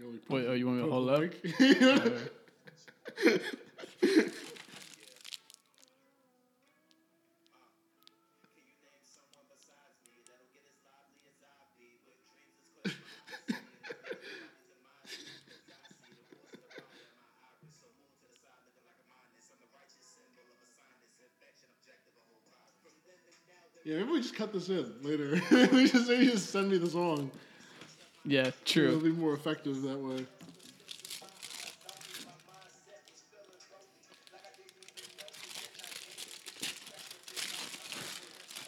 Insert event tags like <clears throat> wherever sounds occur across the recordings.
You Wait, oh, you want me to hold up? <laughs> Yeah, maybe we just cut this in later. <laughs> we just maybe just send me the song. Yeah, true. It'll be more effective that way.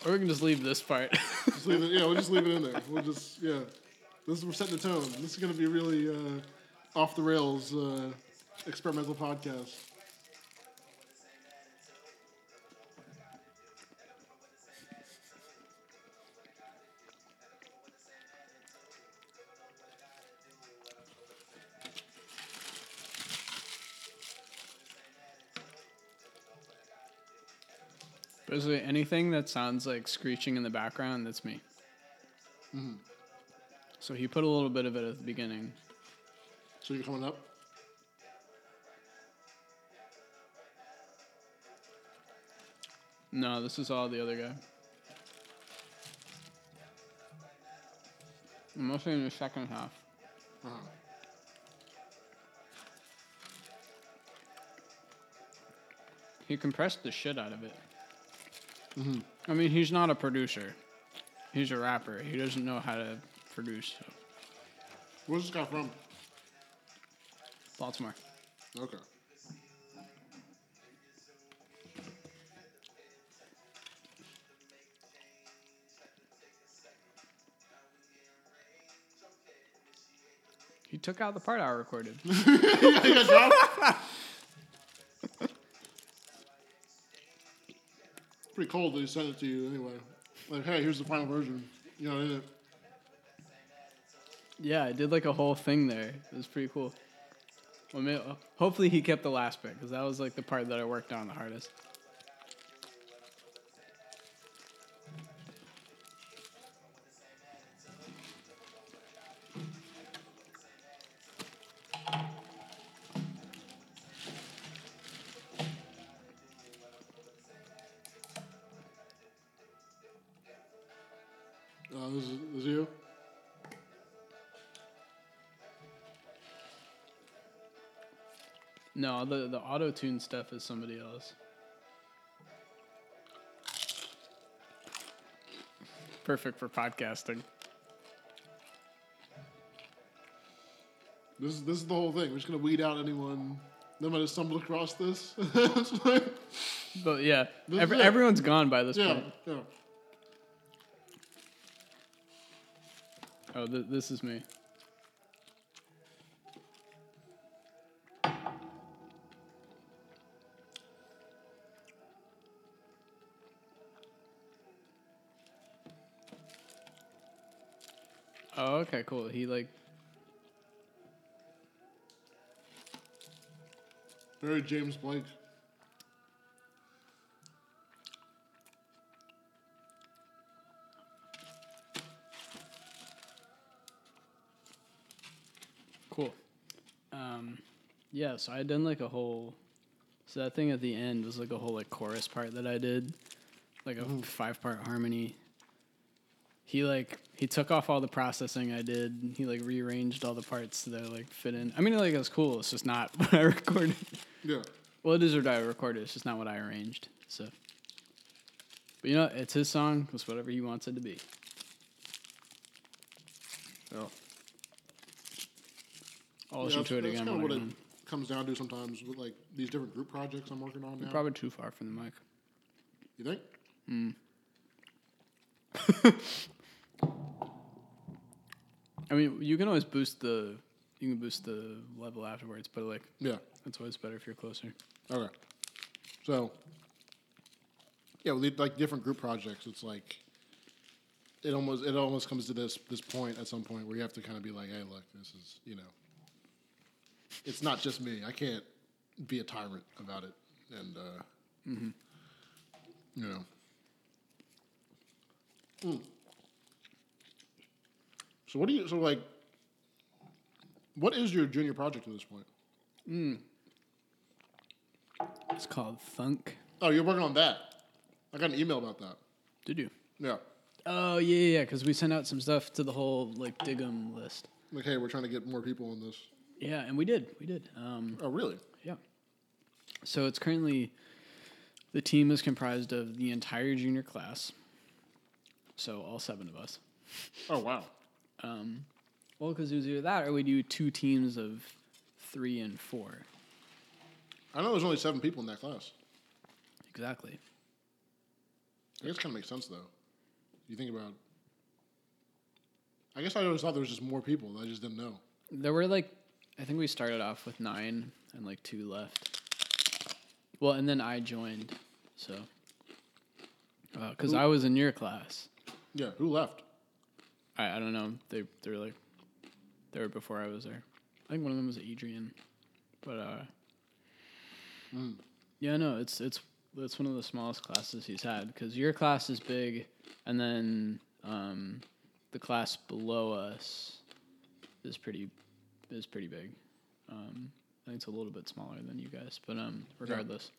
Or we can just leave this part. <laughs> Just leave it. Yeah, we'll just leave it in there. We'll just yeah. This is we're setting the tone. This is gonna be really uh, off the rails uh, experimental podcast. Basically, anything that sounds like screeching in the background, that's me. So he put a little bit of it at the beginning. So you're coming up. No, this is all the other guy. Mostly in the second half. Uh-huh. He compressed the shit out of it. Mm-hmm. I mean, he's not a producer. He's a rapper. He doesn't know how to produce. So. Where's this guy from? Baltimore. Okay. He took out the part I recorded. <laughs> <laughs> Pretty cold that he sent it to you anyway. Like, hey, here's the final version. You know, it. yeah, I did like a whole thing there. It was pretty cool. Well, hopefully he kept the last bit because that was like the part that I worked on the hardest. No, the the auto tune stuff is somebody else. Perfect for podcasting. This is, this is the whole thing. We're just going to weed out anyone that might have stumbled across this. <laughs> But yeah, every, everyone's gone by this yeah, point. yeah. Oh, th- this is me. Okay, cool. He like Very James Blake. Cool. Um, yeah, so I had done like a whole. So that thing at the end was like a whole like chorus part that I did, like a five part harmony. He like he took off all the processing I did. He like rearranged all the parts that like fit in. I mean, like it was cool. It's just not <laughs> what I recorded. Yeah. Well, it is what I recorded. It's just not what I arranged. So, but you know, it's his song. It's whatever he wants it to be. So, I'll yeah, listen that's, to it that's again. kind of what it comes down to sometimes with like these different group projects I'm working on now. Probably too far from the mic. You think? Hmm. <laughs> I mean, you can always boost the you can boost the level afterwards, but like Yeah. That's why it's always better if you're closer. Okay. So, yeah, with like different group projects, it's like it almost it almost comes to this this point at some point where you have to kind of be like, hey, look, this is you know, it's not just me. I can't be a tyrant about it, and uh, you know. Mm. So what do you so like? What is your junior project at this point? It's called Thunk. Oh, you're working on that. I got an email about that. Did you? Yeah. Oh yeah, yeah. Because we sent out some stuff to the whole like Dig'em list. Like, hey, we're trying to get more people in this. Yeah, and we did. We did. Um, Oh, really? yeah. So it's currently the team is comprised of the entire junior class. So all seven of us. Oh, wow. Um, well, because it was either that or we do two teams of three and four. I know there's only seven people in that class. Exactly. I guess kind of makes sense though. You think about. I guess I always thought there was just more people. I just didn't know. There were like, I think we started off with nine and like two left. Well, and then I joined, so because I was in your class. Yeah. Who left? I, I don't know. They they were like they were before I was there. I think one of them was Adrian, but uh, yeah, no, it's it's it's one of the smallest classes he's had because your class is big, and then um, the class below us is pretty is pretty big. Um, I think it's a little bit smaller than you guys, but um, regardless.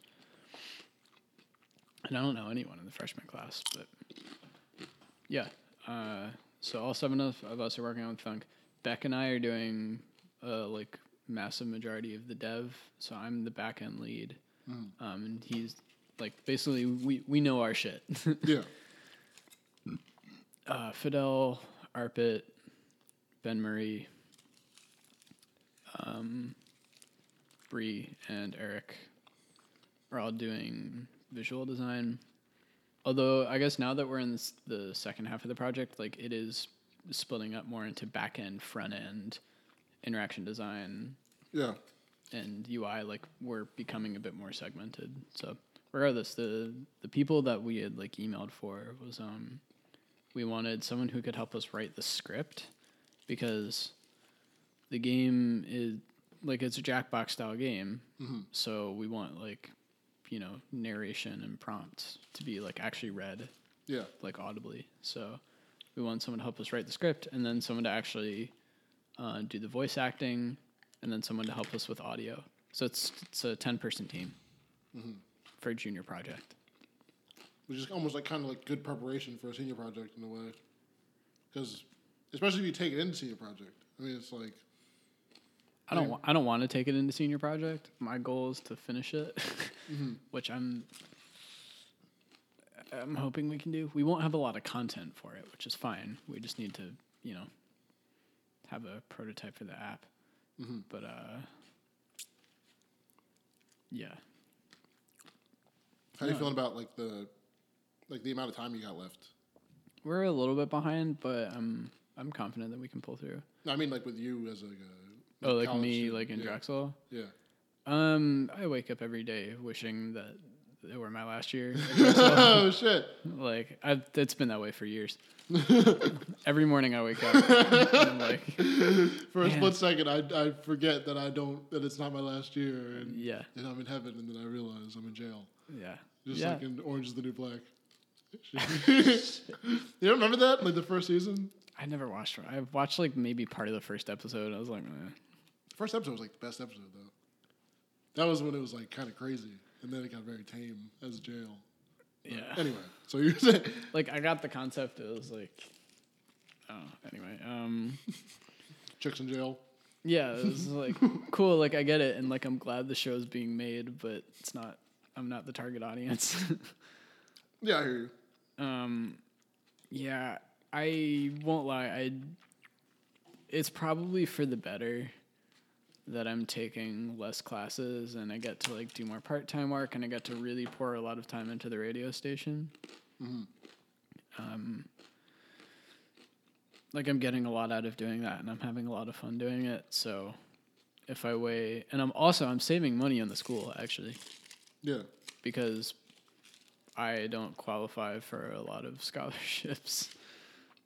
And I don't know anyone in the freshman class, but yeah. Uh, so all seven of, of us are working on Thunk. Beck and I are doing uh, like massive majority of the dev. So I'm the back end lead, um, and he's like basically we we know our shit. <laughs> Yeah. uh, Fidel, Arpit, Ben Murray, um, Bree, and Eric are all doing visual design. Although I guess now that we're in this, the second half of the project, like it is splitting up more into back end, front end, interaction design, Yeah. and UI, like we're becoming a bit more segmented. So regardless, the the people that we had like emailed for was um we wanted someone who could help us write the script because the game is like it's a Jackbox style game. So we want like you know narration and prompts to be like actually read Yeah. like audibly. So we want someone to help us write the script, and then someone to actually uh, do the voice acting, and then someone to help us with audio. So it's it's a ten person team for a junior project. Which is almost like kind of like good preparation for a senior project in a way. Because, especially if you take it into senior project. I mean, it's like, I don't wa- I don't want to take it into senior project. My goal is to finish it, <laughs> which I'm I'm hoping we can do. We won't have a lot of content for it, which is fine. We just need to you know have a prototype for the app. But uh, yeah, how are you No. feeling about like the, like the amount of time you got left? we're a little bit behind, but I'm I'm confident that we can pull through. No, I mean like with you as like a. Oh, like me, student. like in yeah. Drexel. Yeah. Um, I wake up every day wishing that it were my last year. <laughs> oh shit! like I've, it's been that way for years. <laughs> every morning I wake up, and <laughs> I'm like, For a Man. split second, I, I forget that I don't that it's not my last year, and, yeah, and I'm in heaven, and then I realize I'm in jail, yeah, just yeah. like in Orange is the New Black. you don't remember that, like the first season? I never watched. I watched like maybe part of the first episode. I was like, eh. First episode was like the best episode though. That was when it was like kind of crazy, and then it got very tame as jail. yeah. Anyway, so you're saying <laughs> Like I got the concept. It was like, oh, anyway. Um, <laughs> chicks in jail? Yeah, it was like <laughs> cool. Like I get it, and like I'm glad the show's being made, but it's not. I'm not the target audience. Yeah, I hear you. um, yeah, I won't lie. I. It's probably for the better that I'm taking less classes and I get to like do more part time work and I get to really pour a lot of time into the radio station. Um, like I'm getting a lot out of doing that and I'm having a lot of fun doing it. So if I weigh, and I'm also I'm saving money on the school actually Yeah, because I don't qualify for a lot of <laughs> scholarships.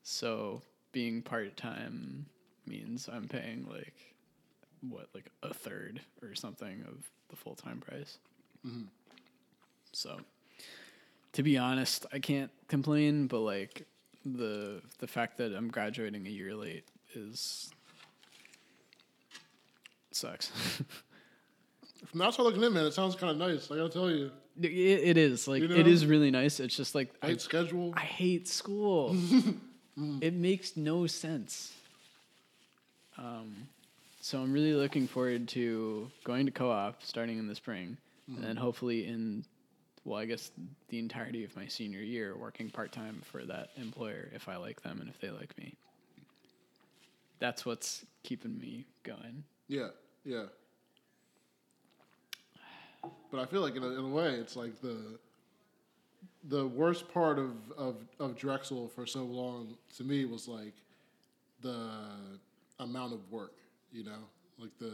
So being part time means I'm paying like what like a third or something of the full time price. So to be honest, I can't complain, but like the the fact that I'm graduating a year late is sucks. <laughs> From the outside looking in, man, it sounds kind of nice. I gotta tell you, it, it is like You know? is really nice. It's just like I I, hate schedule. I hate school. <laughs> it makes no sense. Um, so I'm really looking forward to going to co-op starting in the spring, and then mm-hmm. hopefully in, well, I guess the entirety of my senior year working part time for that employer if I like them and if they like me. That's what's keeping me going. Yeah, yeah. But I feel like in a, in a way, it's like the the worst part of, of, of Drexel for so long to me was like the amount of work, you know? Like the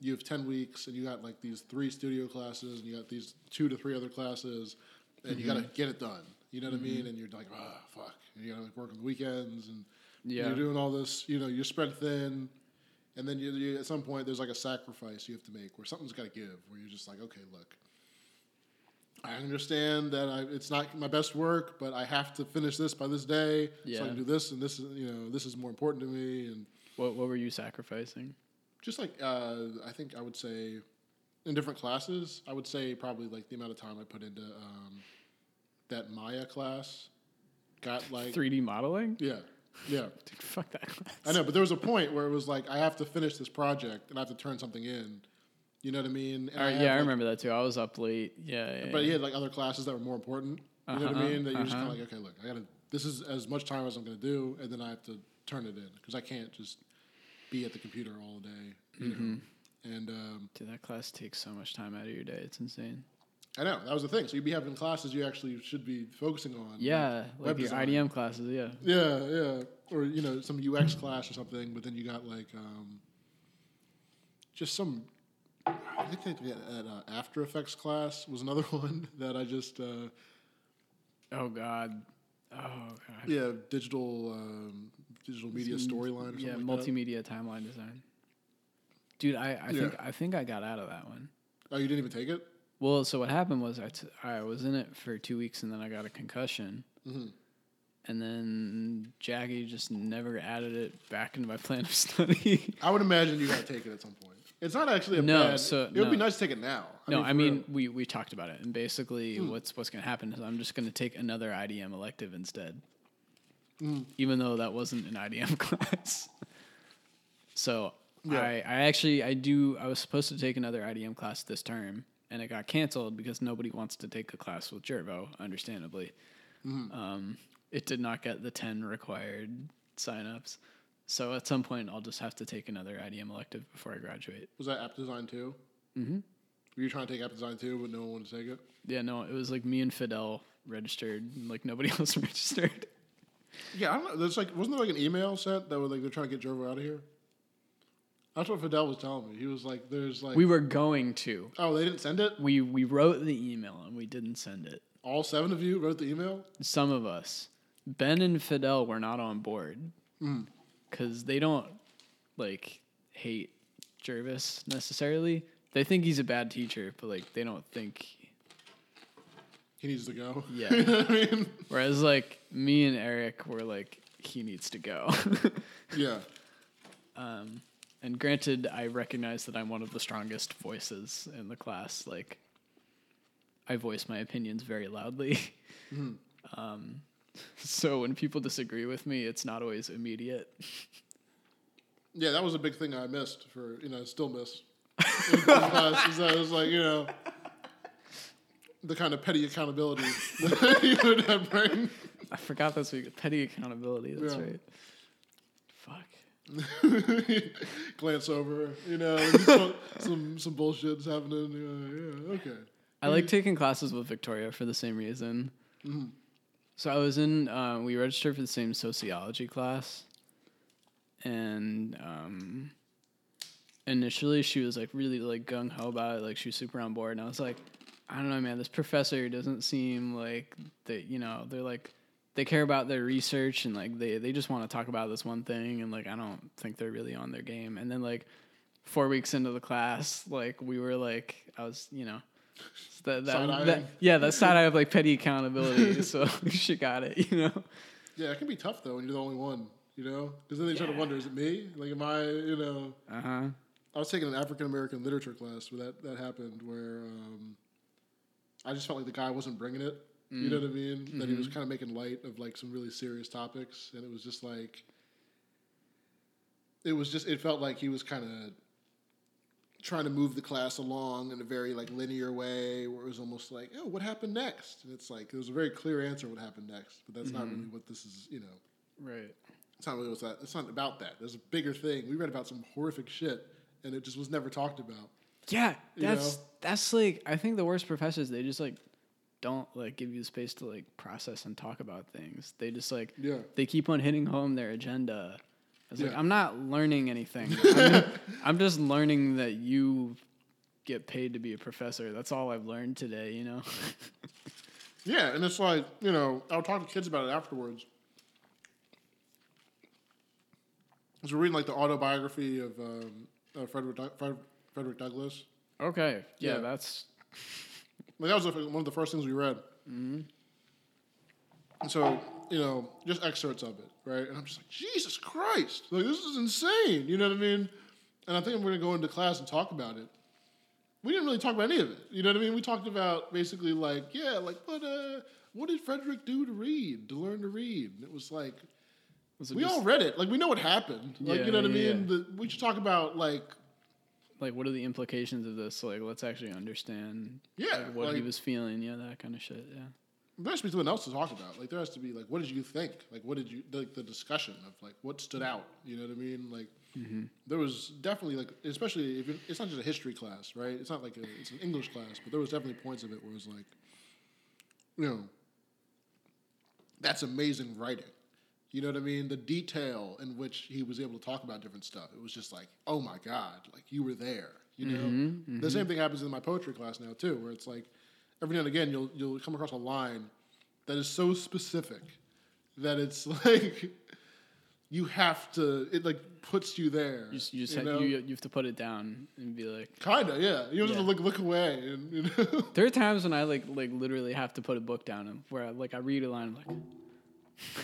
you have ten weeks and you got like these three studio classes and you got these two to three other classes and you gotta get it done. You know what I mean? And you're like, ah, fuck. And you gotta like work on the weekends and Yeah. you're doing all this, you know, you're spread thin and then you, you, at some point, there's like a sacrifice you have to make where something's got to give. Where you're just like, okay, look, I understand that I, it's not my best work, but I have to finish this by this day, so I can do this, and this is you know this is more important to me, and What What were you sacrificing? just like uh, I think I would say in different classes, I would say probably like the amount of time I put into um, that Maya class got like 3D modeling? yeah yeah <laughs> Dude, fuck that class. I know, but there was a point where it was like I have to finish this project and I have to turn something in. You know what I mean? Right, have, yeah, I remember that too. I was up late. Yeah, yeah. But yeah. he had like other classes that were more important. You know what I Uh-huh, mean? That you're just kind uh-huh. of like, okay, look, I gotta. This is as much time as I'm gonna do, and then I have to turn it in because I can't just be at the computer all day. Mm-hmm. And um, Dude, that class takes so much time out of your day. It's insane. I know that was the thing. So you'd be having classes you actually should be focusing on. Yeah, like web your design. IDM classes. Yeah. Yeah, yeah, or you know some UX <clears throat> class or something, but then you got like um, just some. I think they had at uh, After Effects class was another <laughs> one that I just uh, Oh God. Oh God. yeah digital um, digital media storyline or something Yeah, like that. multimedia timeline design. Dude, I, I Yeah. think I think I got out of that one. Oh, you didn't even take it? Well, so what happened was I, t- I was in it for two weeks and then I got a concussion. Mhm. And then Jackie just never added it back into my plan of <laughs> study. I would imagine you got to take it at some point. It's not actually a No, bad. so- it would be nice to take it now. no, for I mean real. we, we talked about it, and basically Hmm. what's what's gonna happen is I'm just gonna take another IDM elective instead, Hmm. even though that wasn't an IDM <laughs> class. so Yeah. I I actually I do I was supposed to take another IDM class this term, and it got canceled because nobody wants to take a class with Jervo, understandably. Mm-hmm. Um, it did not get the ten required signups. So at some point, I'll just have to take another IDM elective before I graduate. was that app design too? Mm-hmm. Were you trying to take app design too, but no one wanted to take it? Yeah, no, it was like me and Fidel registered, and, like nobody <laughs> else registered. Yeah, I don't know. There's like, wasn't there like an email sent that was like they're trying to get Jervo out of here? That's what Fidel was telling me. He was like, "There's like, We were going to. oh, they didn't send it. We we wrote the email and we didn't send it. All seven of you wrote the email. Some of us, Ben and Fidel, were not on board Mm. because they don't like hate Jervis necessarily. They think he's a bad teacher, but like they don't think. He needs to go. Yeah. <laughs> you know I mean? Whereas like me and Eric were like, he needs to go. <laughs> Yeah. Um, and granted, I recognize that I'm one of the strongest voices in the class. Like, I voice my opinions very loudly. <laughs> Um, so when people disagree with me, it's not always immediate. Yeah, that was a big thing I missed for you know still miss. in class, is that it was like you know the kind of petty accountability <laughs> <laughs> that you would uh, bring. I forgot this week. Petty accountability. That's Yeah. right. Fuck. <laughs> Glance over, you know, some, some bullshit's happening. you know, yeah, okay. I like taking classes with Victoria for the same reason. So I was in, uh, we registered for the same sociology class, and um, initially she was like really like gung ho about it, like she was super on board, and I was like, I don't know, man, this professor doesn't seem like that. You know, they're like they care about their research and like they they just want to talk about this one thing, and like I don't think they're really on their game. And then like four weeks into the class, like we were like I was, you know. That, that, that, yeah, that side I have like petty accountability, <laughs> so <laughs> she got it, you know. Yeah, it can be tough though when you're the only one, you know, because then they try to wonder, is it me? Like, am I, you know? Uh huh. I was taking an African American literature class where that that happened where um, I just felt like the guy wasn't bringing it. You know mm. what I mean? That he was mm-hmm. kind of making light of like some really serious topics, and it was just like it was just it felt like he was kind of trying to move the class along in a very like linear way where it was almost like oh what happened next? And it's like there was a very clear answer what happened next but that's not really mm-hmm. what this is you know. Right. it's not really what's that it's not about that. There's a bigger thing. We read about some horrific shit and it just was never talked about Yeah, that's know? that's like I think the worst professors they just like don't like give you the space to like process and talk about things. They just like Yeah. they keep on hitting home their agenda. It's like I'm not learning anything. <laughs> I'm, I'm just learning that you get paid to be a professor. That's all I've learned today. You know. <laughs> Yeah, and it's like you know, I'll talk to kids about it afterwards. Because we're reading like the autobiography of um, uh, Frederick Fred- Frederick Douglass. okay. Yeah, Yeah. that's <laughs> Like that was the- one of the first things we read. Mm-hmm. And so you know, just excerpts of it, right? And I'm just like, Jesus Christ, like this is insane. You know what I mean? And I think I'm going to go into class and talk about it. We didn't really talk about any of it. You know what I mean? We talked about basically like, yeah, like what uh, what did Frederick do to read, to learn to read? And it was like. was it We just, all read it. Like we know what happened. Like Yeah, you know what I yeah, mean. The, we should talk about like like what are the implications of this? Like let's actually understand. Yeah, like, what he was feeling. Yeah, that kind of shit. Yeah. there has to be something else to talk about. Like there has to be like what did you think? Like what did you like the discussion of like what stood out? You know what I mean? Like mm-hmm. there was definitely like especially if it, it's not just a history class, right? It's not like a, it's an English class, but there was definitely points of it where it was like, you know, that's amazing writing. You know what I mean? The detail in which he was able to talk about different stuff. It was just like, oh my God, like you were there. You know? Mm-hmm, the mm-hmm. same thing happens in my poetry class now too, where it's like every now and again you'll you'll come across a line that is so specific that it's <laughs> like you have to it like puts you there. You you, just you have, you, you have to put it down and be like. Kinda, yeah. You have Yeah. to look look away and you know There are times when I like like literally have to put a book down where I, like I read a line I'm like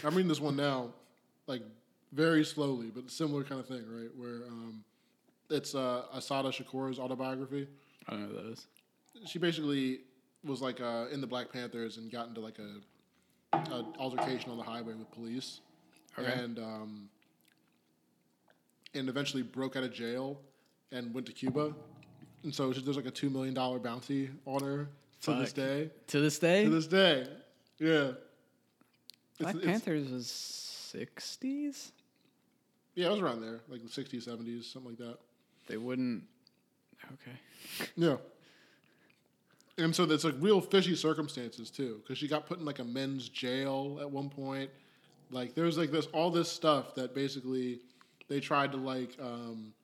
I'm reading this one now, like very slowly, but similar kind of thing, right? Where um, it's uh, Assata Shakur's autobiography. I don't know is. She basically was like uh, in the Black Panthers and got into like a, a altercation on the highway with police, Okay. and um, and eventually broke out of jail and went to Cuba. And so there's like a two million dollar bounty on her to this day. To this day, To this day, yeah. Black It's- Panthers was sixties. Yeah, it was around there, like the 60s, 70s, something like that. They wouldn't. Okay. Yeah. And so there's like real fishy circumstances too, because she got put in like a men's jail at one point. Like there's like this all this stuff that basically they tried to like, um,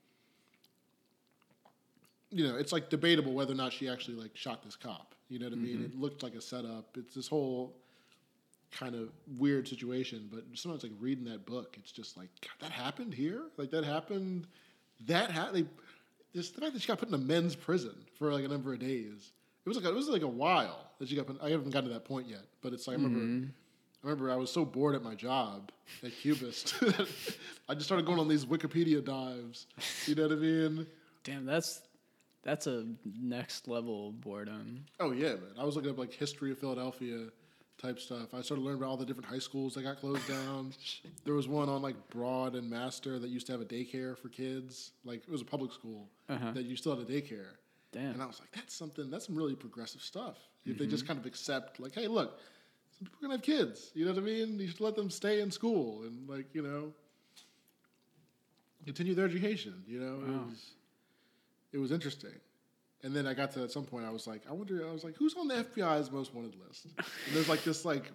you know, it's like debatable whether or not she actually like shot this cop. You know what I mean? It looked like a setup. It's this whole kind of weird situation. But sometimes like reading that book, it's just like God, that happened here. Like that happened. That happened. Just the fact that she got put in a men's prison for like a number of days. It was like a, it was like a while that she got. Put, I haven't gotten to that point yet, but it's like I remember. Mm-hmm. I remember I was so bored at my job at Cubist that <laughs> I just started going on these Wikipedia dives. You know what I mean? Damn, that's that's a next level boredom. Oh yeah, man. I was looking up like history of Philadelphia type stuff. I started learning about all the different high schools that got closed down. <laughs> there was one on like Broad and Master that used to have a daycare for kids. Like it was a public school Uh-huh. that you still had a daycare. Damn. And I was like, that's something. That's some really progressive stuff. If they just kind of accept, like, hey, look, some people are gonna have kids. You know what I mean? You should let them stay in school and like, you know, continue their education. You know, Wow. it was it was interesting. And then I got to at some point, I was like, I wonder. I was like, who's on the FBI's most wanted list? And there's like this like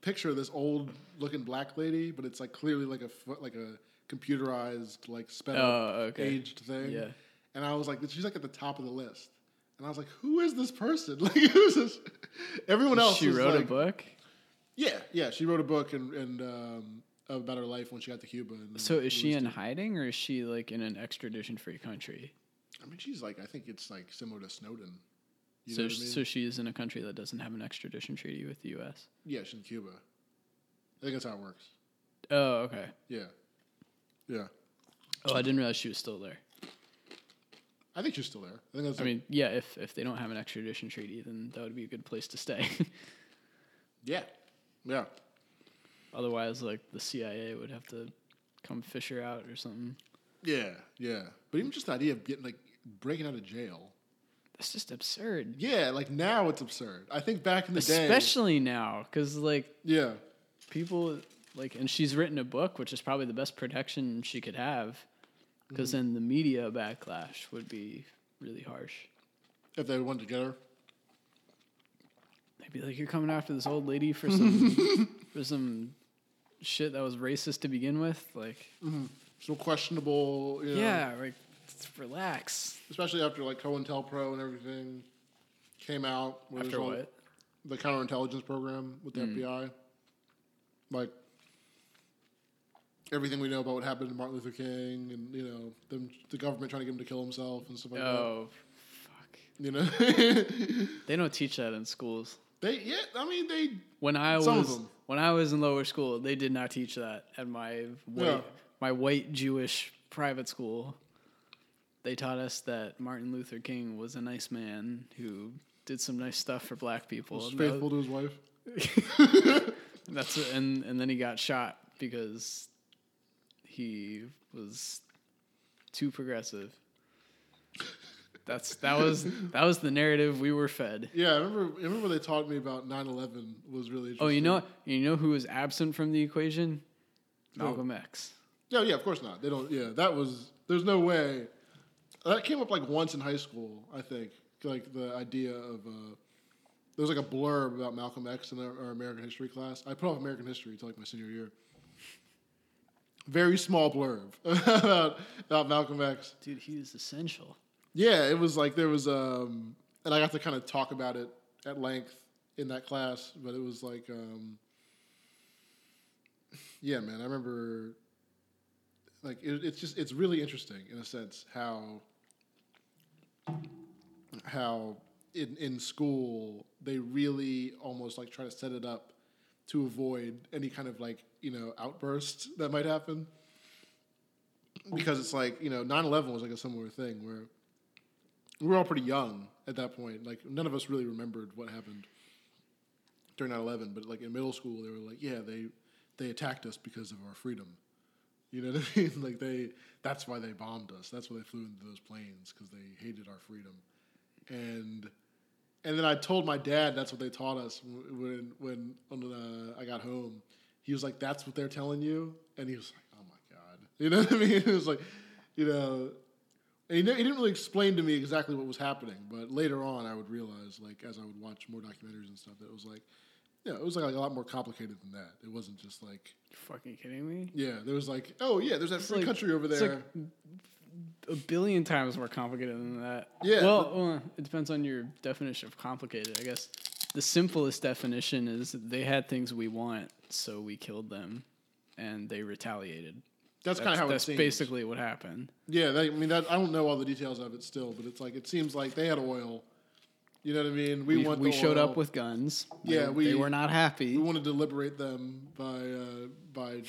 picture of this old looking black lady, but it's like clearly like a like a computerized like sped up Oh, okay. aged thing. Yeah. And I was like, she's like at the top of the list. And I was like, who is this person? <laughs> Like, who's this? Everyone else. she wrote like, a book. Yeah, yeah. She wrote a book and, and um, about her life when she got to Cuba. And So is she in hiding or is she like in an extradition free country? I mean, she's like, I think it's like similar to Snowden. You so I mean? so she is in a country that doesn't have an extradition treaty with the U.S. yeah, she's in Cuba. I think that's how it works. Oh, okay. Yeah, yeah. Oh, I didn't realize she was still there. I think she's still there. I think that's. I like- mean, yeah, if if they don't have an extradition treaty, then that would be a good place to stay. <laughs> yeah, yeah. Otherwise, like the CIA would have to come fish her out or something. Yeah, yeah. But even just the idea of getting like breaking out of jail. That's just absurd. Yeah, like now it's absurd. I think back in the day. Especially now, because like Yeah. people like, and she's written a book, which is probably the best protection she could have, because Mm-hmm. then the media backlash would be really harsh. If they wanted to get her. They'd be like, "You're coming after this old lady for some <laughs> for some shit that was racist to begin with." Like, So questionable, you know, yeah, like relax. especially after like COINTELPRO and everything came out. After all- what? The counterintelligence program with the hmm. FBI. Like everything we know about what happened to Martin Luther King and, you know, them, the government trying to get him to kill himself and stuff like that. Oh, fuck! You know? <laughs> They don't teach that in schools. they, yeah, I mean, they, When I Some of was them. when I was in lower school, they did not teach that at my white, Yeah. my white Jewish private school. They taught us that Martin Luther King was a nice man who did some nice stuff for black people. was faithful to his wife. <laughs> That's it. and and then he got shot because he was too progressive. That's that was that was the narrative we were fed. Yeah, I remember. I remember they taught me about 9/11 was really. Interesting. Oh, you know you know who was absent from the equation? Malcolm X. Yeah, yeah, of course not. They don't. Yeah, that was. There's no way. That came up like once in high school, I think. Like the idea of. Uh, there was like a blurb about Malcolm X in our, our American history class. I put off American history until like my senior year. Very small blurb <laughs> about, about Malcolm X. Dude, he was essential. Yeah, it was like there was, um, and I got to kind of talk about it at length in that class. But it was like, um, yeah, man, I remember. Like it, it's just it's really interesting in a sense how how in in school they really almost like try to set it up to avoid any kind of like you know outburst that might happen because it's like you know 9-11 was like a similar thing where we were all pretty young at that point. Like none of us really remembered what happened during 9/11, but like in middle school, they were like, "Yeah, they they attacked us because of our freedom." You know <laughs> what I mean? Like they that's why they bombed us. That's why they flew into those planes because they hated our freedom. And and then I told my dad that's what they taught us when when when uh, I got home. He was like, "That's what they're telling you," and he was like, "Oh my god," <laughs> you know what I mean? It was like, you know, and he, he didn't really explain to me exactly what was happening, but later on, I would realize, like, as I would watch more documentaries and stuff, that it was like, yeah, it was like a lot more complicated than that. It wasn't just like, You fucking kidding me? yeah, there was like, oh yeah, there's that free like- country over it's there. like- A billion times more complicated than that. Yeah, Well, uh, it depends on your definition of complicated. I guess the simplest definition is they had things we want, so we killed them, and they retaliated. that's kind of how that's it seems. basically what happened. Yeah, they, I mean, that, I don't know all the details of it still, but it's like it seems like they had oil. You know what I mean? We, We, want we showed oil. up with guns. Yeah, they, we- they were not happy. We wanted to liberate them by uh, by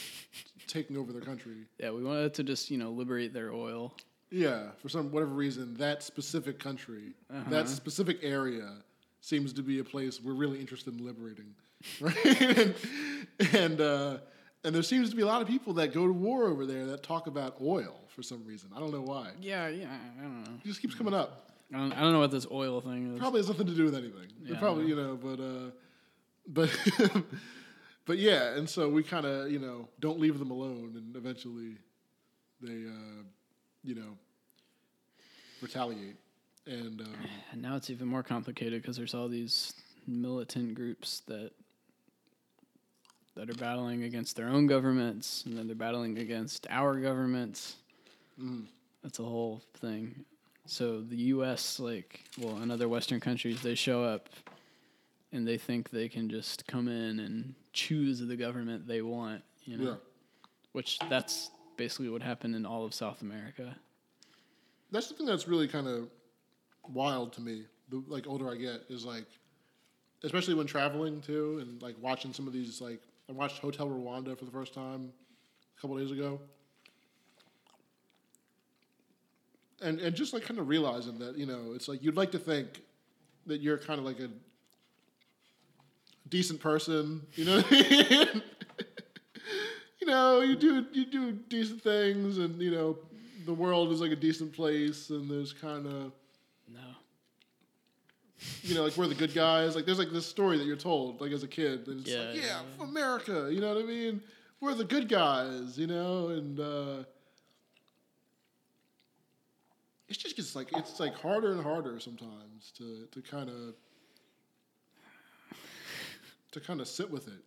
taking over their country. yeah, we wanted to just you know liberate their oil. Yeah, for some whatever reason, that specific country, Uh-huh. that specific area, seems to be a place we're really interested in liberating, <laughs> right? and and, uh, and there seems to be a lot of people that go to war over there that talk about oil for some reason. I don't know why. Yeah, yeah, I don't know. It just keeps coming up. I don't, I don't know what this oil thing is. Probably has nothing to do with anything. Yeah, I probably, you know, but uh, but <laughs> but yeah, and so we kind of you know don't leave them alone, and eventually they uh, you know retaliate, and um, <sighs> And now it's even more complicated because there's all these militant groups that that are battling against their own governments, and then they're battling against our governments. mm, That's a whole thing. So the U.S., like, well, and other Western countries, they show up and they think they can just come in and choose the government they want. You know, yeah, which that's basically what happened in all of South America. that's the thing that's really kind of wild to me. The like older I get is like, especially when traveling too, and like watching some of these like I watched Hotel Rwanda for the first time a couple days ago. And and just like kind of realizing that you know it's like you'd like to think that you're kind of like a decent person, you know. What I mean? <laughs> you know, you do you do decent things, and you know, the world is like a decent place, and there's kind of No. you know, like we're the good guys. Like there's like this story that you're told, like as a kid, and it's Yeah, like, yeah, yeah, yeah. America. You know what I mean? We're the good guys. You know, and uh, it just gets like it's like harder and harder sometimes to to kind of to kind of sit with it.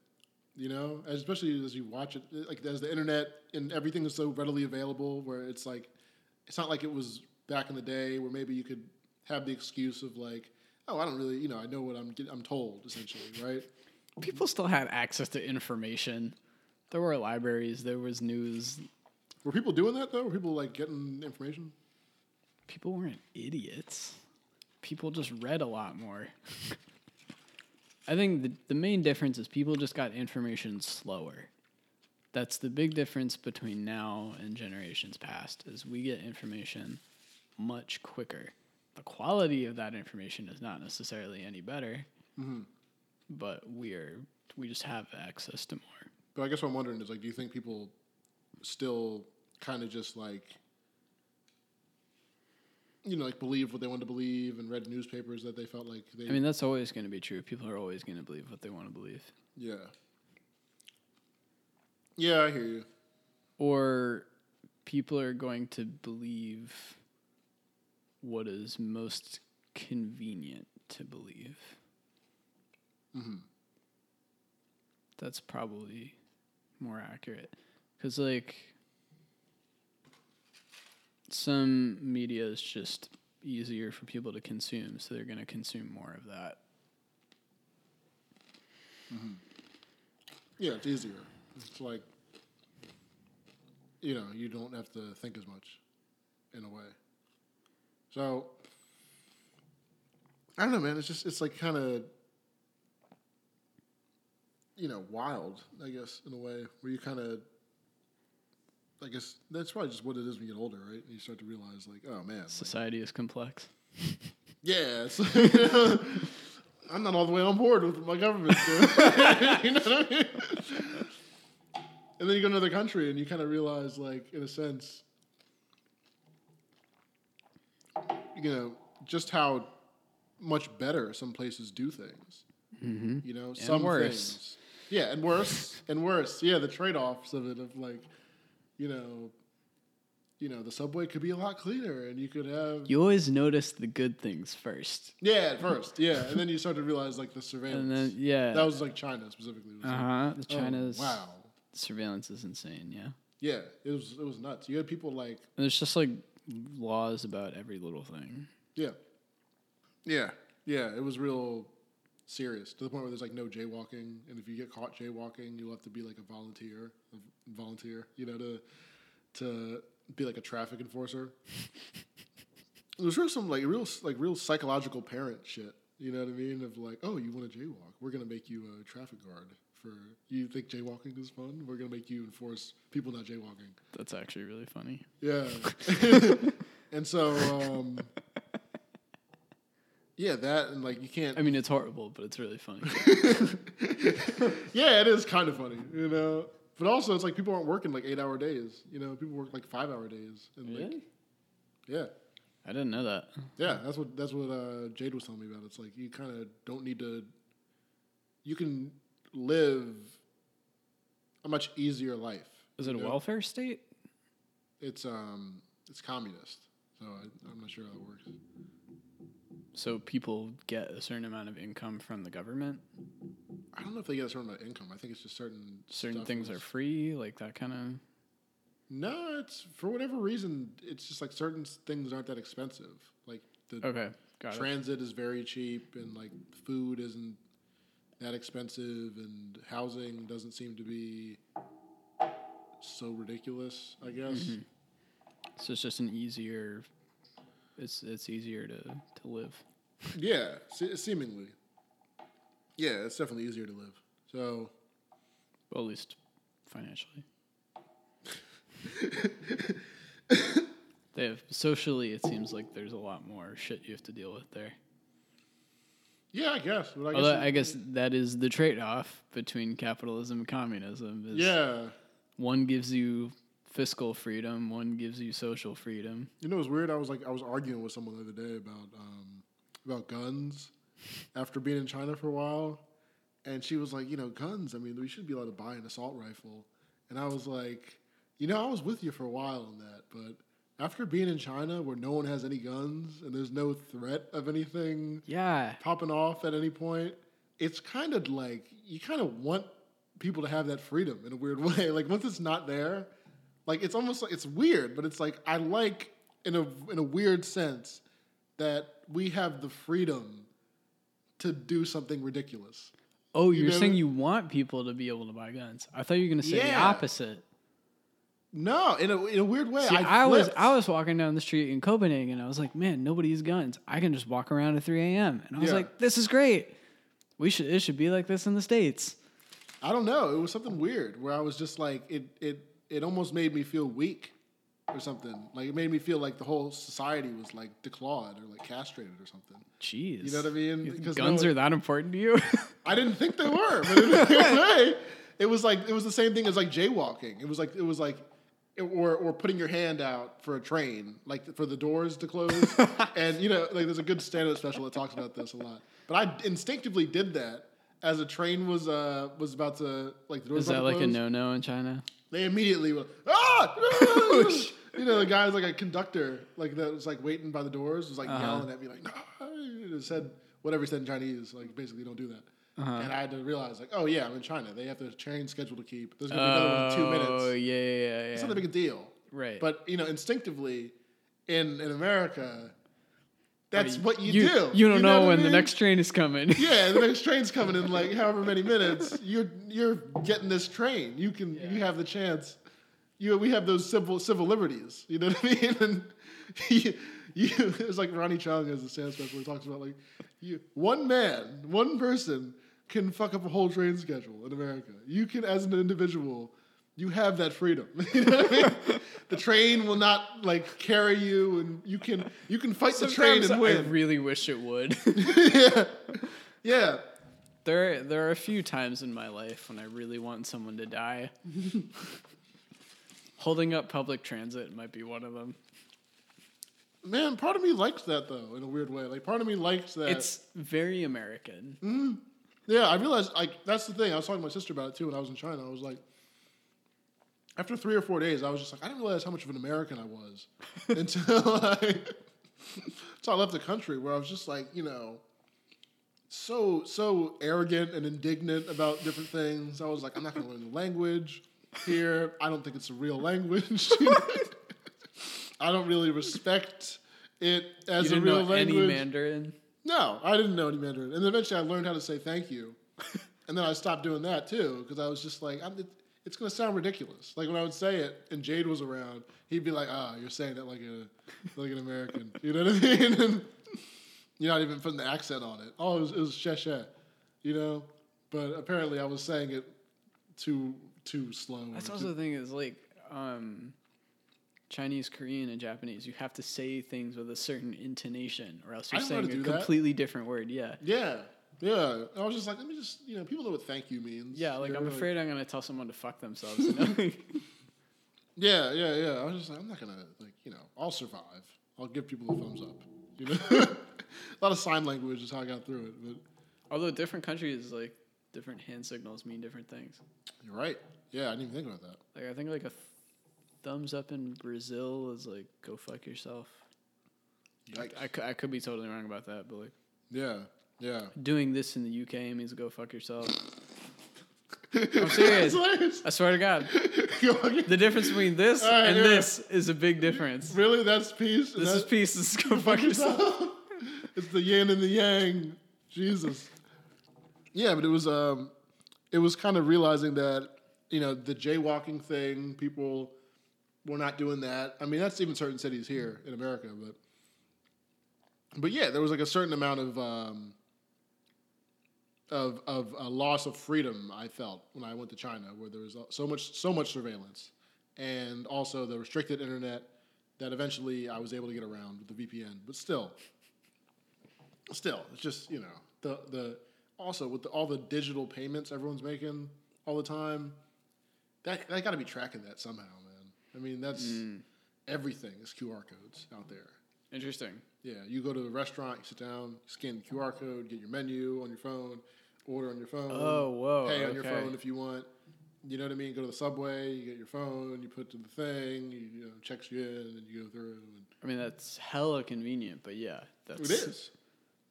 You know, especially as you watch it, like as the internet and everything is so readily available, where it's like it's not like it was back in the day where maybe you could have the excuse of like, oh, I don't really, you know, I know what I'm get, I'm told essentially, right? People still had access to information. There were libraries. There was news. Were people doing that though? Were people like getting information? People weren't idiots. People just read a lot more. I think the, the main difference is people just got information slower. That's the big difference between now and generations past is we get information much quicker. The quality of that information is not necessarily any better, mm-hmm. but we are we just have access to more. But I guess what I'm wondering is like, do you think people still kind of just like, you know, like believe what they wanted to believe and read newspapers that they felt like they, I mean, that's always going to be true. People are always going to believe what they want to believe. yeah, yeah, I hear you. or people are going to believe what is most convenient to believe. Mm-hmm. That's probably more accurate. Because, like, some media is just easier for people to consume, so they're going to consume more of that. Mm-hmm. Yeah, it's easier. It's like, you know, you don't have to think as much in a way. So, I don't know, man. It's just, it's like kind of, you know, wild, I guess, in a way, where you kind of, I guess that's probably just what it is when you get older, right? And you start to realize, like, oh, man. like, Society is complex. <laughs> yeah, it's, <laughs> I'm not all the way on board with my government <laughs> you know what I mean? And then you go to another country and you kind of realize, like, in a sense, you know, just how much better some places do things. Mm-hmm. You know, some worse. things. Yeah, and worse, and worse. Yeah, the trade-offs of it, of like, you know, you know, the subway could be a lot cleaner, and you could have You always notice the good things first. yeah, at first, yeah, and then you start to realize like the surveillance. <laughs> And then, yeah. that was like China specifically. It was Uh like, huh. The oh, China's wow, surveillance is insane. Yeah. yeah, it was it was nuts. You had people like And there's just like laws about every little thing. yeah, yeah, yeah. It was real serious to the point where there's like no jaywalking, and if you get caught jaywalking, you'll have to be like a volunteer, volunteer, you know, to to be like a traffic enforcer. Was real some like real like real psychological parent shit. You know what I mean? Of like, oh, you want to jaywalk? We're gonna make you a traffic guard. For you think jaywalking is fun? We're gonna make you enforce people not jaywalking. That's actually really funny. Yeah. <laughs> and so, um, yeah, that and like you can't. I mean, it's horrible, but it's really funny. <laughs> yeah, it is kind of funny, you know. But also, it's like people aren't working like eight hour days. You know, people work like five hour days. And like, yeah, I didn't know that. yeah, that's what that's what uh, Jade was telling me about. It's like you kind of don't need to. You can live a much easier life. Is it a welfare state? It's um, it's communist, so I, I'm not sure how it works. So people get a certain amount of income from the government. I don't know if they get a certain amount of income. I think it's just certain Certain things is- are free, like that kind of. No, it's for whatever reason. It's just like certain things aren't that expensive. Like the Okay, got transit is very cheap, and like food isn't that expensive, and housing doesn't seem to be so ridiculous. I guess. Mm-hmm. So it's just an easier. It's it's easier to to live. Yeah, se- seemingly. Yeah, it's definitely easier to live. So Well, at least financially. <laughs> They have socially, it seems like there's a lot more shit you have to deal with there. Yeah, I guess. But I guess Although it- I guess that is the trade-off between capitalism and communism. Is yeah. one gives you fiscal freedom, one gives you social freedom. You know, it was weird. I was like, I was arguing with someone the other day about um, about guns after being in China for a while, and she was like, you know, guns. I mean, we should be allowed to buy an assault rifle, and I was like, you know, I was with you for a while on that, but after being in China where no one has any guns and there's no threat of anything Yeah, popping off at any point, it's kind of like you kind of want people to have that freedom in a weird <laughs> way. Like once it's not there, like it's almost like it's weird, but it's like I like in a in a weird sense that we have the freedom to do something ridiculous. Oh, You you're know- saying you want people to be able to buy guns? I thought you were going to say the opposite. No, in a in a weird way. See, I, I, was. I was walking down the street in Copenhagen. and I was like, man, nobody's guns. I can just walk around at 3 a.m. And I was Yeah. like, this is great. We should it should be like this in the states. I don't know. It was something weird where I was just like it it it almost made me feel weak or something. Like it made me feel like the whole society was like declawed or like castrated or something. Jeez, You know what I mean? Because guns no- are that important to you? <laughs> I didn't think they were, but in a way, it was like it was the same thing as like jaywalking. It was like it was like or or putting your hand out for a train, like for the doors to close. <laughs> and you know, like there's a good stand-up special that talks about this a lot. But I instinctively did that as a train was uh was about to like the doors is that like a no no in China? They immediately were ah. <laughs> you know, the guy's like a conductor, like that was like waiting by the doors, was like Uh-huh. yelling at me like, no. It said whatever he said in Chinese, like basically don't do that. Uh-huh. And I had to realize, like, oh yeah, I'm in China. They have the train schedule to keep. There's gonna be another one in two minutes. Oh yeah, yeah, yeah. It's not a big deal. right. But you know, instinctively, in in America, that's what you, you do. You don't know, what I when the next train is coming. <laughs> Yeah, the next <laughs> train's coming in like however many minutes. You're you're getting this train. You can you have the chance. You we have those civil civil liberties. You know what I mean? And <laughs> you, you it's like Ronny Chieng has a stand special. He talks about like you one man, one person can fuck up a whole train schedule in America. You can as an individual. You have that freedom. <laughs> You know what I mean? The train will not like carry you, and you can you can fight the train Sometimes and I win. really wish it would. <laughs> yeah, yeah. there, there are a few times in my life when I really want someone to die. Holding up public transit might be one of them. Man, part of me likes that though, in a weird way. Like, part of me likes that. It's very American. Mm-hmm. yeah, I realized like that's the thing. I was talking to my sister about it too when I was in China. I was like, after three or four days, I was just like, I didn't realize how much of an American I was <laughs> until I, <laughs> until I left the country, where I was just like, you know, so so arrogant and indignant about different things. I was like, I'm not going to learn the language here. I don't think it's a real language. <laughs> <laughs> I don't really respect it as a didn't real know language. any Mandarin. No, I didn't know any Mandarin, and eventually I learned how to say thank you, <laughs> and then I stopped doing that too because I was just like, I'm, it, it's going to sound ridiculous. Like when I would say it, and Jade was around, he'd be like, "Ah, you're saying it like a like an American," you know what I mean? And you're not even putting the accent on it. Oh, it was, it was she she, you know. But apparently, I was saying it too too slow. That's too- also the thing is like um, Chinese, Korean, and Japanese. You have to say things with a certain intonation, or else you're saying a that. completely different word. Yeah, yeah, yeah. I was just like, let me just you know, people know what thank you means. yeah. Like I'm afraid I'm gonna tell someone to fuck themselves. You know? <laughs> Yeah, yeah, yeah. I was just like, I'm not gonna like, you know, I'll survive. I'll give people a thumbs up. You know, <laughs> a lot of sign language is how I got through it. But Although different countries like different hand signals mean different things. you're right. Yeah, I didn't even think about that. Like I think like a th- thumbs up in Brazil is like go fuck yourself. Yikes. I, I could be totally wrong about that, but like Yeah, yeah. doing this in the UK means go fuck yourself. <laughs> I'm serious. <laughs> I swear to God. <laughs> The difference between this right, and yeah. this is a big difference. really, that's peace. This is peace. This is go fuck yourself. it's the yin and the yang. Jesus. Yeah, but it was um, it was kind of realizing that you know the jaywalking thing. People were not doing that. I mean, that's even certain cities here in America, but but yeah, there was like a certain amount of um, of of a loss of freedom I felt when I went to China, where there was so much so much surveillance, and also the restricted internet, that eventually I was able to get around with the VPN. But still, still, it's just you know the the also with the, all the digital payments everyone's making all the time. That that got to be tracking that somehow, man. I mean, that's mm. everything is QR codes out there. Interesting. Yeah, you go to a restaurant, you sit down, scan the QR code, get your menu on your phone, order on your phone. Oh, whoa, Pay on your phone if you want. You know what I mean? Go to the subway, you get your phone, you put to the thing, you, you know, checks you in, and you go through. And I mean, that's hella convenient, but yeah, that's it is.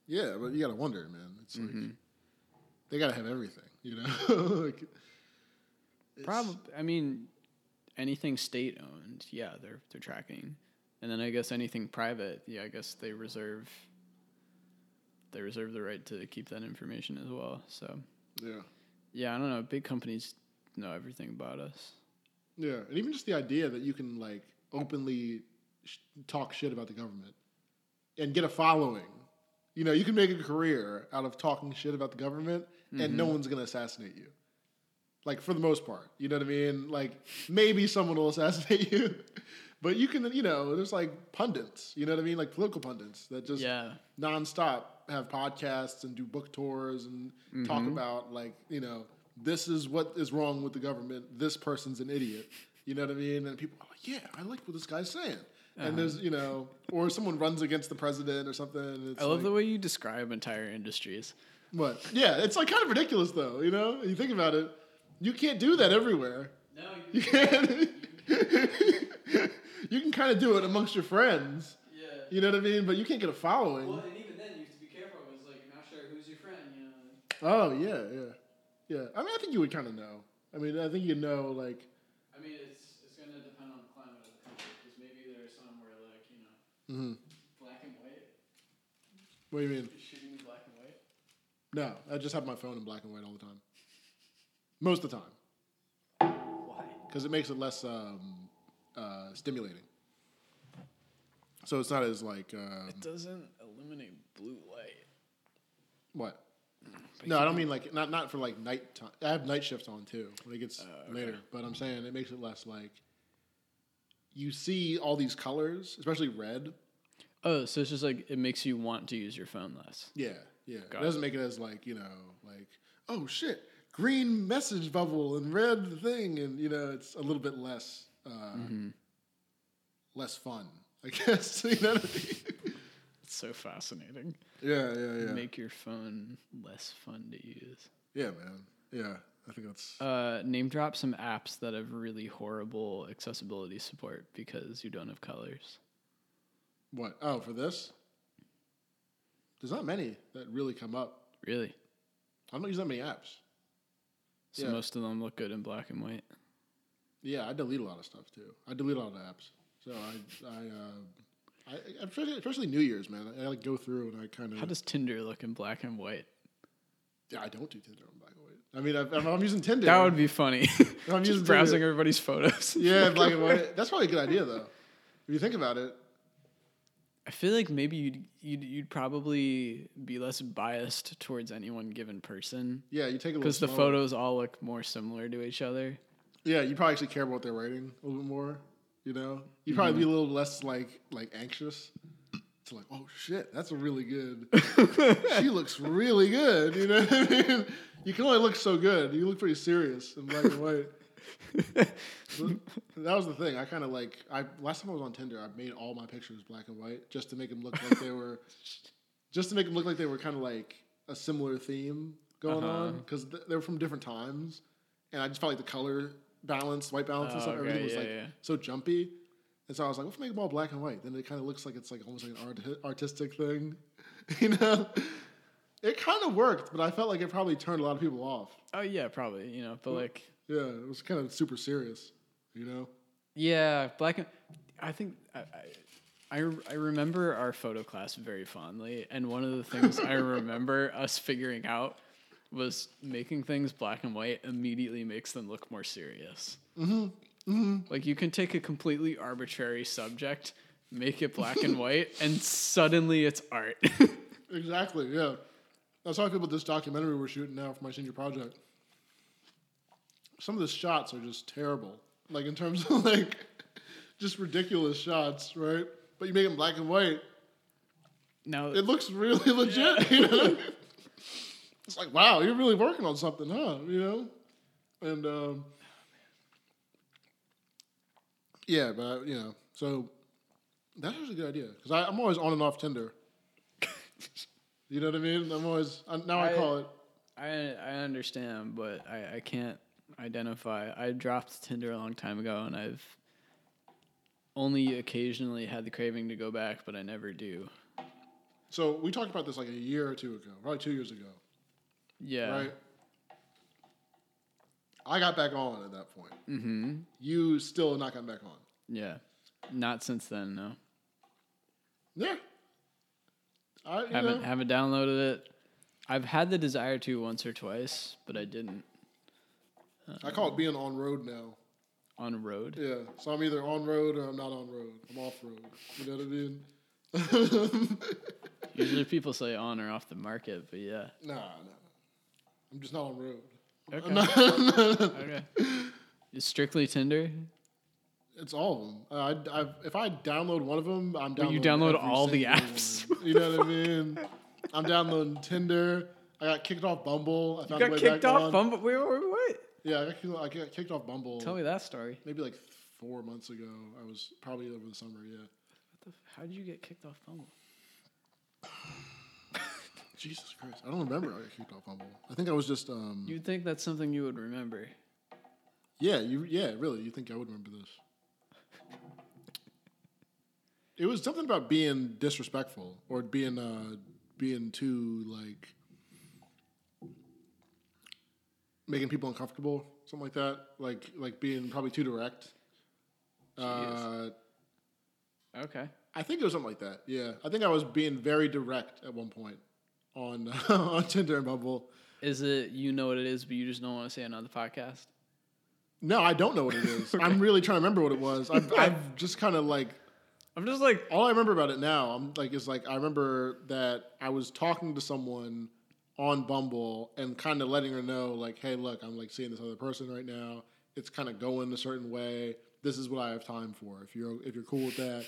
Yeah, but you gotta wonder, man. It's like mm-hmm. They gotta have everything, you know. <laughs> like, Probably. I mean, anything state owned, yeah, they're they're tracking, and then I guess anything private, yeah, I guess they reserve. They reserve the right to keep that information as well. So Yeah, yeah, I don't know. Big companies know everything about us. yeah, and even just the idea that you can like openly sh- talk shit about the government and get a following. You know, you can make a career out of talking shit about the government, and no mm-hmm. one's gonna assassinate you. Like for the most part, you know what I mean. Like maybe someone will <laughs> assassinate you, but you can, you know, there's like pundits. You know what I mean, like political pundits that just Yeah. nonstop have podcasts and do book tours and talk mm-hmm. about like you know this is what is wrong with the government. This person's an idiot. You know what I mean? And people are like, yeah, I like what this guy's saying. And there's uh-huh. you know, or someone runs against the president or something. It's I love like, the way you describe entire industries. What? Yeah, it's like kind of ridiculous though. You know, you think about it, you can't do that everywhere. No, You can't. <laughs> you can kind of do it amongst your friends. yeah. You know what I mean? But you can't get a following. Well, and even then, you have to be careful. It's like you're not sure who's your friend. You know. Oh yeah, yeah, yeah. I mean, I think you would kind of know. I mean, I think you know, like, I mean, it's it's gonna depend on the climate of the country because maybe there's some where like you know hmm black and white, what do you mean? shooting in black and white. No, I just have my phone in black and white all the time. Most of the time, Why? because it makes it less um, uh, stimulating. So it's not as like um, It doesn't eliminate blue light. what? No, I don't mean like not not for like night time. I have night shifts on too when it gets okay. later. But I'm saying it makes it less like you see all these colors, especially red. Oh, so it's just like it makes you want to use your phone less. Yeah, yeah. Got it doesn't make it as like you know like oh shit, green message bubble and red thing, and you know it's a little bit less uh, less fun, I <laughs> guess. you know what I mean? It's so fascinating. Yeah, yeah, yeah. Make your phone less fun to use. yeah, man. Yeah, I think that's Uh, name drop some apps that have really horrible accessibility support because you don't have colors. what. Oh, for this, there's not many that really come up. Really? I don't use that many apps. So Yeah. most of them look good in black and white. Yeah, I delete a lot of stuff too. I delete a lot of apps. So I, I, uh, I especially, especially New Year's, man. I, like go through and I kind of. How does Tinder look in black and white? Yeah, I don't do Tinder in black and white. I mean, if, if I'm using Tinder, That would be funny. I'm <laughs> using Just browsing Tinder. everybody's photos. Yeah, black and <laughs> white. That's probably a good idea though. If you think about it, I feel like maybe you'd, you'd you'd probably be less biased towards any one given person yeah, you take a because the photos all look more similar to each other. Yeah, you probably actually care about their writing a little bit more. You know, you'd probably Mm-hmm. be a little less like like anxious. To like, oh shit, that's a really good. <laughs> she looks really good. You know what I mean? You can only look so good. You look pretty serious in black and white. That was the thing. I kind of like. I last time I was on Tinder, I made all my pictures black and white just to make them look like they were, <laughs> just to make them look like they were kind of like a similar theme going Uh-huh. on because th- they were from different times, and I just felt like the color balance, white balance, and Oh, stuff, okay, everything was yeah, like yeah. so jumpy. And so I was like, let's make them all black and white. Then it kind of looks like it's like almost like an art- artistic thing, <laughs> you know. It kind of worked, but I felt like it probably turned a lot of people off. Oh yeah, probably. You know, but like Yeah, it was kind of super serious, you know. yeah, black and I think I, I I I remember our photo class very fondly, and one of the things I <laughs> remember us figuring out was making things black and white immediately makes them look more serious. Mm-hmm, mm-hmm. Like you can take a completely arbitrary subject, make it black and white, <laughs> and suddenly it's art. <laughs> Exactly. Yeah. I was talking about this documentary we're shooting now for my senior project. Some of the shots are just terrible. Like in terms of <laughs> like just ridiculous shots, right? But you make them black and white, No, it looks really <laughs> legit. You know, <laughs> it's like wow, you're really working on something, huh? You know, and um, yeah, but you know, so that's was a good idea because I'm always on and off Tinder. you know what I mean? I'm always I, now I, I- call it. I I understand, but I, I can't identify. I dropped Tinder a long time ago, and I've only occasionally had the craving to go back, but I never do. So we talked about this like a year or two ago, probably two years ago, Yeah. right? I got back on at that point. Mm-hmm. You still not gotten back on. Yeah. Not since then, no. Yeah. I Haven't know, haven't downloaded it. I've had the desire to once or twice, but I didn't I call it being on road now. on road. Yeah. So I'm either on road or I'm not on road. I'm off road. You know what I mean? <laughs> Usually people say on or off the market, but yeah. nah, nah. I'm just not on road. Okay. <laughs> Okay. Is strictly Tinder? it's all of them. Uh, I, I, if I download one of them, I'm Well, downloading. you download all the apps. You know what I mean? I'm downloading Tinder. I got kicked off Bumble. I found a Got way kicked off on. Bumble. Wait, wait, wait. Yeah, I got, kicked- I got kicked off Bumble. Tell me that story. maybe like four months ago. I was probably over the summer. Yeah. What the, f- how did you get kicked off Bumble? <laughs> Jesus Christ, I don't remember. I got kicked off Bumble. I think I was just. um You'd think that's something you would remember. Yeah, you. Yeah, really. You think I would remember this? It was something about being disrespectful or being uh being too like making people uncomfortable, something like that. Like like being probably too direct. Uh, Okay. I think it was something like that. Yeah, I think I was being very direct at one point on <laughs> on Tinder and Bumble. Is it you know what it is, but you just don't want to say it on the podcast? No, I don't know what it is. <laughs> I'm really trying to remember what it was. I've, <laughs> I've just kind of like I'm just like, all I remember about it now. I'm like is like I remember that I was talking to someone on Bumble and kind of letting her know like, hey, look, I'm like seeing this other person right now. It's kind of going a certain way. This is what I have time for. If you're if you're cool with that,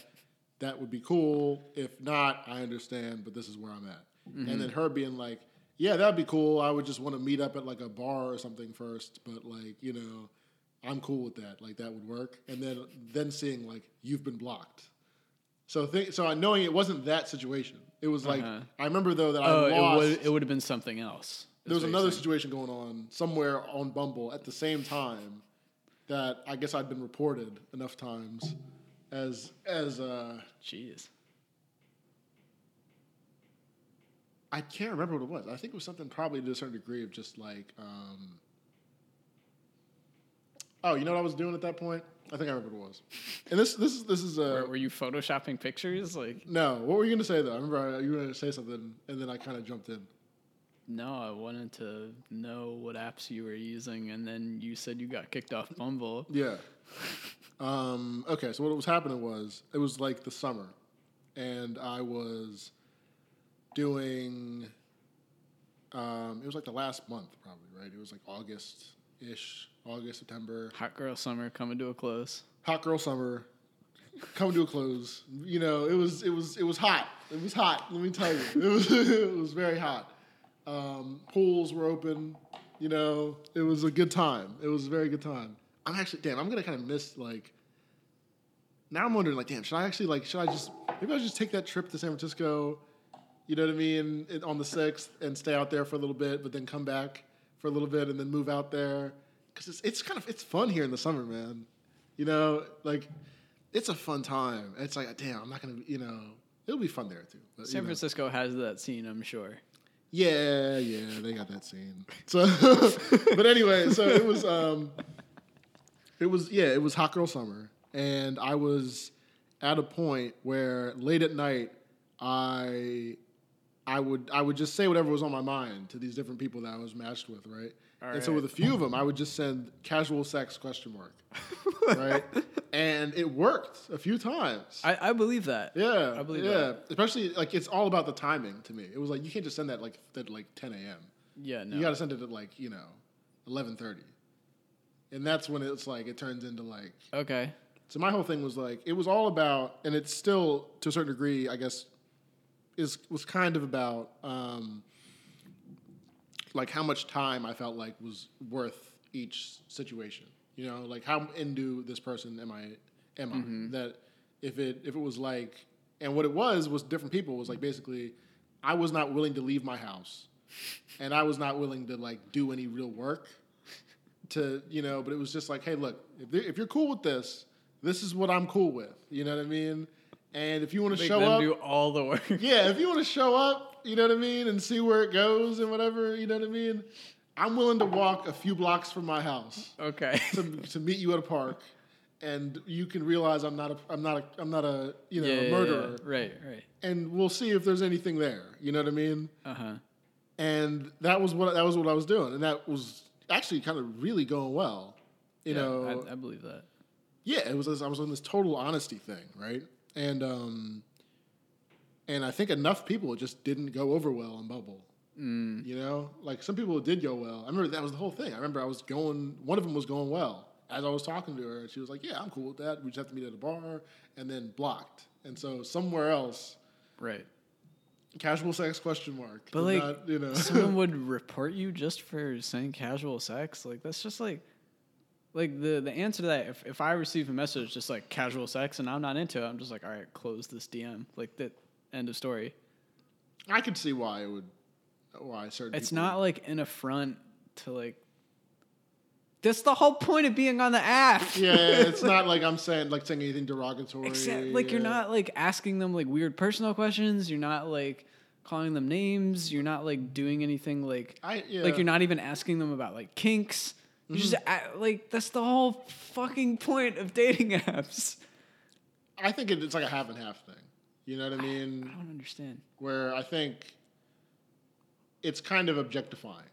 that would be cool. If not, I understand, but this is where I'm at. And then mm-hmm. her being like, yeah, that'd be cool. I would just want to meet up at like a bar or something first, but like, you know, I'm cool with that. Like that would work. And then then seeing like you've been blocked. So think so I knowing it wasn't that situation. It was like Uh-huh. I remember though that oh, I it would it would have been something else. there was is what you're another situation going on somewhere on Bumble at the same time that I guess I'd been reported enough times as as uh Jeez. I can't remember what it was. I think it was something probably to a certain degree of just like um Oh, you know what I was doing at that point? I think I remember what it was. And this this is this is uh Were, were you photoshopping pictures? Like, no, what were you gonna say though? I remember I, you were gonna say something, and then I kind of jumped in. no, I wanted to know what apps you were using, and then you said you got kicked off Bumble. Yeah. Um, okay, so what was happening was it was like the summer, and I was doing. Um, it was like the last month, probably right. It was like August ish, August September. Hot girl summer coming to a close. Hot girl summer, coming to a close. You know, it was it was it was hot. It was hot. Let me tell you, it was <laughs> it was very hot. Um, pools were open. You know, it was a good time. It was a very good time. I'm actually damn. I'm gonna kind of miss like. Now I'm wondering like, damn, should I actually like, should I just maybe I just take that trip to San Francisco? You know what I mean? On the sixth and stay out there for a little bit, but then come back for a little bit and then move out there because it's it's kind of it's fun here in the summer, man. You know, like it's a fun time. It's like, damn, I'm not gonna, you know, it'll be fun there too. But, San know. Francisco has that scene, I'm sure. Yeah, yeah, they got that scene. So, <laughs> but anyway, so it was, um, it was, yeah, it was hot girl summer, and I was at a point where late at night, I, I would, I would just say whatever was on my mind to these different people that I was matched with, right? and so with a few of them, I would just send casual sex question mark, right? <laughs> And it worked a few times. I, I believe that. Yeah, I believe yeah. that. Especially like it's all about the timing to me. It was like you can't just send that like at like 10 a.m. Yeah, no. You got to send it at like you know 11:30, and that's when it's like it turns into like okay. So my whole thing was like it was all about, and it's still to a certain degree, I guess, is was kind of about um, like how much time I felt like was worth each situation. You know, like how into this person am I? Am I that if it if it was like, and what it was was different people was like basically, I was not willing to leave my house, and I was not willing to like do any real work to you know but it was just like hey look if, if you're cool with this this is what i'm cool with you know what i mean and if you want to show up do all the work. <laughs> yeah if you want to show up you know what i mean and see where it goes and whatever you know what i mean i'm willing to walk a few blocks from my house Okay. <laughs> to, to meet you at a park and you can realize i'm not a i'm not a i'm not a you know yeah, a yeah, murderer yeah. Right, right. and we'll see if there's anything there you know what i mean Uh huh. and that was what that was what I was doing, and that was actually kind of really going well. You yeah, know, I, I believe that. yeah, it was. I was on this total honesty thing, right? And um, and I think enough people just didn't go over well on Bumble. Mm. You know, like some people did go well. I remember that was the whole thing. I remember I was going. One of them was going well as I was talking to her. And she was like, "Yeah, I'm cool with that. We just have to meet at a bar," and then blocked. And so somewhere else, Right. casual sex question mark. But like, not, you know, someone <laughs> would report you just for saying casual sex. Like that's just like, like the the answer to that. If if I receive a message just like casual sex and I'm not into it, I'm just like, all right, close this DM. Like that. End of story. I could see why it would. Why certain. It's people- not like an affront to like. That's the whole point of being on the app. yeah, it's <laughs> not like I'm saying like saying anything derogatory. Except, like you're not like asking them like weird personal questions. You're not like calling them names. You're not like doing anything like I yeah. like you're not even asking them about like kinks. You just Mm-hmm. a- like that's the whole fucking point of dating <laughs> apps. I think it's like a half and half thing. You know what I mean? I mean? don't understand. Where I think it's kind of objectifying.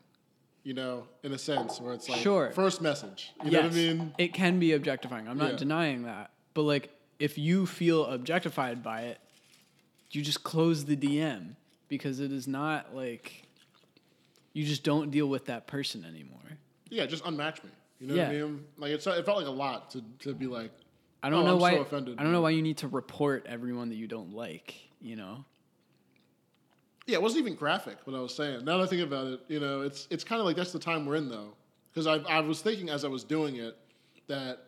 You know, in a sense, where it's like Sure. first message. You know what I mean? It can be objectifying. I'm not Yeah. denying that. But like if you feel objectified by it, you just close the DM because it is not like you just don't deal with that person anymore. Yeah, just unmatch me. You know what I mean? Like it's it felt like a lot to to be like. I don't Oh, know I'm why so offended. I don't know why you need to report everyone that you don't like, you know? Yeah, it wasn't even graphic. What I was saying. Now that I think about it, you know, it's it's kind of like that's the time we're in though, because I I was thinking as I was doing it that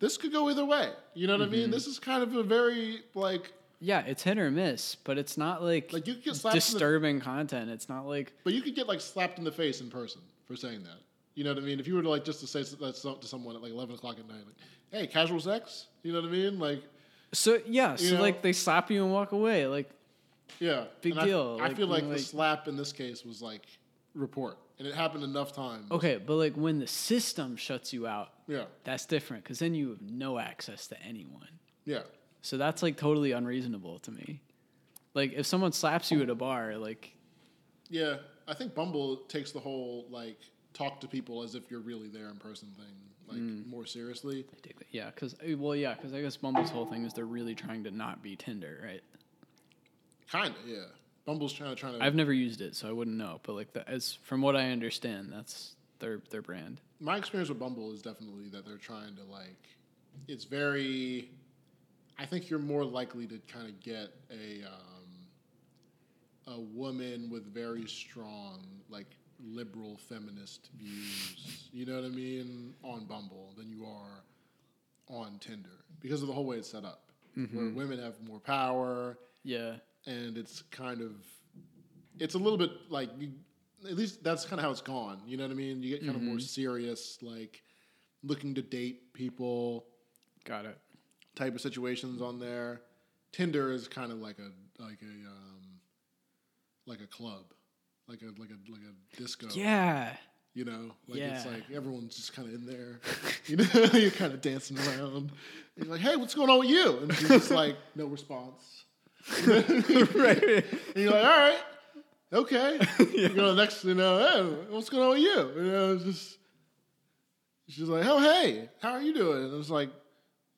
this could go either way. You know what Mm-hmm. I mean? This is kind of a very like Yeah, it's hit or miss, but it's not like, like you could get slapped in the, disturbing content. It's not like but you could get like slapped in the face in person for saying that. You know what I mean? If you were to like just to say that to someone at like eleven o'clock at night, like, "Hey, casual sex," you know what I mean? Like, so yeah, so know? like they slap you and walk away. Like yeah, Big And I- deal. I, Like, feel like, you the like- slap in this case was like report, and it happened enough times. okay, but like when the system shuts you out, Yeah, that's different because then you have no access to anyone. yeah. So that's like totally unreasonable to me. Like if someone slaps you oh. at a bar, like Yeah, I think Bumble takes the whole like talk to people as if you're really there in person thing like Mm. more seriously. yeah, because well, yeah, because I guess Bumble's whole thing is they're really trying to not be Tinder, right? Kind of, yeah. Bumble's trying to trying to. I've never used it, so I wouldn't know. But like, the, as from what I understand, that's their their brand. my experience with Bumble is definitely that they're trying to like. It's very. I think you're more likely to kind of get a um, a woman with very strong like liberal feminist views. You know what I mean? On Bumble than you are on Tinder because of the whole way it's set up, where women have more power Yeah, and it's kind of it's a little bit like you, at least that's kind of how it's gone. You know what i mean? You get kind of more serious like looking to date people got it. type of situations on there. Tinder is kind of like a like a um like a club like a like a like a disco Yeah, you know like it's like everyone's just kind of in there you know <laughs> you're kind of dancing around and you're like hey what's going on with you and she's just like no response <laughs> right. and you're like, all right, okay. <laughs> You go to the next, you know, hey, what's going on with you? You know, it's just she's like, oh hey, how are you doing? And it's like,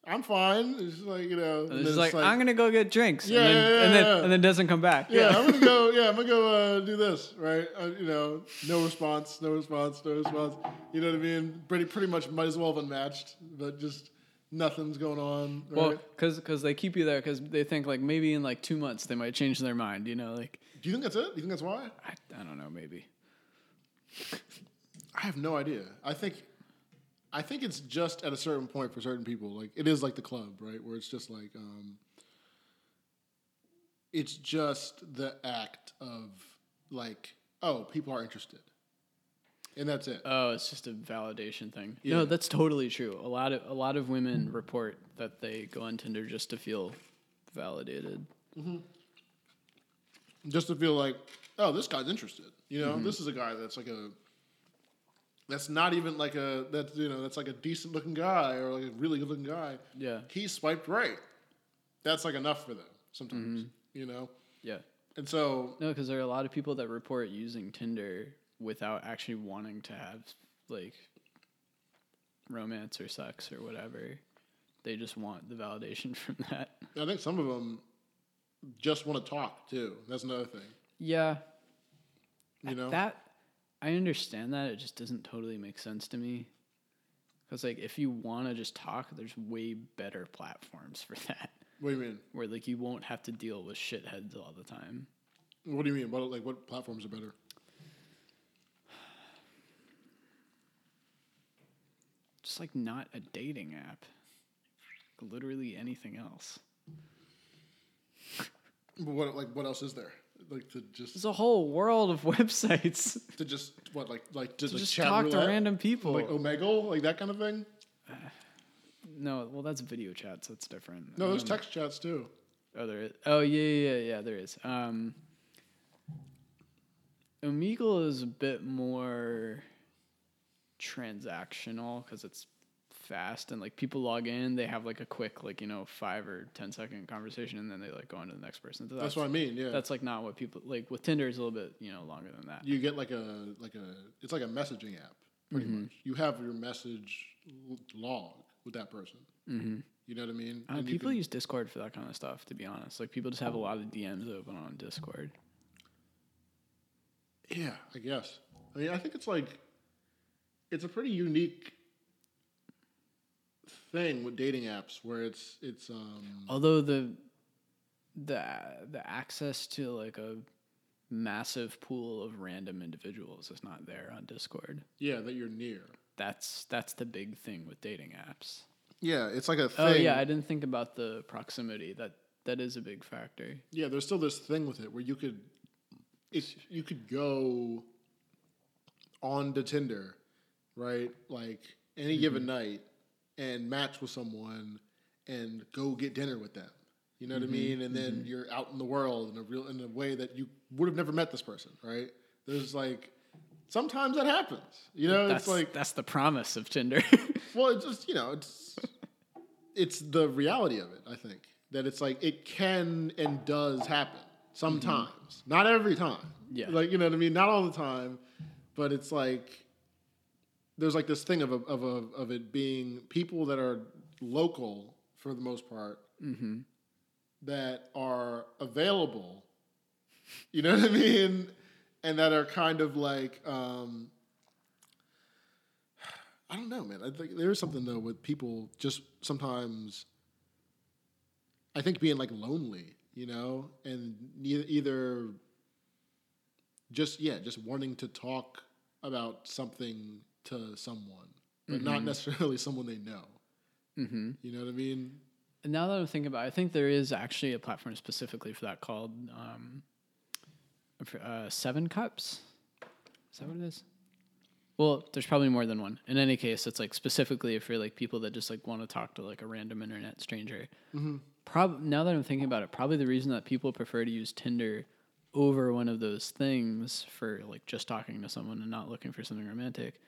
I'm fine. It's like, you know, And and it's then like, I'm gonna go get drinks. Yeah, and then, yeah, and then, yeah, yeah. and then doesn't come back. yeah, I'm gonna go. <laughs> Yeah, I'm gonna go uh, do this, right? Uh, you know, no response, no response, no response. You know what I mean? Pretty, pretty much might as well have unmatched, but just nothing's going on. Right? Well, because because they keep you there because they think like maybe in like two months they might change their mind. You know, like Do you think that's it? Do You think that's why? I, I don't know, maybe. I have no idea. I think, I think it's just at a certain point for certain people. Like it is like the club, right? Where it's just like, um, it's just the act of like, oh, people are interested, and that's it. Oh, it's just a validation thing. Yeah. No, that's totally true. A lot of a lot of women report that they go on Tinder just to feel validated. just to feel like, oh, this guy's interested. You know, this is a guy that's like a that's not even like a that's you know that's like a decent looking guy or like a really good looking guy. Yeah. he swiped right. That's like enough for them sometimes. Mm-hmm. You know, Yeah. and so No, because there are a lot of people that report using Tinder without actually wanting to have like romance or sex or whatever. They just want the validation <laughs> from that. I think some of them just want to talk too. That's another thing. Yeah. You know, That I understand that. It just doesn't totally make sense to me. Because like if you want to just talk, there's way better platforms for <laughs> that. what do you mean? Where like you won't have to deal with shitheads all the time. What do you mean? What like what platforms are better? Just like not a dating app. Literally anything else. But What like what else is there? Like to just There's a whole world of <laughs> websites to just what like like to, to just chat talk to random people. like Omegle like that kind of thing. no, well that's video chats. That's different. No, there's Um, text chats too. Oh, there is. Oh, yeah, yeah, yeah, yeah, there is. Um, Omegle is a bit more transactional because it's fast and like people log in, they have like a quick like you know five or ten second conversation and then they like go on to the next person. So That's what I mean. Yeah, That's like not what people like with Tinder is a little bit you know longer than that. you get like a like a it's like a messaging app pretty Mm-hmm. much. You have your message log with that person. Mm-hmm. You know what I mean? Uh, And people can- use Discord for that kind of stuff. To be honest, like people just have a lot of DMs open on Discord. yeah, I guess. I mean, I think it's like it's a pretty unique thing with dating apps where it's it's um Although the the the access to like a massive pool of random individuals is not there on Discord. yeah that you're near. That's that's the big thing with dating apps. Yeah, it's like a thing. Oh yeah, I didn't think about the proximity. That that is a big factor. Yeah, there's still this thing with it where you could, if you could go on to Tinder, right? Like any given night, and match with someone, and go get dinner with them. You know what I mm-hmm, mean? And then mm-hmm. you're out in the world in a real in a way that you would have never met this person, right? There's like sometimes that happens. You know, That's it's like that's the promise of Tinder. <laughs> well, it's just you know, it's it's the reality of it. I think that it's like it can and does happen sometimes, mm-hmm. not every time. Yeah. like you know what I mean. Not all the time, but it's like there's like this thing of a, of a, of it being people that are local for the most part that are available. You know what I mean? And that are kind of like. Um, I don't know, man. I think there is something though with people just sometimes. I think being like lonely, you know, and either just yeah, just wanting to talk about something to someone, but not necessarily <laughs> someone they know. Mm-hmm. You know what I mean? And now that I'm thinking about it, I think there is actually a platform specifically for that called um, uh, Seven Cups. Is that what it is? Well, there's probably more than one. In any case, it's like specifically for like people that just like want to talk to like a random internet stranger. Prob- now that I'm thinking about it, probably the reason that people prefer to use Tinder over one of those things for like just talking to someone and not looking for something romantic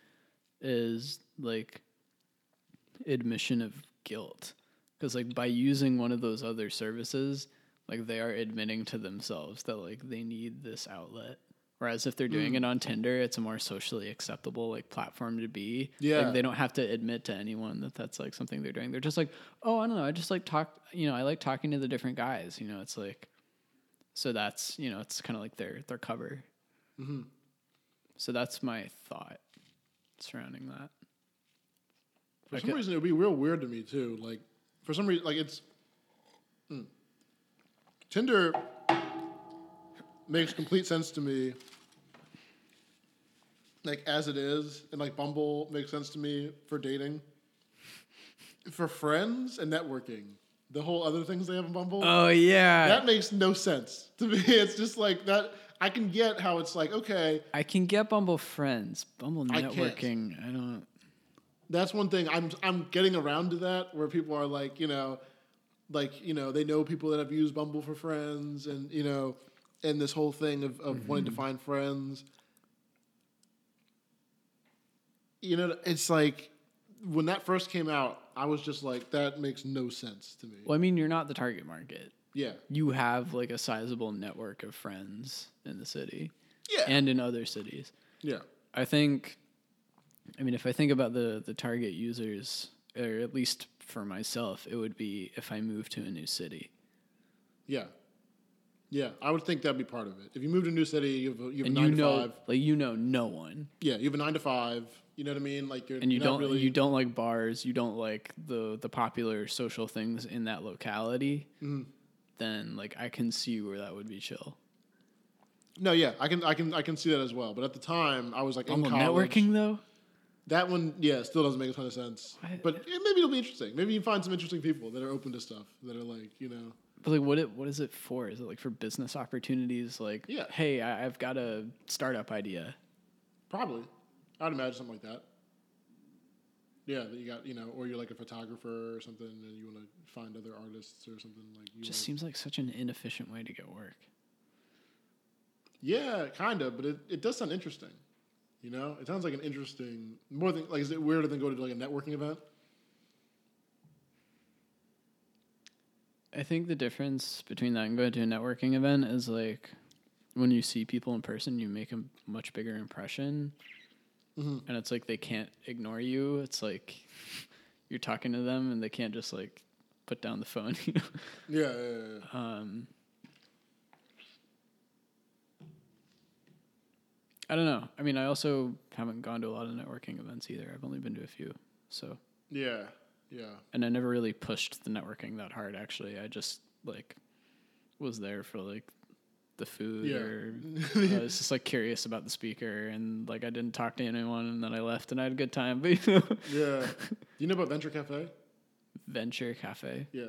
is like admission of guilt. Because like by using one of those other services like they are admitting to themselves that like they need this outlet. Whereas if they're doing hmm. it on tinder it's a more socially acceptable like platform to be. Yeah. like, they don't have to admit to anyone that that's like something they're doing. They're just like oh i don't know. I just like talk you know i like talking to the different guys. You know it's like so that's you know it's kind of like their their cover. Mm-hmm. So that's my thought surrounding that For some reason, it would be real weird to me too. Like, for some reason, like it's hmm. Tinder makes complete sense to me. Like as it is, and like Bumble makes sense to me for dating. For friends and networking, the whole other things they have in Bumble, Oh yeah. that makes no sense to me. <laughs> It's just like that. I can get how it's like okay, I can get Bumble friends. Bumble I can't. networking. I, don't. that's one thing I'm I'm getting around to that where people are like, you know, like, you know, they know people that have used Bumble for friends and, you know, and this whole thing of, of wanting to mm-hmm. find friends. You know, it's like when that first came out, I was just like, that makes no sense to me. Well, I mean, you're not the target market. Yeah. You have like a sizable network of friends in the city Yeah. and in other cities. yeah. I think, I mean, if I think about the the target users, or at least for myself, it would be if I move to a new city. Yeah. Yeah. I would think that'd be part of it. If you move to a new city, you have a, you have and a nine you to know, five. like you know, no one, Yeah. You have a nine to five. You know what I mean? Like you're and you don't really. you don't like bars, you don't like the the popular social things in that locality. Mm-hmm. Then like I can see where that would be chill. No, yeah, I can, I can, I can see that as well. But at the time, I was like in Bumble college. networking though. That one, yeah, still doesn't make a ton of sense. I- but eh, maybe it'll be interesting. Maybe you find some interesting people that are open to stuff that are like, you know, But like, what it what is it for? Is it like for business opportunities? Like, Yeah. hey, I, I've got a startup idea. probably. I'd imagine something like that. Yeah, that you got, you know, or you're like a photographer or something, and you want to find other artists or something like. You Just seems like such an inefficient way to get work. Yeah, kind of, but it, it does sound interesting. You know, it sounds like an interesting more than like is it weirder than go to like a networking event? I think the difference between that and going to a networking event is like when you see people in person, you make a much bigger impression, Mm-hmm. and it's like they can't ignore you. It's like you're talking to them, and they can't just like put down the phone. <laughs> You know. Yeah, yeah, yeah. Um, I don't know. I mean, I also haven't gone to a lot of networking events either. I've only been to a few. So, yeah, yeah. and I never really pushed the networking that hard. Actually, I just like was there for like the food, Yeah. or <laughs> I was just like curious about the speaker, and like I didn't talk to anyone, and then I left, and I had a good time. But you know, Yeah. Do you know about Venture Cafe? Venture Cafe Yeah.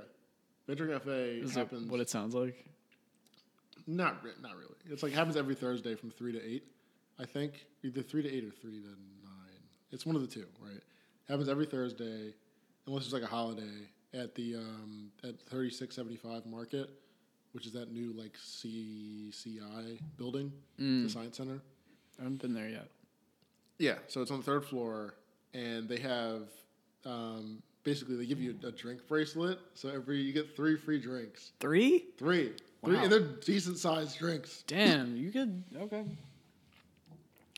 Venture Cafe is happens. what it sounds like. not re- not really. It's like happens every Thursday from three to eight, I think. Either three to eight or three to nine. It's one of the two, right? Happens every Thursday, unless it's like a holiday at the um, at thirty six seventy five Market, which is that new like CCI building, the Science Center. I haven't been there yet. Yeah, so it's on the third floor, and they have um, basically they give you a drink bracelet. So every you get three free drinks. Three? Three, three, and they're decent sized drinks. Damn, you could okay.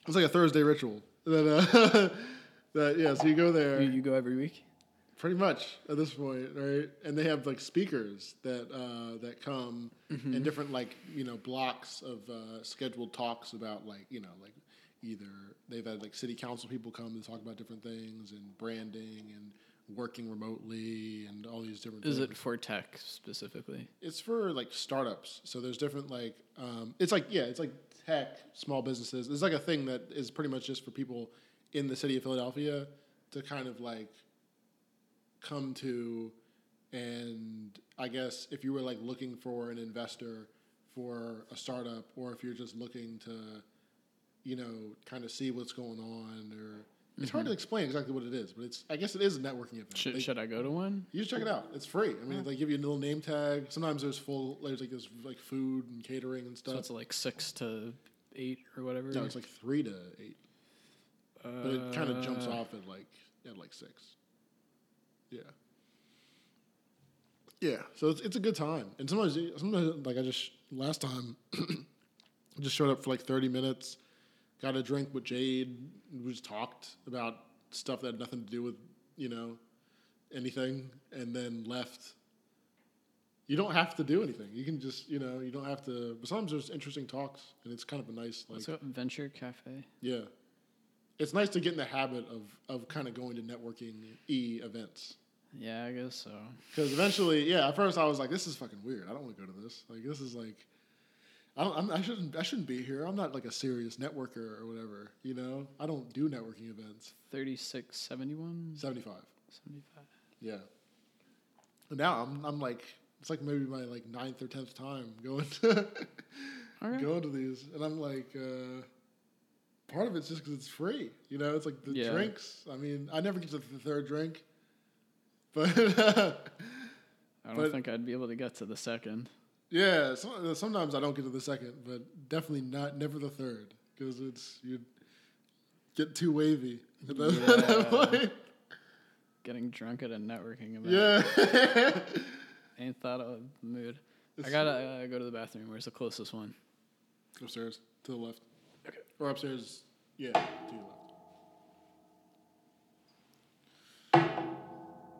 It's like a Thursday ritual. That, uh, <laughs> that yeah. So you go there You, you go every week. Pretty much at this point, right? And they have like speakers that uh, that come in different like you know blocks of uh, scheduled talks about like you know like either they've had like city council people come and talk about different things and branding and working remotely and all these different Is things. it for tech specifically? It's for like startups. So there's different like um, it's like yeah, it's like tech, small businesses. It's like a thing that is pretty much just for people in the city of Philadelphia to kind of like come to and I guess if you were like looking for an investor for a startup or if you're just looking to you know kind of see what's going on or it's hard to explain exactly what it is, but it's I guess it is a networking event. Should, They- should I go to one? you just check it out. It's free. I mean, they give you a little name tag. Sometimes there's full. There's like there's like food and catering and stuff. So it's like six to eight or whatever. no, it's like three to eight, but it kind of jumps Uh, off at like at like six. Yeah. Yeah, so it's it's a good time, and sometimes sometimes like I just last time, I <clears throat> just showed up for like thirty minutes, got a drink with Jade, we just talked about stuff that had nothing to do with you know anything, and then left. You don't have to do anything. You can just you know you don't have to. But sometimes there's interesting talks, and it's kind of a nice like it? Venture Cafe. yeah. it's nice to get in the habit of of kind of going to networking e events. Yeah, I guess so. Because eventually, yeah, at first I was like, "This is fucking weird. I don't want to go to this. Like, this is like, I don't, I'm, I shouldn't, I shouldn't be here. I'm not like a serious networker or whatever. You know, I don't do networking events. 36, 71, Seventy-five, 75. yeah. And now I'm, I'm like, it's like maybe my like ninth or tenth time going to, <laughs> Okay. going to these, and I'm like, uh, part of it's just because it's free. You know, it's like the Yeah. drinks. I mean, I never get to the third drink, but. <laughs> I don't But- think I'd be able to get to the second. Yeah, so, sometimes I don't get to the second, but definitely not never the third because it's you get too wavy at that, <laughs> at that point. Getting drunk at a networking event. Yeah, <laughs> Ain't thought of the mood. I gotta uh, go to the bathroom. Where's the closest one? upstairs to the left, okay, or upstairs, yeah, to the left.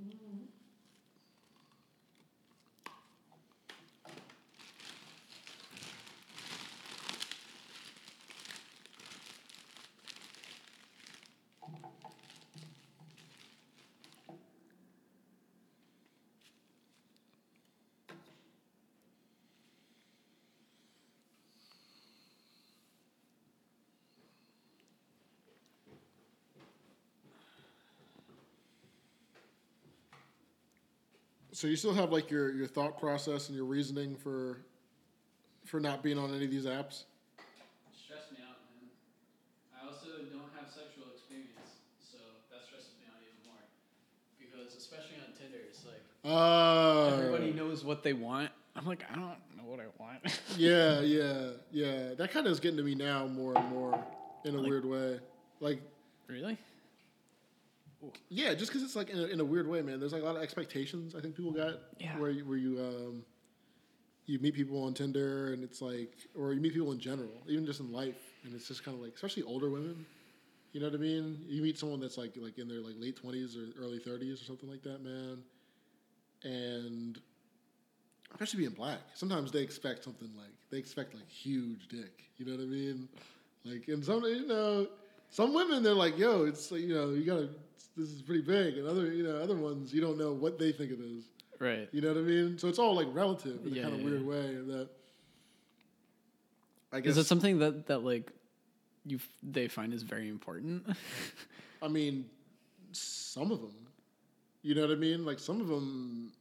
Mm-hmm. So you still have like your, your thought process and your reasoning for for not being on any of these apps? Stress me out, man. I also don't have sexual experience, so that stresses me out even more. Because especially on Tinder, it's like Uh, everybody knows what they want. I'm like, I don't know what I want. <laughs> Yeah, <laughs> yeah, yeah. That kind of is getting to me now more and more in a Like- weird way. Like, really? Yeah, just because it's like in a, in a weird way, man. There's like a lot of expectations I think people got. Yeah. Where you, where you um you meet people on Tinder and it's like, or you meet people in general, even just in life, and it's just kind of like, especially older women. You know what I mean? You meet someone that's like like in their like late twenties or early thirties or something like that, man. And especially being black, sometimes they expect something like they expect like huge dick. You know what I mean? Like, and some you know, some women they're like, yo, it's like, you know, you gotta, this is pretty big, and other you know other ones you don't know what they think it is. Right. You know what I mean? So it's all like relative in Yeah, a kind of yeah, weird yeah. way that. I guess Is it something that that like you f- they find is very important? I mean, some of them. You know what I mean? Like some of them,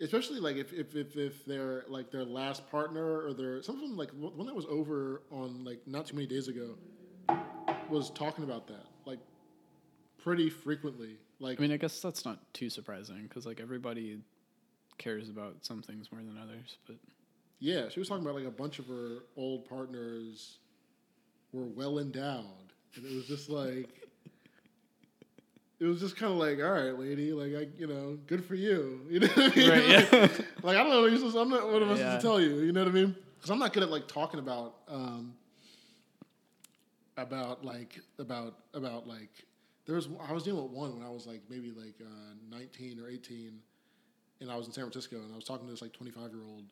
especially like if if if, if they're like their last partner or their some of them like one that was over on like not too many days ago was talking about that pretty frequently. Like I mean, I guess that's not too surprising because like everybody cares about some things more than others. But yeah, she was talking about like a bunch of her old partners were well endowed, and it was just like. <laughs> it was just kind of like, all right, lady, like I, you know, good for you. <laughs> You know what I mean? Right, yeah. like, <laughs> like, I don't know. What supposed, I'm not. What am I supposed to tell you? You know what I mean? Because I'm not good at like talking about, um, about like about about like. There was I was dealing with one when I was like maybe like uh, 19 or 18, and I was in San Francisco, and I was talking to this like 25 year old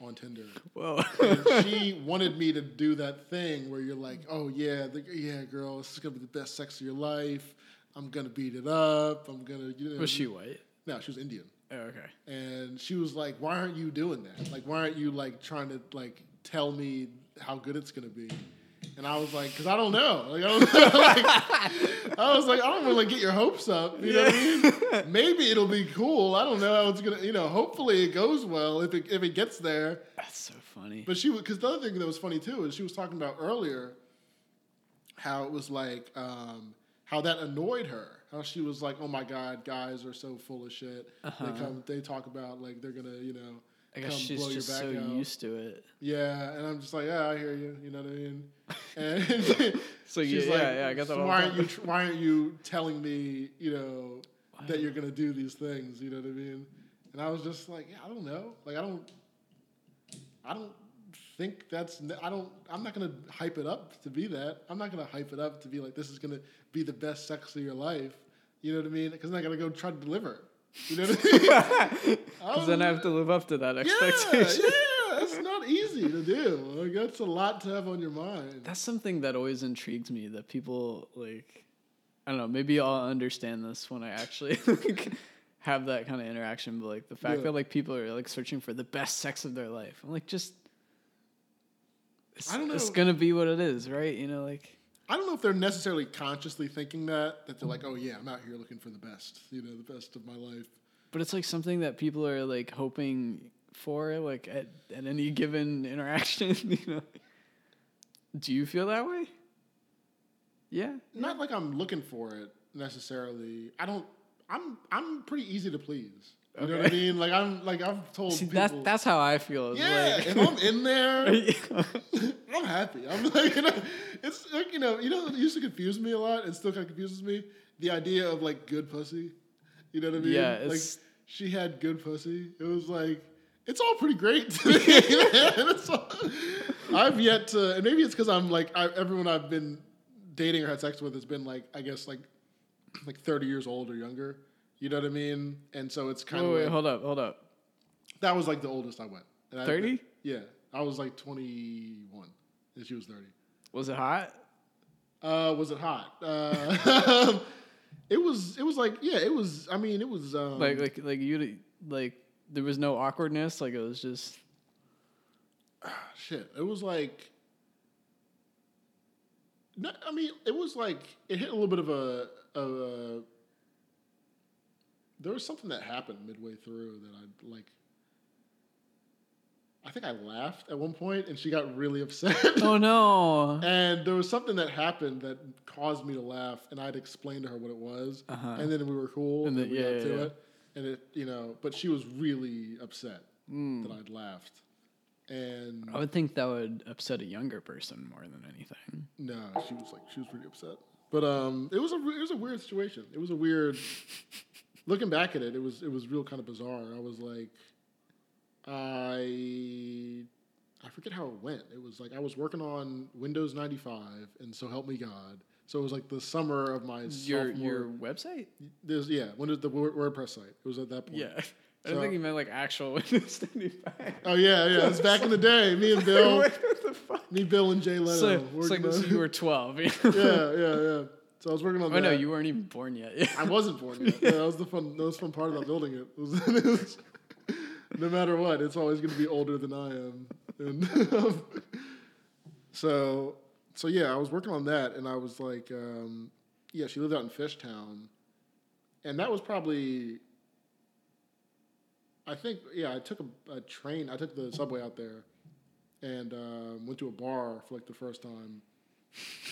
on Tinder. Well, <laughs> she wanted me to do that thing where you're like, oh yeah, the, yeah, girl, this is gonna be the best sex of your life. I'm gonna beat it up. I'm gonna. You know, was she white? No, she was Indian, Oh, okay. and she was like, why aren't you doing that? Like, why aren't you like trying to like tell me how good it's gonna be? And I was like, because I don't know. Like, I don't know. like, I was <laughs> like, I don't to get your hopes up. You know what I mean? Maybe it'll be cool. I don't know how it's gonna. You know, hopefully it goes well if it if it gets there. That's so funny. But she, because the other thing that was funny too is she was talking about earlier how it was like um, how that annoyed her. How she was like, "Oh my God, guys are so full of shit. Uh-huh. They come, they talk about like they're gonna, you know, I guess come she's blow your just back so out." used to it. Yeah, and I'm just like, yeah, I hear you. You know what I mean? <laughs> And So, she's yeah, like, yeah, I got that "So all why aren't time." you? Tr- why aren't you telling me? You know that you're gonna do these things. You know what I mean? And I was just like, yeah, I don't know. Like I don't, I don't think that's. I don't. I'm not gonna hype it up to be that. I'm not gonna hype it up to be like this is gonna be the best sex of your life. You know what I mean? Because I'm not gonna go try to deliver. You know what I mean? <laughs> Because then I have to live up to that expectation. yeah, it's not easy to do. Like that's a lot to have on your mind. That's something that always intrigues me that people like I don't know, maybe I'll understand this when I actually <laughs> like, have that kind of interaction, but like the fact Yeah. that like people are like searching for the best sex of their life. I'm like just it's, I don't it's gonna be what it is, right? You know, like I don't know if they're necessarily consciously thinking that that they're like, oh yeah, I'm out here looking for the best, you know, the best of my life. but it's like something that people are like hoping for like at, at any given interaction, <laughs> you know. Do you feel that way? Yeah. Not like I'm looking for it necessarily. I don't. I'm I'm pretty easy to please. You know what I mean? Like I'm like I've told See, people. that's that's how I feel. yeah, like- if I'm in there, <laughs> <laughs> I'm happy. I'm <laughs> like, you know, it's like you know, you know, it used to confuse me a lot. It still kind of confuses me. The idea of like good pussy. You know what I mean? Yeah, like she had good pussy. It was like it's all pretty great to me. man. It's all- I've yet to, and maybe it's because I'm like I, everyone I've been dating or had sex with has been like I guess like like 30 years old or younger. You know what I mean? And so it's kind of wait, like, hold up, hold up. that was like the oldest I went. 30? yeah, I was like 21, and she was 30. Was it hot? Uh, was it hot? Uh, <laughs> it was. It was like yeah. It was. I mean, it was. Um, Like, like, like you, like there was no awkwardness. Like it was just. <sighs> shit. It was like. No, I mean, it was like it hit a little bit of a. Of a there was something that happened midway through that I like. I think I laughed at one point, and she got really upset. <laughs> Oh no! And there was something that happened that caused me to laugh, and I'd explained to her what it was, Uh-huh. and then we were cool, And and, then- we yeah, got to yeah. it, and it, you know, but she was really upset Mm. that I'd laughed, and I would think that would upset a younger person more than anything. no, she was like, she was pretty upset, but um, it was a it was a weird situation. It was a weird. <laughs> looking back at it, it was it was real kind of bizarre. I was like, I I forget how it went. It was like I was working on Windows 95 and So Help Me God. So it was like the summer of my Your your website? There's yeah, Windows the WordPress site. It was at that point. Yeah. <laughs> I So- don't think you meant like actual <laughs> Windows 95. Oh yeah, yeah. It's back in the day. Me and <laughs> Bill, what the fuck? me, Bill, and Jay Leno. So, it's like you were 12. yeah, yeah, yeah. So I was working on Oh that. no, you weren't even born yet. I wasn't born yet. <laughs> Yeah, that was the fun. That was fun part about building it. Was, it was- no matter what, it's always going to be older than I am. And um, <laughs> so, so yeah, I was working on that, and I was like, um, yeah, she lived out in Fishtown, and that was probably. I think yeah, I took a, a train. I took the subway out there, and um, went to a bar for like the first time. <laughs>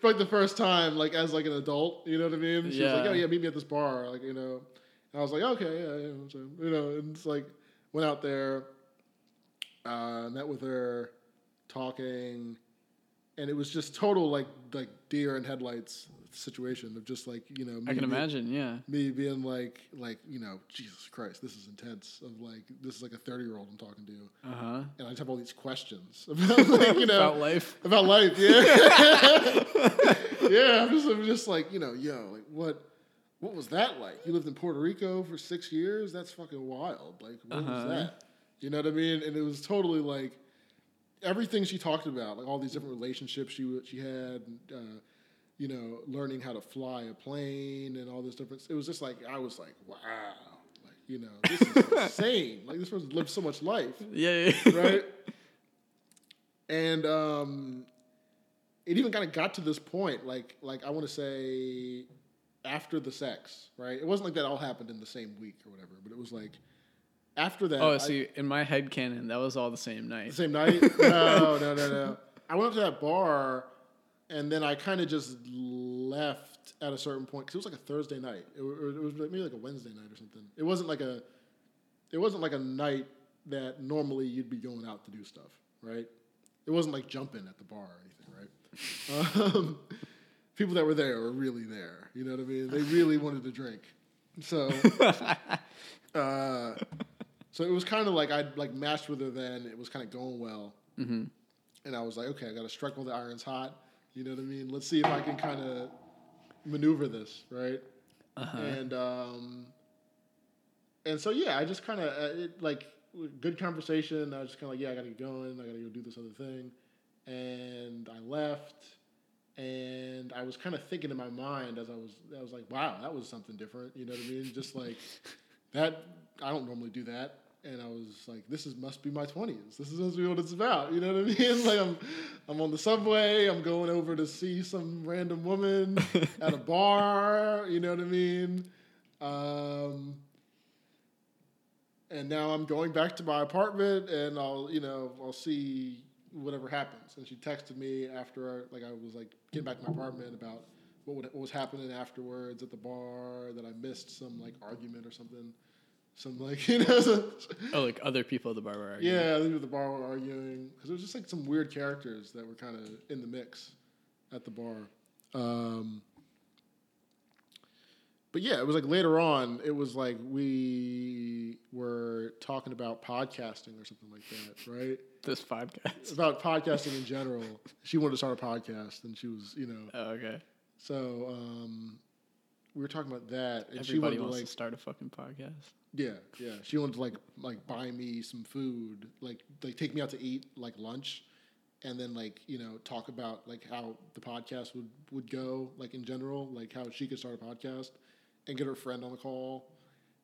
for like the first time, like as like an adult, you know what I mean? She was like, "Oh yeah, meet me at this bar," like you know. And I was like, "Okay, yeah, yeah." So, you know, and it's like went out there, uh, met with her, talking, and it was just total like like deer and headlights situation of just like you know. Me I can being- imagine. Yeah. me being like like you know Jesus Christ, this is intense. Of like this is like a thirty year old I'm talking to, Uh huh. and I just have all these questions <laughs> about like you <laughs> know About life. about life. Yeah, <laughs> yeah. I'm just, I'm just like, you know, yo, like what, what was that like? You lived in Puerto Rico for six years. That's fucking wild. Like, what was Uh-huh. that? You know what I mean? And it was totally like everything she talked about, like all these different relationships she she had. Uh, you know, learning how to fly a plane and all this different. It was just like I was like, wow, like you know, this is <laughs> insane. Like this person lived so much life Yeah. yeah. right? <laughs> and um, it even kind of got to this point, like like I want to say after the sex, right? It wasn't like that all happened in the same week or whatever, but it was like after that. Oh, I- see, in my head canon, that was all the same night. the same night? No, <laughs> no, no, no. I went up to that bar, and then I kind of just left at a certain point because it was like a Thursday night, it, or it was maybe like a Wednesday night or something. It wasn't like a, it wasn't like a night that normally you'd be going out to do stuff, right? It wasn't like jumping at the bar or anything, right? <laughs> Um, people that were there were really there. You know what I mean? They really wanted to drink, so. <laughs> Uh, so it was kind of like I'd like matched with her then. It was kind of going well, Mm-hmm. and I was like, okay, I got to strike while the iron's hot. You know what I mean? Let's see if I can kind of maneuver this, right? Uh-huh. And um, and so yeah, I just kind of uh, like good conversation. I was just kind of like, yeah, I got to get going. I got to go do this other thing, and I left. And I was kind of thinking in my mind as I was, I was like, wow, that was something different. You know what I mean? Just like that, I don't normally do that. And I was like, this is must be my twenties. This is must be what it's about. You know what I mean? <laughs> Like I'm, I'm on the subway. I'm going over to see some random woman <laughs> at a bar. You know what I mean? Um, and now I'm going back to my apartment, and I'll, you know, I'll see whatever happens. And she texted me after, like, I was like getting back to my apartment about what, would, what was happening afterwards at the bar. That I missed some like argument or something, some like <laughs> you know, some, Oh, like other people at the bar were arguing. yeah, they were at the bar were arguing because it was just like some weird characters that were kind of in the mix at the bar. Um, but yeah, it was like later on. It was like we were talking about podcasting or something like that, right? This podcast. About podcasting in general. She wanted to start a podcast, and she was, you know, Oh, okay. so um, we were talking about that, and she Everybody wanted to wants like to start a fucking podcast. Yeah, yeah. She wanted to like like buy me some food, like like take me out to eat like lunch, and then like you know talk about like how the podcast would would go like in general, like how she could start a podcast, and get her friend on the call,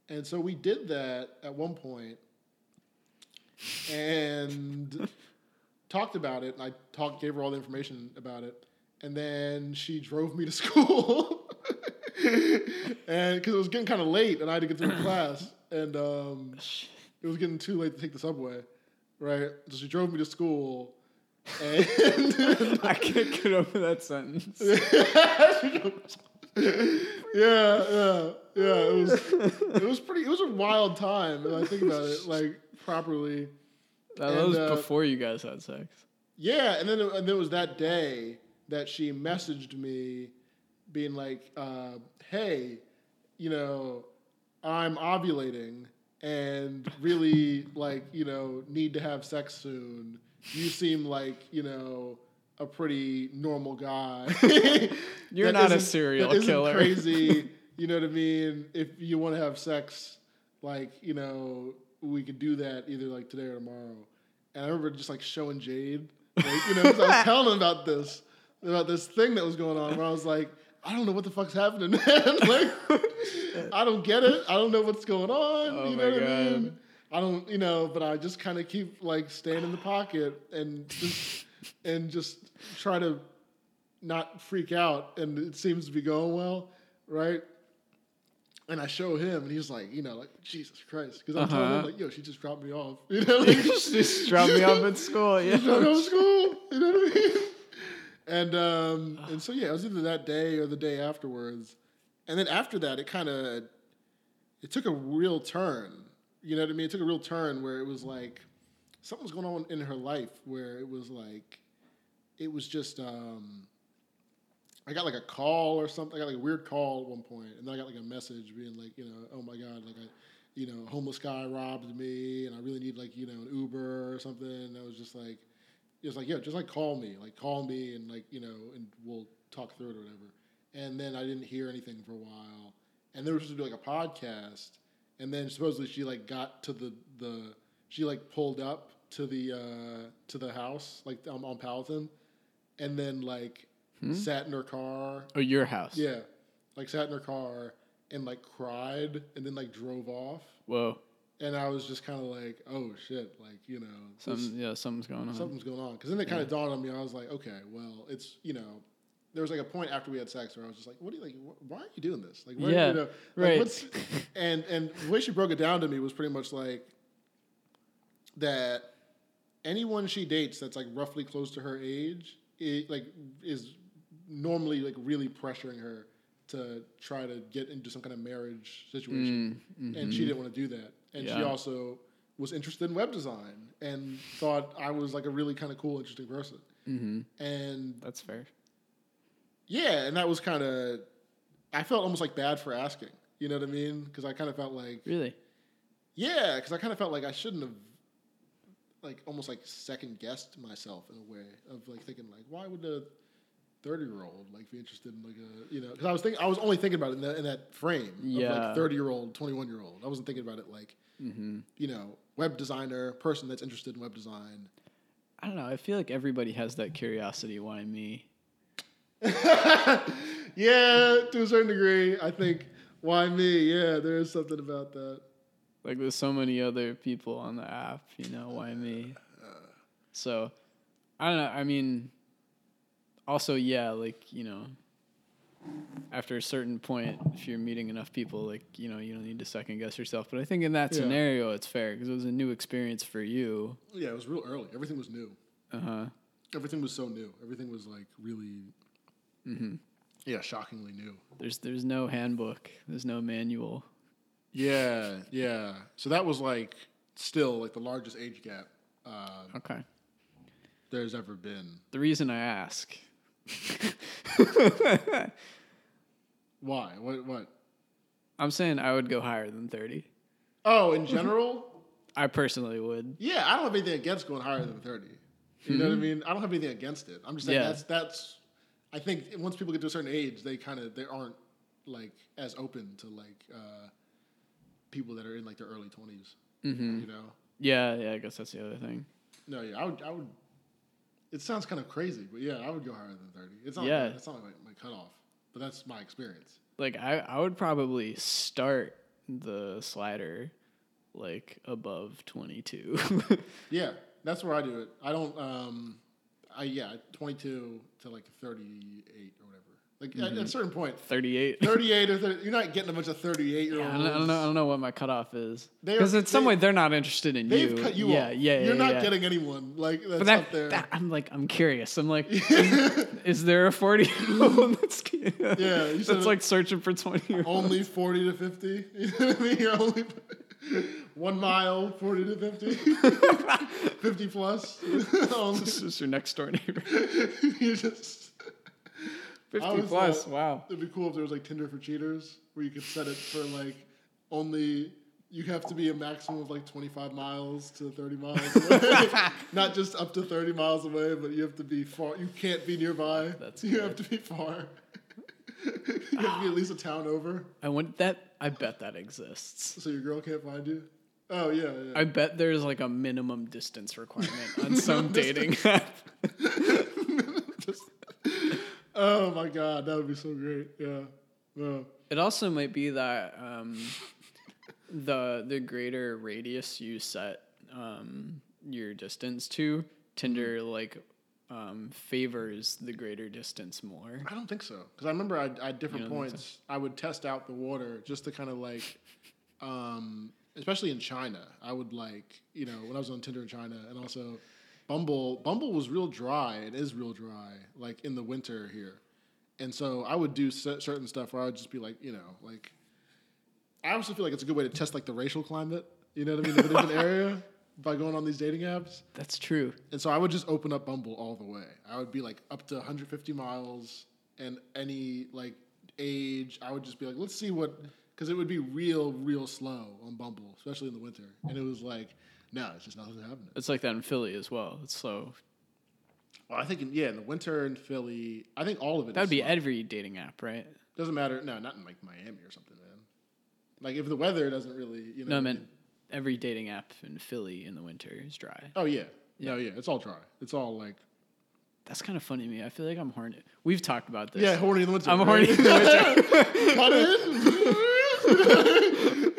and so we did that at one point, and <laughs> talked about it. And I talked, gave her all the information about it, and then she drove me to <laughs> school. <laughs> and because it was getting kind of late, and I had to get through class, and um, it was getting too late to take the subway, right? So she drove me to school, and <laughs> I can't get over that sentence. <laughs> yeah, yeah, yeah. It was it was pretty. It was a wild time, and I think about it like properly. That And, was uh, before you guys had sex. Yeah, and then it, and then it was that day that she messaged me, being like, uh, "Hey, you know, I'm ovulating and really like you know need to have sex soon. You seem like you know." A pretty normal guy. <laughs> You're not a serial killer. Crazy, <laughs> you know what I mean? If you want to have sex, like you know, we could do that either like today or tomorrow. And I remember just like showing Jade, like, you know, 'cause I was <laughs> telling him about this, about this thing that was going on. Where I was like, I don't know what the fuck's happening, man. like, I don't get it. I don't know what's going on. Oh you know what I mean? I don't, you know, but I just kind of keep like staying in the pocket and just and just try to not freak out. And it seems to be going well, right? And I show him, and he's like, you know, like Jesus Christ, because I'm telling him Uh-huh. like, yo, she just dropped me off, <laughs> you know, like, <laughs> just dropped me off at school. Yeah. She dropped me off at school, <laughs> you know what I mean? And um, and so yeah, it was either that day or the day afterwards, and then after that, it kind of it took a real turn. You know what I mean? It took a real turn where it was like something was going on in her life where it was like it was just um, I got like a call or something. I got like a weird call at one point, and then I got like a message being like, you know, oh my god, like I, you know, homeless guy robbed me, and I really need like you know an Uber or something. And I was just like, it was like, yeah, just like call me, like call me, and like you know, and we'll talk through it or whatever. And then I didn't hear anything for a while, and they were supposed to do like a podcast, and then supposedly she like got to the the she like pulled up to the uh to the house like um, on Palatine, and then like sat in her car Oh, your house. yeah, like sat in her car and like cried and then like drove off. Whoa. And I was just kind of like, oh shit, like you know, this- yeah, something's going on. something's going on. Because then it kind of dawned on me. I was like, okay, well, it's you know, there was like a point after we had sex where I was just like, what do you like? wh- Why are you doing this? Like, why, Yeah, you know, like, right. what's- <laughs> and and the way she broke it down to me was pretty much like that. Anyone she dates that's like roughly close to her age, it, like is normally like really pressuring her to try to get into some kind of marriage situation, and she didn't want to do that. And she Mm, mm-hmm. Yeah. also was interested in web design and thought I was like a really kind of cool, interesting person. mm-hmm. And That's fair. Yeah, and that was kind of I felt almost like bad for asking. You know what I mean? Because I kind of felt like Really? yeah, because I kind of felt like I shouldn't have like almost like second guessed myself in a way of like thinking like why would a thirty year old like be interested in like a you know because I was thinking I was only thinking about it in that, in that frame of like thirty year old twenty one year old I wasn't thinking about it like Mm-hmm. you know web designer person that's interested in web design I don't know. I feel like everybody has that curiosity. Why me? <laughs> yeah to a certain degree I think why me yeah there is something about that Like there's so many other people on the app. You know, why me? So I don't know. I mean, also yeah, like you know, after a certain point, if you're meeting enough people, like you know, you don't need to second guess yourself. But I think in that Yeah. scenario, it's fair because it was a new experience for you. yeah it was real early everything was new Uh huh. everything was so new everything was like really yeah shockingly new There's there's no handbook. There's no manual. Yeah, yeah. So that was like still like the largest age gap uh, Okay. there's ever been. The reason I ask. <laughs> Why? What? What? I'm saying I would go higher than 30. Oh, in general, <laughs> I personally would. yeah. I don't have anything against going higher than thirty. You know what I mean? I don't have anything against it. I'm just saying Yeah. that's that's. I think once people get to a certain age, they kind of they aren't like as open to like uh, people that are in like their early 20s Mm-hmm. You know? Yeah, yeah, I guess that's the other thing. No, yeah. I would. I would. It sounds kind of crazy, but yeah, I would go higher than thirty. It's not. Yeah. It's not like my, my cutoff, but that's my experience. Like I, I would probably start the slider like above 22. <laughs> Yeah, that's where I do it. I don't. Um, I yeah, twenty two to like thirty eight or whatever. Like at, at mm-hmm. a certain point, 38. thirty eight or 30, you're not getting a bunch of thirty eight year Yeah, I olds. don't, I don't know. I don't know what my cutoff is because in some they- way they're not interested in They've you. cut you yeah, off. yeah, yeah. You're not yeah. getting anyone like that's But that, up there. that- I'm like, I'm curious. I'm like, <laughs> is, is there a 40 year old that's <laughs> Yeah, you said that's like searching for 20 year olds? only forty to fifty. You know what I mean? You're only <laughs> one mile, forty to 50. <laughs> 50 plus. Only- <laughs> um, This is your next door neighbor. you just. 50 plus. thought- Wow. It'd be cool if there was like Tinder for cheaters, where you could set it for like only you have to be a maximum of like 25 miles to 30 miles away. Not just up to 30 miles away, but you have to be far. You can't be nearby. That's you have to be far. <laughs> you have to be at least a town over, I want that. I bet that exists. so your girl can't find you. Oh yeah, yeah. I bet there's like a minimum distance requirement on some <laughs> dating app. Just- <laughs> oh my god, that would be so great. Yeah. No. It also might be that um, the the greater radius you set um, your distance to, Tinder like um, favors the greater distance more. I don't think so because I remember I, at different points I would test out the water just to kind of like, um, especially in China. I would like you know when I was on Tinder in China and also Bumble. Bumble was real dry. It is real dry, like in the winter here, and so I would do cer- certain stuff where I would just be like you know like. I also feel like it's a good way to test like the racial climate. You know what I mean? In a different <laughs> area by going on these dating apps. That's true. And so I would just open up Bumble all the way. I would be like up to 150 miles and any like age, I would just be like, let's see what, because it would be real, real slow on Bumble, especially in the winter. And it was like, no, it's just nothing happening. It's like that in Philly as well. It's slow. Well, I think in, yeah, in the winter in Philly, I think all of it. That'd is be slow. every dating app, right? doesn't matter. No, not in like Miami or something, man. Like if the weather doesn't really, you know. No, I meant every dating app in Philly in the winter is dry. Oh yeah, no, yeah, it's all dry. It's all like That's kind of funny to me. I feel like I'm horny. We've talked about this. yeah, horny in the winter. I'm right? horny in the Cut in. <laughs>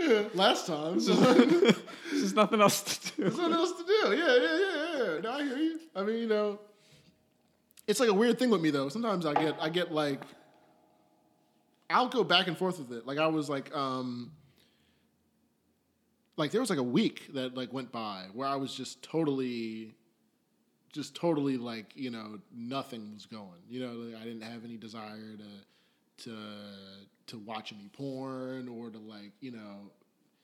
<laughs> Last time. There's <laughs> There's nothing else to do. nothing else to do. Yeah, yeah, yeah, yeah. No, I hear you. I mean, you know, it's like a weird thing with me though. Sometimes I get, I get like, I'll go back and forth with it. Like I was like, um, like there was like a week that like went by where I was just totally, just totally like you know nothing was going. You know, like, I didn't have any desire to to to watch any porn or to like you know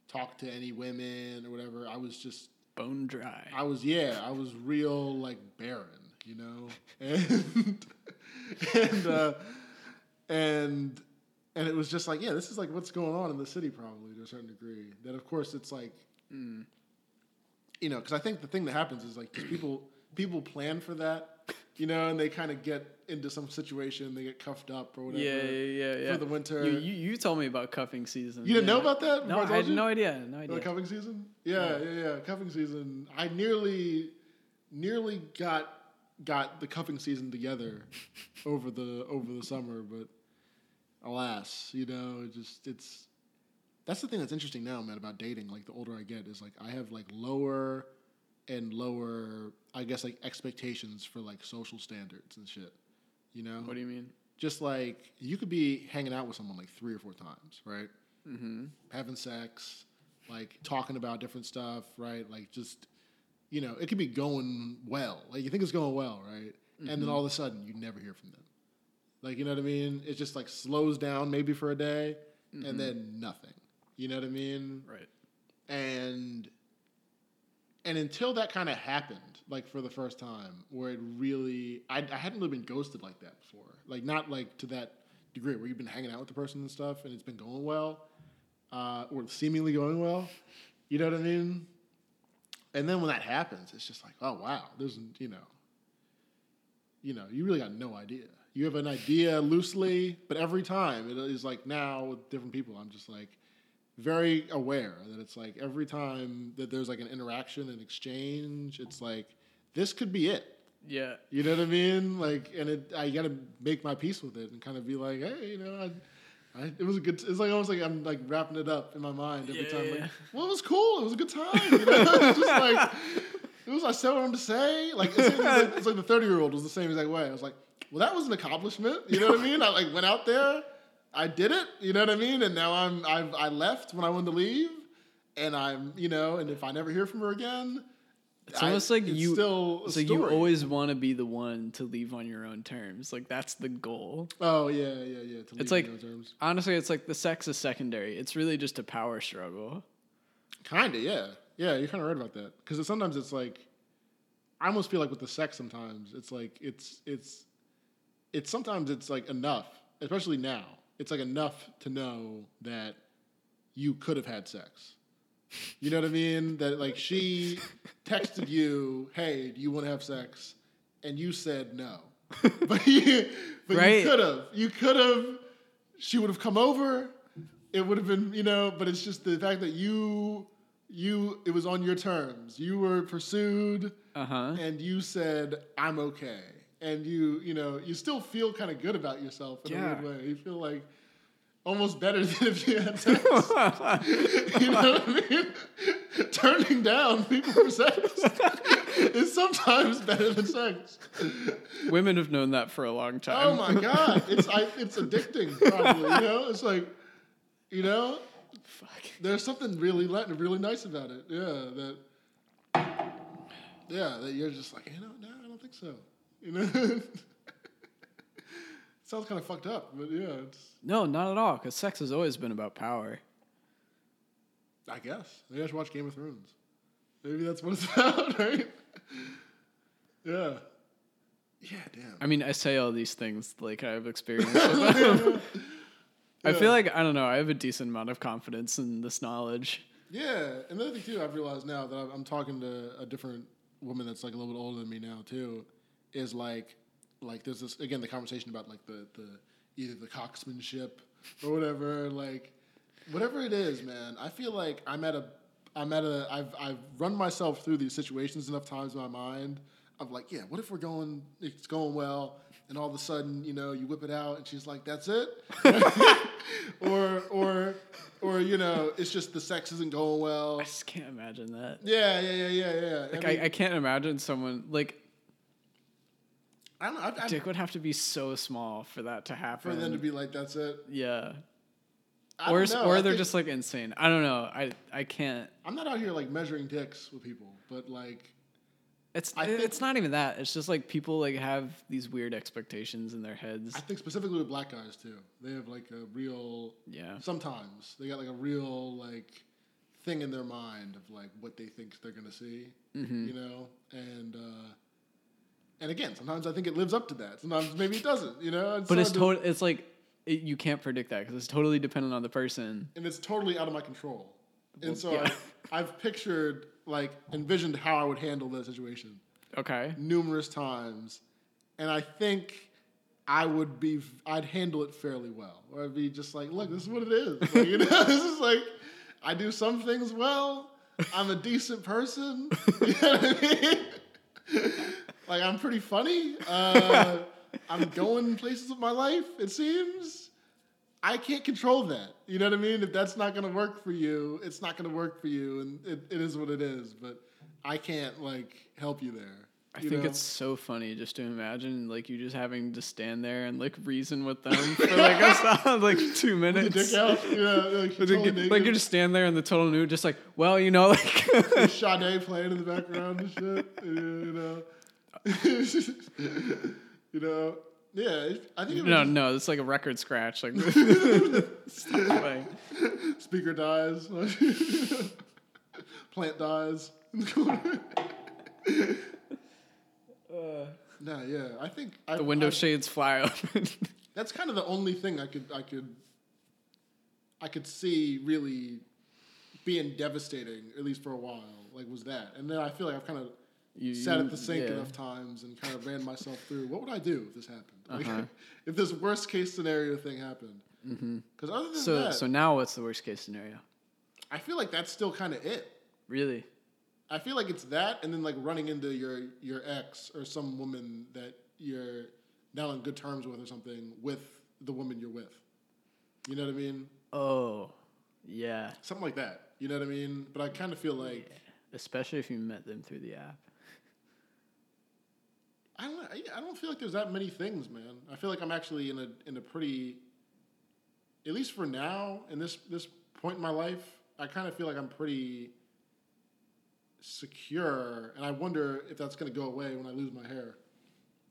talk to any women or whatever. I was just Bone dry. I was yeah, I was real like barren, you know, <laughs> and and uh, and and it was just like yeah, this is like what's going on in the city probably to a certain degree. That of course it's like, hmm, you know, because I think the thing that happens is like <clears throat> people people plan for that, you know, and they kind of get into some situation, they get cuffed up or whatever. yeah, yeah, yeah, yeah. For the winter. You, you, you told me about cuffing season. You didn't yeah. know about that? No, before I had you? no idea. No idea. cuffing season? Yeah, yeah, yeah, Cuffing season. I nearly, nearly got got the cuffing season together <laughs> over the over the summer, but alas, you know, it just it's that's the thing that's interesting now, man, about dating. Like the older I get, is like I have like lower and lower, I guess, like expectations for like social standards and shit. You know, What do you mean? just like you could be hanging out with someone like three or four times, right? Mm-hmm. having sex, like talking about different stuff, right? Like just, you know, it could be going well. Like you think it's going well, right? And then all of a sudden you never hear from them. Like, you know what I mean? It just like slows down maybe for a day and then nothing. You know what I mean? Right. and and until that kind of happened like for the first time where it really I, I hadn't really been ghosted like that before like not like to that degree where you've been hanging out with the person and stuff and it's been going well uh, or seemingly going well you know what i mean and then when that happens it's just like oh wow there's you know you know you really got no idea you have an idea loosely but every time it is like now with different people i'm just like very aware that it's like every time that there's like an interaction and exchange, it's like this could be it. Yeah. You know what I mean? Like, and it, I got to make my peace with it and kind of be like, hey, you know, I, I, it was a good. It's like almost like I'm like wrapping it up in my mind every Yeah, time. yeah, Like, well, it was cool. It was a good time. You know, <laughs> it's just like it was. I said what I wanted to say. Like it's, it's like it's like the thirty year old was the same exact way. I was like, well, that was an accomplishment. You know what I mean? I like went out there. I did it, you know what I mean? And now I'm I've I left when I wanted to leave, and I'm you know, and if I never hear from her again, It's I- almost like it's you. still a it's like you always want to be the one to leave on your own terms. Like that's the goal. Oh yeah, yeah, yeah. To leave It's on like honestly, it's like the sex is secondary. It's really just a power struggle. Kinda, yeah, yeah. You're kind of right about that because sometimes it's like I almost feel like with the sex sometimes it's like it's it's it's sometimes it's like enough, especially now. It's like enough to know that you could have had sex. You know what I mean? That like she texted you, "Hey, do you want to have sex?" and you said no. <laughs> But you, but Right. you could have. You could have. She would have come over. It would have been, you know. But it's just the fact that you, you, it was on your terms. You were pursued, Uh huh. and you said, "I'm okay." And you, you know, you still feel kind of good about yourself in Yeah. a weird way. You feel like almost better <laughs> than if you had sex. <laughs> you know what I mean? Turning down people for sex <laughs> is sometimes better than sex. Women have known that for a long oh time. Oh my god, it's I, it's addicting. Probably, you know, it's like, you know, Fuck. there's something really li- really nice about it. Yeah, that. Yeah, that you're just like, you know, no, I don't think so. You know, <laughs> sounds kind of fucked up, but yeah, it's. No, not at all. Because sex has always been about power. I guess maybe I should watch Game of Thrones. Maybe that's what it's <laughs> about, right? Yeah. Yeah, damn. I mean, I say all these things like I have experience. with <laughs> them. I feel like I don't know. I have a decent amount of confidence in this knowledge. Yeah, another thing too, I've realized now that I'm- I'm talking to a different woman that's like a little bit older than me now too, is like, like there's this again the conversation about like the the either the cocksmanship or whatever, like whatever it is, man. I feel like I'm at a I'm at a I've I've run myself through these situations enough times in my mind. of like, yeah, what if we're going, it's going well, and all of a sudden, you know, you whip it out, and she's like, that's it, <laughs> or or or you know, it's just the sex isn't going well. I just can't imagine that. Yeah, yeah, yeah, yeah, yeah. Like I, mean, I, I can't imagine someone like I don't know. I, I, Dick would have to be so small for that to happen. for them to be like, that's it. yeah. I Or know. or they're just like insane. I don't know. I I can't. I'm not out here like measuring dicks with people, but like, It's I think- it's not even that. It's just like people like have these weird expectations in their heads. I think specifically with black guys too. They have like a real. Yeah. Sometimes they got like a real like thing in their mind of like what they think they're gonna see. Mm-hmm. You know, and uh, and again, sometimes I think it lives up to that. Sometimes maybe it doesn't. You know, But it's hard to- total. It's like it, you can't predict that because it's totally dependent on the person. and it's totally out of my control. And so yeah. I, I've pictured like envisioned how I would handle that situation. Okay. numerous times, and I think I would be I'd handle it fairly well. Or I'd be just like, look, this is what it is. Like, you know, <laughs> this is like I do some things well. I'm a decent person. <laughs> You know what I mean? Like I'm pretty funny. <laughs> Uh, I'm going places with my life. It seems. I can't control that. You know what I mean? If that's not going to work for you, it's not going to work for you, and it, it is what it is. But I can't like help you there. I you think know? it's so funny just to imagine like you just having to stand there and like reason with them <laughs> for like a solid like two With minutes. dick out. Yeah, <laughs> like, totally you- like you're just stand there in the total nude, just like, well, you know, like Sade playing in the background and shit. You know, <laughs> you know, yeah. I think it no, just- no, it's like a record scratch. Like, <laughs> <laughs> speaker dies, plant dies. the no, yeah. I think I, The window I, shades fly open. That's kind of the only thing I could I could I could see really being devastating, at least for a while. Like was that, and then I feel like I've kind of You- sat at the sink yeah. enough times and kind of ran myself through. What would I do if this happened? Like, Uh-huh. <laughs> if this worst case scenario thing happened? Because other than Mm-hmm. So, that, so now what's the worst case scenario? I feel like that's still kind of it. Really? I feel like it's that, and then like running into your your ex or some woman that you're not on good terms with or something with the woman you're with. You know what I mean? Oh, yeah. Something like that. You know what I mean? But I kind of feel like Especially if you met them through the app. I don't. I- don't feel like there's that many things, man. I feel like I'm actually in a in a pretty, at least for now, in this this point in my life, I kind of feel like I'm pretty secure, and I wonder if that's going to go away when I lose my hair.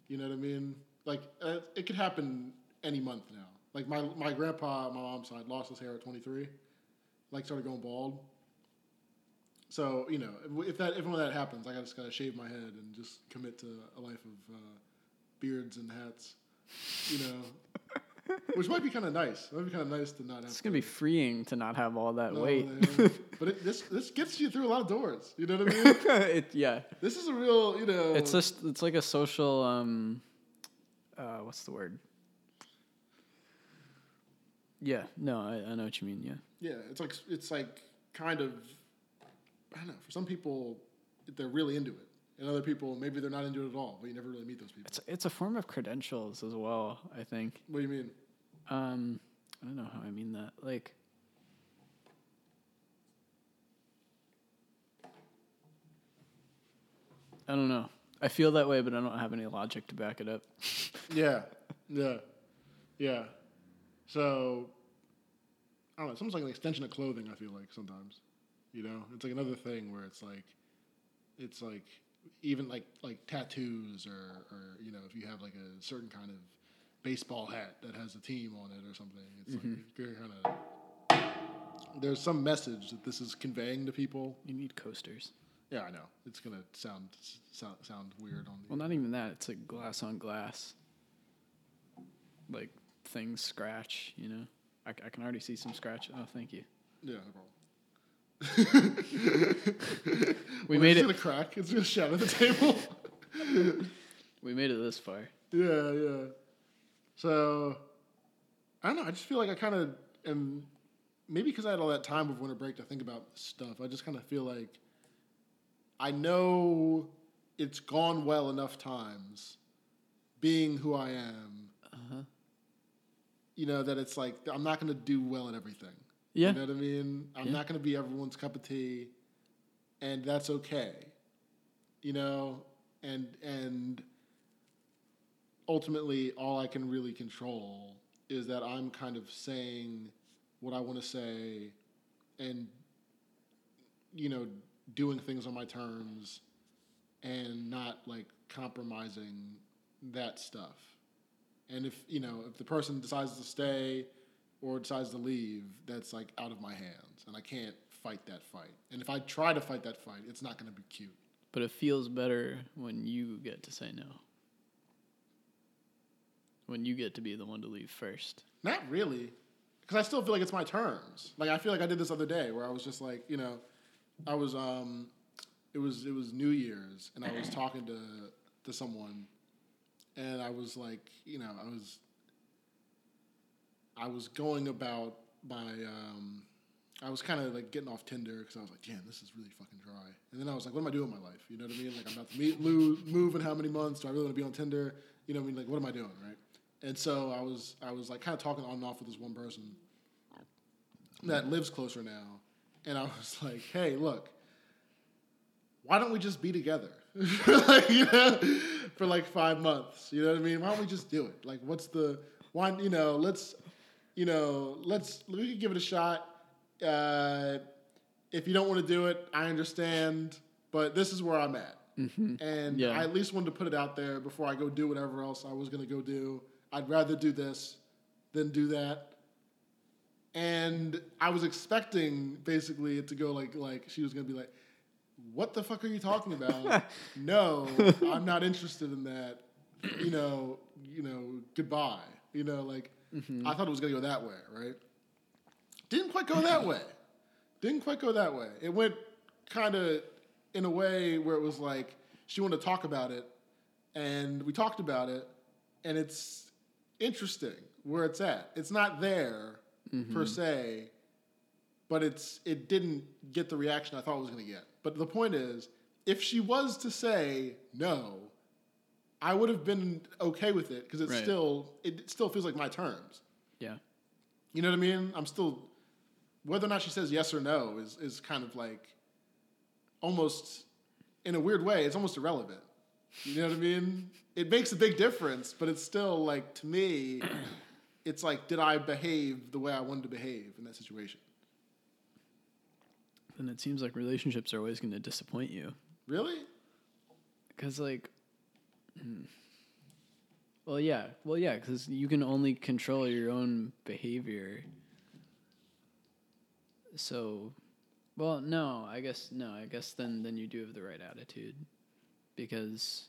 You know what I mean? Like uh, it could happen any month now. Like my my grandpa my mom's side lost his hair at 23, like started going bald. So you know, if that if when that happens, I just gotta shave my head and just commit to a life of uh, beards and hats. You know, <laughs> which might be kind of nice. It might be kind of nice to not have. It's gonna be freeing to not have all that no, weight. yeah. but it, this this gets you through a lot of doors. You know what I mean? <laughs> it, yeah, this is a real, you know. it's just it's like a social. Um, uh, what's the word? Yeah, no, I, I know what you mean. Yeah, Yeah, it's like it's like kind of I don't know. For some people, they're really into it, and other people maybe they're not into it at all. But you never really meet those people. it's it's a form of credentials as well. I think. What do you mean? Um, I don't know how I mean that. Like, I don't know. I feel that way, but I don't have any logic to back it up. <laughs> Yeah, yeah, yeah. So I don't know. It's almost like an extension of clothing. I feel like sometimes, you know, it's like another thing where it's like, it's like even like like tattoos or or you know if you have like a certain kind of baseball hat that has a team on it or something. It's like mm-hmm. you're kind of there's some message that this is conveying to people. You need coasters. Yeah, I know. It's gonna sound sound, sound weird on the. Well, not even that. It's like glass on glass. Like things scratch, you know. I, I can already see some scratch. Oh, thank you. yeah, no problem. <laughs> We Well, made it's it. gonna crack. It's gonna shatter the table. <laughs> We made it this far. yeah, yeah. So I don't know. I just feel like I kind of am. Maybe because I had all that time of winter break to think about stuff. I just kind of feel like I know it's gone well enough times, being who I am. Uh-huh. You know that it's like I'm not going to do well at everything. Yeah. You know what I mean? I'm Yeah. not going to be everyone's cup of tea, and that's okay. You know, and and ultimately, all I can really control is that I'm kind of saying what I want to say, and you know, doing things on my terms, and not like compromising that stuff. And if you know, if the person decides to stay or decides to leave, that's like out of my hands, and I can't fight that fight. And if I try to fight that fight, it's not going to be cute. But it feels better when you get to say no. When you get to be the one to leave first. Not really, because I still feel like it's my terms. Like I feel like I did this other day where I was just like, you know, I was um, it was it was New Year's, and I was talking to to someone, and I was like, you know, I was I was going about my um, I was kind of like getting off Tinder because I was like, damn, this is really fucking dry. And then I was like, what am I doing with my life? You know what I mean? Like I'm about to meet, move, move in how many months? Do I really want to be on Tinder? You know what I mean? Like what am I doing, right? And so I was I was like kind of talking on and off with this one person that lives closer now, and I was <laughs> like, hey, look, why don't we just be together? <laughs> like, you know, for like five months. You know what I mean? Why don't we just do it? Like, what's the why? You know, let's you know, let's we can give it a shot. Uh, if you don't want to do it, I understand, but this is where I'm at. And Yeah. I at least wanted to put it out there before I go do whatever else I was going to go do. I'd rather do this than do that. And I was expecting basically it to go like like she was going to be like, "What the fuck are you talking about? <laughs> no, I'm not interested in that. You know, you know, goodbye. You know, like Mm-hmm. I thought it was going to go that way, right? Didn't quite go that way. <laughs> Didn't quite go that way. It went kind of in a way where it was like she wanted to talk about it, and we talked about it, and it's interesting where it's at. It's not there mm-hmm. per se, but it's it didn't get the reaction I thought it was going to get. But the point is, if she was to say no, I would have been okay with it because it's Right. still it still feels like my terms. Yeah. You know what I mean? I'm still whether or not she says yes or no is is kind of like almost in a weird way, it's almost irrelevant. You know what I mean? It makes a big difference, but it's still like to me, <clears throat> it's like did I behave the way I wanted to behave in that situation? Then it seems like relationships are always going to disappoint you. Really? Because, like, well, yeah. Well, yeah, because you can only control your own behavior. So, well, no, I guess, no, I guess then, then you do have the right attitude. Because,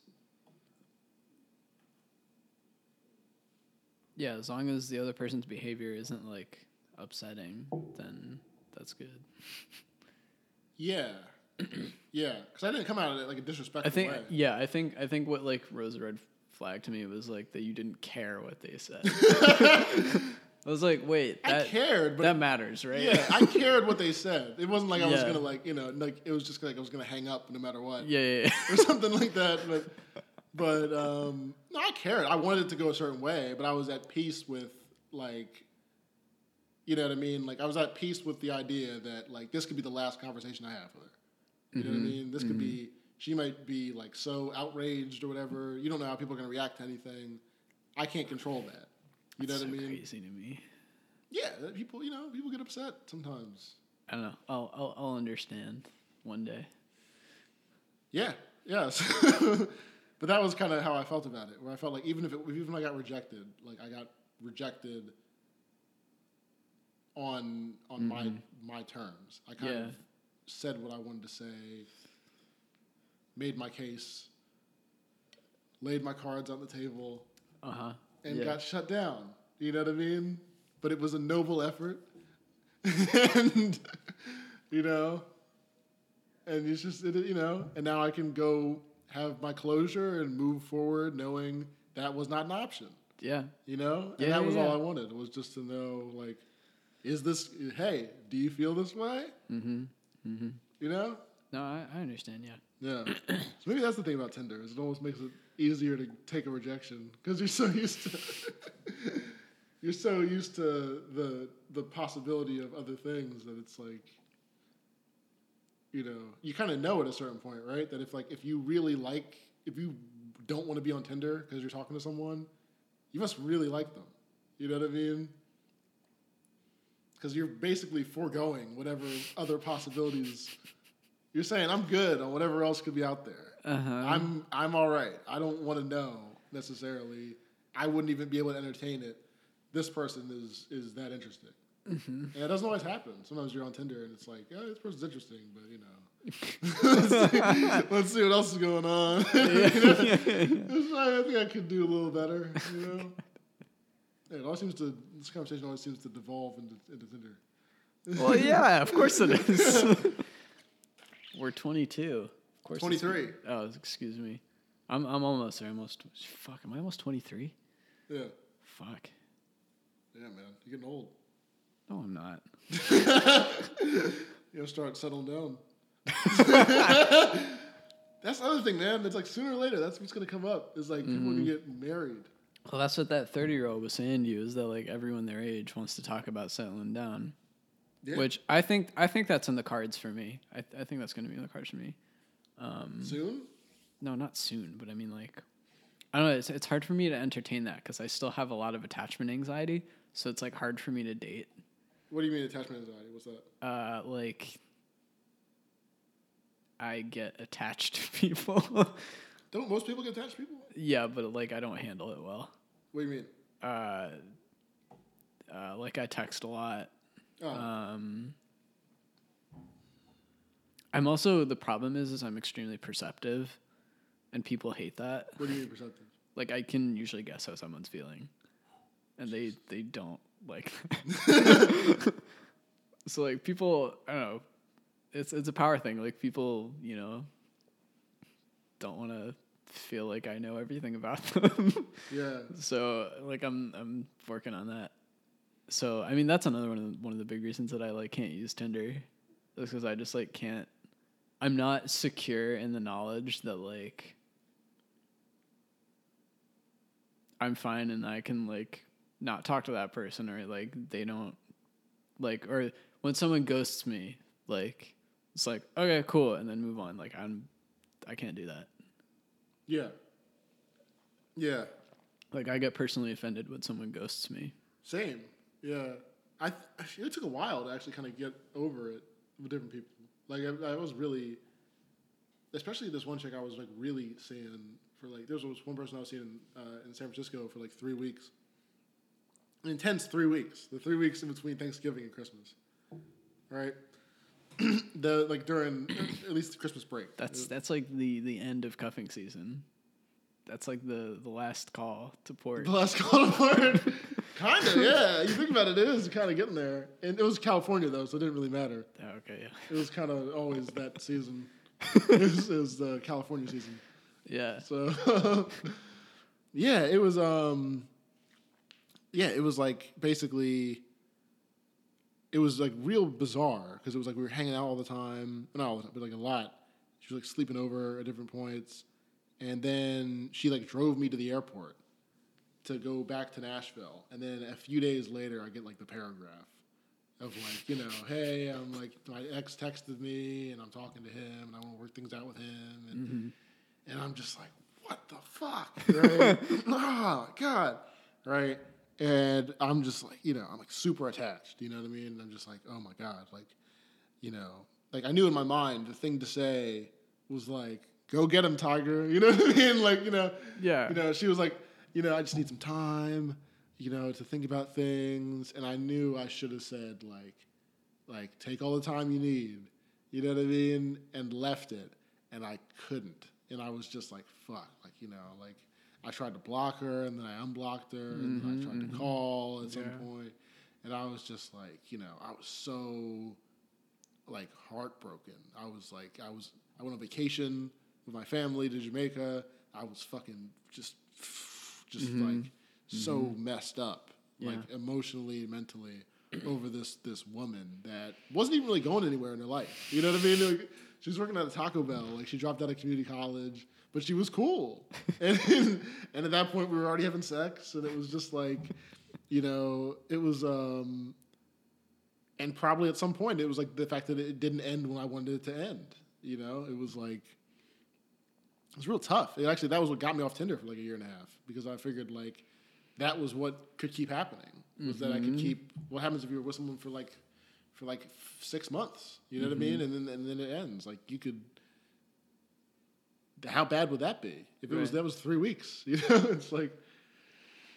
yeah, as long as the other person's behavior isn't, like, upsetting, then that's good. <laughs> Yeah. <clears throat> yeah. Because I didn't come out of it like a disrespectful I think way. yeah, I think I think what like rose a red flag to me was like that you didn't care what they said. <laughs> I was like, wait, I that cared, but that matters, right? yeah, I cared what they said. It wasn't like I was gonna like you know like it was just like I was gonna hang up no matter what. yeah, yeah, <laughs> or something like that. But but um, no, I cared. I wanted it to go a certain way, but I was at peace with like, you know what I mean. Like I was at peace with the idea that like this could be the last conversation I have with her. You know what I mm-hmm. mean? This could mm-hmm. be. She might be like so outraged or whatever. You don't know how people are gonna react to anything. I can't control that. You know so what I mean? crazy to me. Yeah, people. You know, people get upset sometimes. I don't know. I'll I'll, I'll understand one day. Yeah, yes. <laughs> but that was kind of how I felt about it. Where I felt like even if it, even if I got rejected, like I got rejected on on my mm-hmm. my terms. I kind Yeah. of said what I wanted to say, made my case, laid my cards on the table, Uh huh. and yeah. got shut down. You know what I mean? But it was a noble effort, <laughs> and you know, and it's just it, you know, and now I can go have my closure and move forward, knowing that was not an option. yeah. You know, and Yeah, that was yeah, all. I wanted was just to know, like, is this? Hey, do you feel this way? Mm-hmm. Mm-hmm. You know? No, I, I understand. Yeah. Yeah. <clears throat> so maybe that's the thing about Tinder is it almost makes it easier to take a rejection because you're so <laughs> used to <laughs> you're so used to the the possibility of other things that it's like you know you kind of know at a certain point right that if like if you really like if you don't want to be on Tinder because you're talking to someone you must really like them you know what I mean because you're basically foregoing whatever other possibilities you're saying I'm good on whatever else could be out there Uh huh. I'm I'm all right. I don't want to know necessarily. I wouldn't even be able to entertain it. This person is is that interesting, Mm-hmm. and it doesn't always happen. Sometimes you're on Tinder and it's like, yeah, this person's interesting, but you know, let's, <laughs> see, <laughs> let's see what else is going on. You know? It's like, I think I could do a little better. You know, yeah, it always seems to this conversation always seems to devolve into, into Tinder. well, yeah. Of course it <laughs> is. <laughs> We're 22. Of course. it's- 23. Oh, excuse me. I'm I'm almost there. Almost. Fuck. Am I almost 23? Yeah, Fuck. yeah, man, you're getting old. No, I'm not. <laughs> You gotta start settling down. that's the other thing, man. It's like sooner or later, that's what's gonna come up. Is like people gonna mm-hmm. get married. Well, that's what that 30 year old was saying to you is that like everyone their age wants to talk about settling down, Yeah. which I think I think that's in the cards for me. I I think that's going to be in the cards for me. soon. No, not soon, but I mean like I don't know. It's it's hard for me to entertain that because I still have a lot of attachment anxiety, so it's like hard for me to date. What do you mean attachment anxiety? What's that? Uh, like I get attached to people. <laughs> Don't most people get attached to people? yeah, but like I don't handle it well. What do you mean? Uh, uh, like I text a lot. Oh, Um, I'm also the problem is is I'm extremely perceptive, and people hate that. what do you mean perceptive? <laughs> Like I can usually guess how someone's feeling, and they they don't like. <laughs> so like people, I don't know. It's it's a power thing. Like people, you know, don't want to feel like I know everything about <laughs> them. Yeah. So like I'm I'm working on that. So I mean that's another one of the, one of the big reasons that I like can't use Tinder, is because I just like can't. I'm not secure in the knowledge that like I'm fine and I can like not talk to that person or like they don't like or when someone ghosts me like it's like okay cool and then move on like I'm I can't do that. Yeah. Yeah. Like I get personally offended when someone ghosts me. Same. Yeah. I th- it took a while to actually kind of get over it with different people. Like I, I was really, especially this one chick I was like really seeing for like there was one person I was seeing in, uh, in San Francisco for like three weeks. An intense three weeks. The three weeks in between Thanksgiving and Christmas. Right. <clears throat> the like during at least the Christmas break. That's that's like the the end of cuffing season. That's like the the last call to port. The last call to port. <laughs> kind of, yeah. You think about it, it is kind of getting there. And it was California though, so it didn't really matter. Oh, okay, yeah, It was kind of always that season. <laughs> it, was, it was the California season. yeah. So <laughs> yeah, it was um yeah, it was like basically it was like real bizarre because it was like we were hanging out all the time, not all the time, but like a lot. She was like sleeping over at different points, and then she like drove me to the airport to go back to Nashville, and then a few days later, I get like the paragraph of like you know, hey, I'm like my ex texted me, and I'm talking to him, and I want to work things out with him, and mm-hmm. and I'm just like, what the fuck, <laughs> right? oh God, right? And I'm just like, you know, I'm like super attached. You know what I mean? And I'm just like, oh my God, like, you know, like I knew in my mind the thing to say was like, go get him, Tiger. <laughs> You know what I mean? Like, you know, Yeah. you know, she was like, you know, I just need some time, you know, to think about things. And I knew I should have said like, like take all the time you need. You know what I mean? And left it. and I couldn't, and I was just like, fuck, like you know, like I tried to block her, and then I unblocked her, and then I tried to call at some Mm-hmm, point, and I was just like, you know, I was so like heartbroken. I was like, I was, I went on vacation with my family to Jamaica. I was fucking just, <sighs> just like so messed up, like emotionally, mentally, over this this woman that wasn't even really going anywhere in her life. You know what I mean? Like, she was working at a Taco Bell. Like she dropped out of community college, but she was cool. <laughs> and and at that point, we were already having sex, and it was just like, you know, it was. um and probably at some point it was like the fact that it didn't end when I wanted it to end. You know, it was like it was real tough. It actually that was what got me off Tinder for like a year and a half because I figured like that was what could keep happening was that I could keep. What happens if you're with someone for like for like six months? You know what I mean? Mm-hmm. And then and then it ends. Like you could. How bad would that be if it was that was three weeks? <laughs> You know, it's like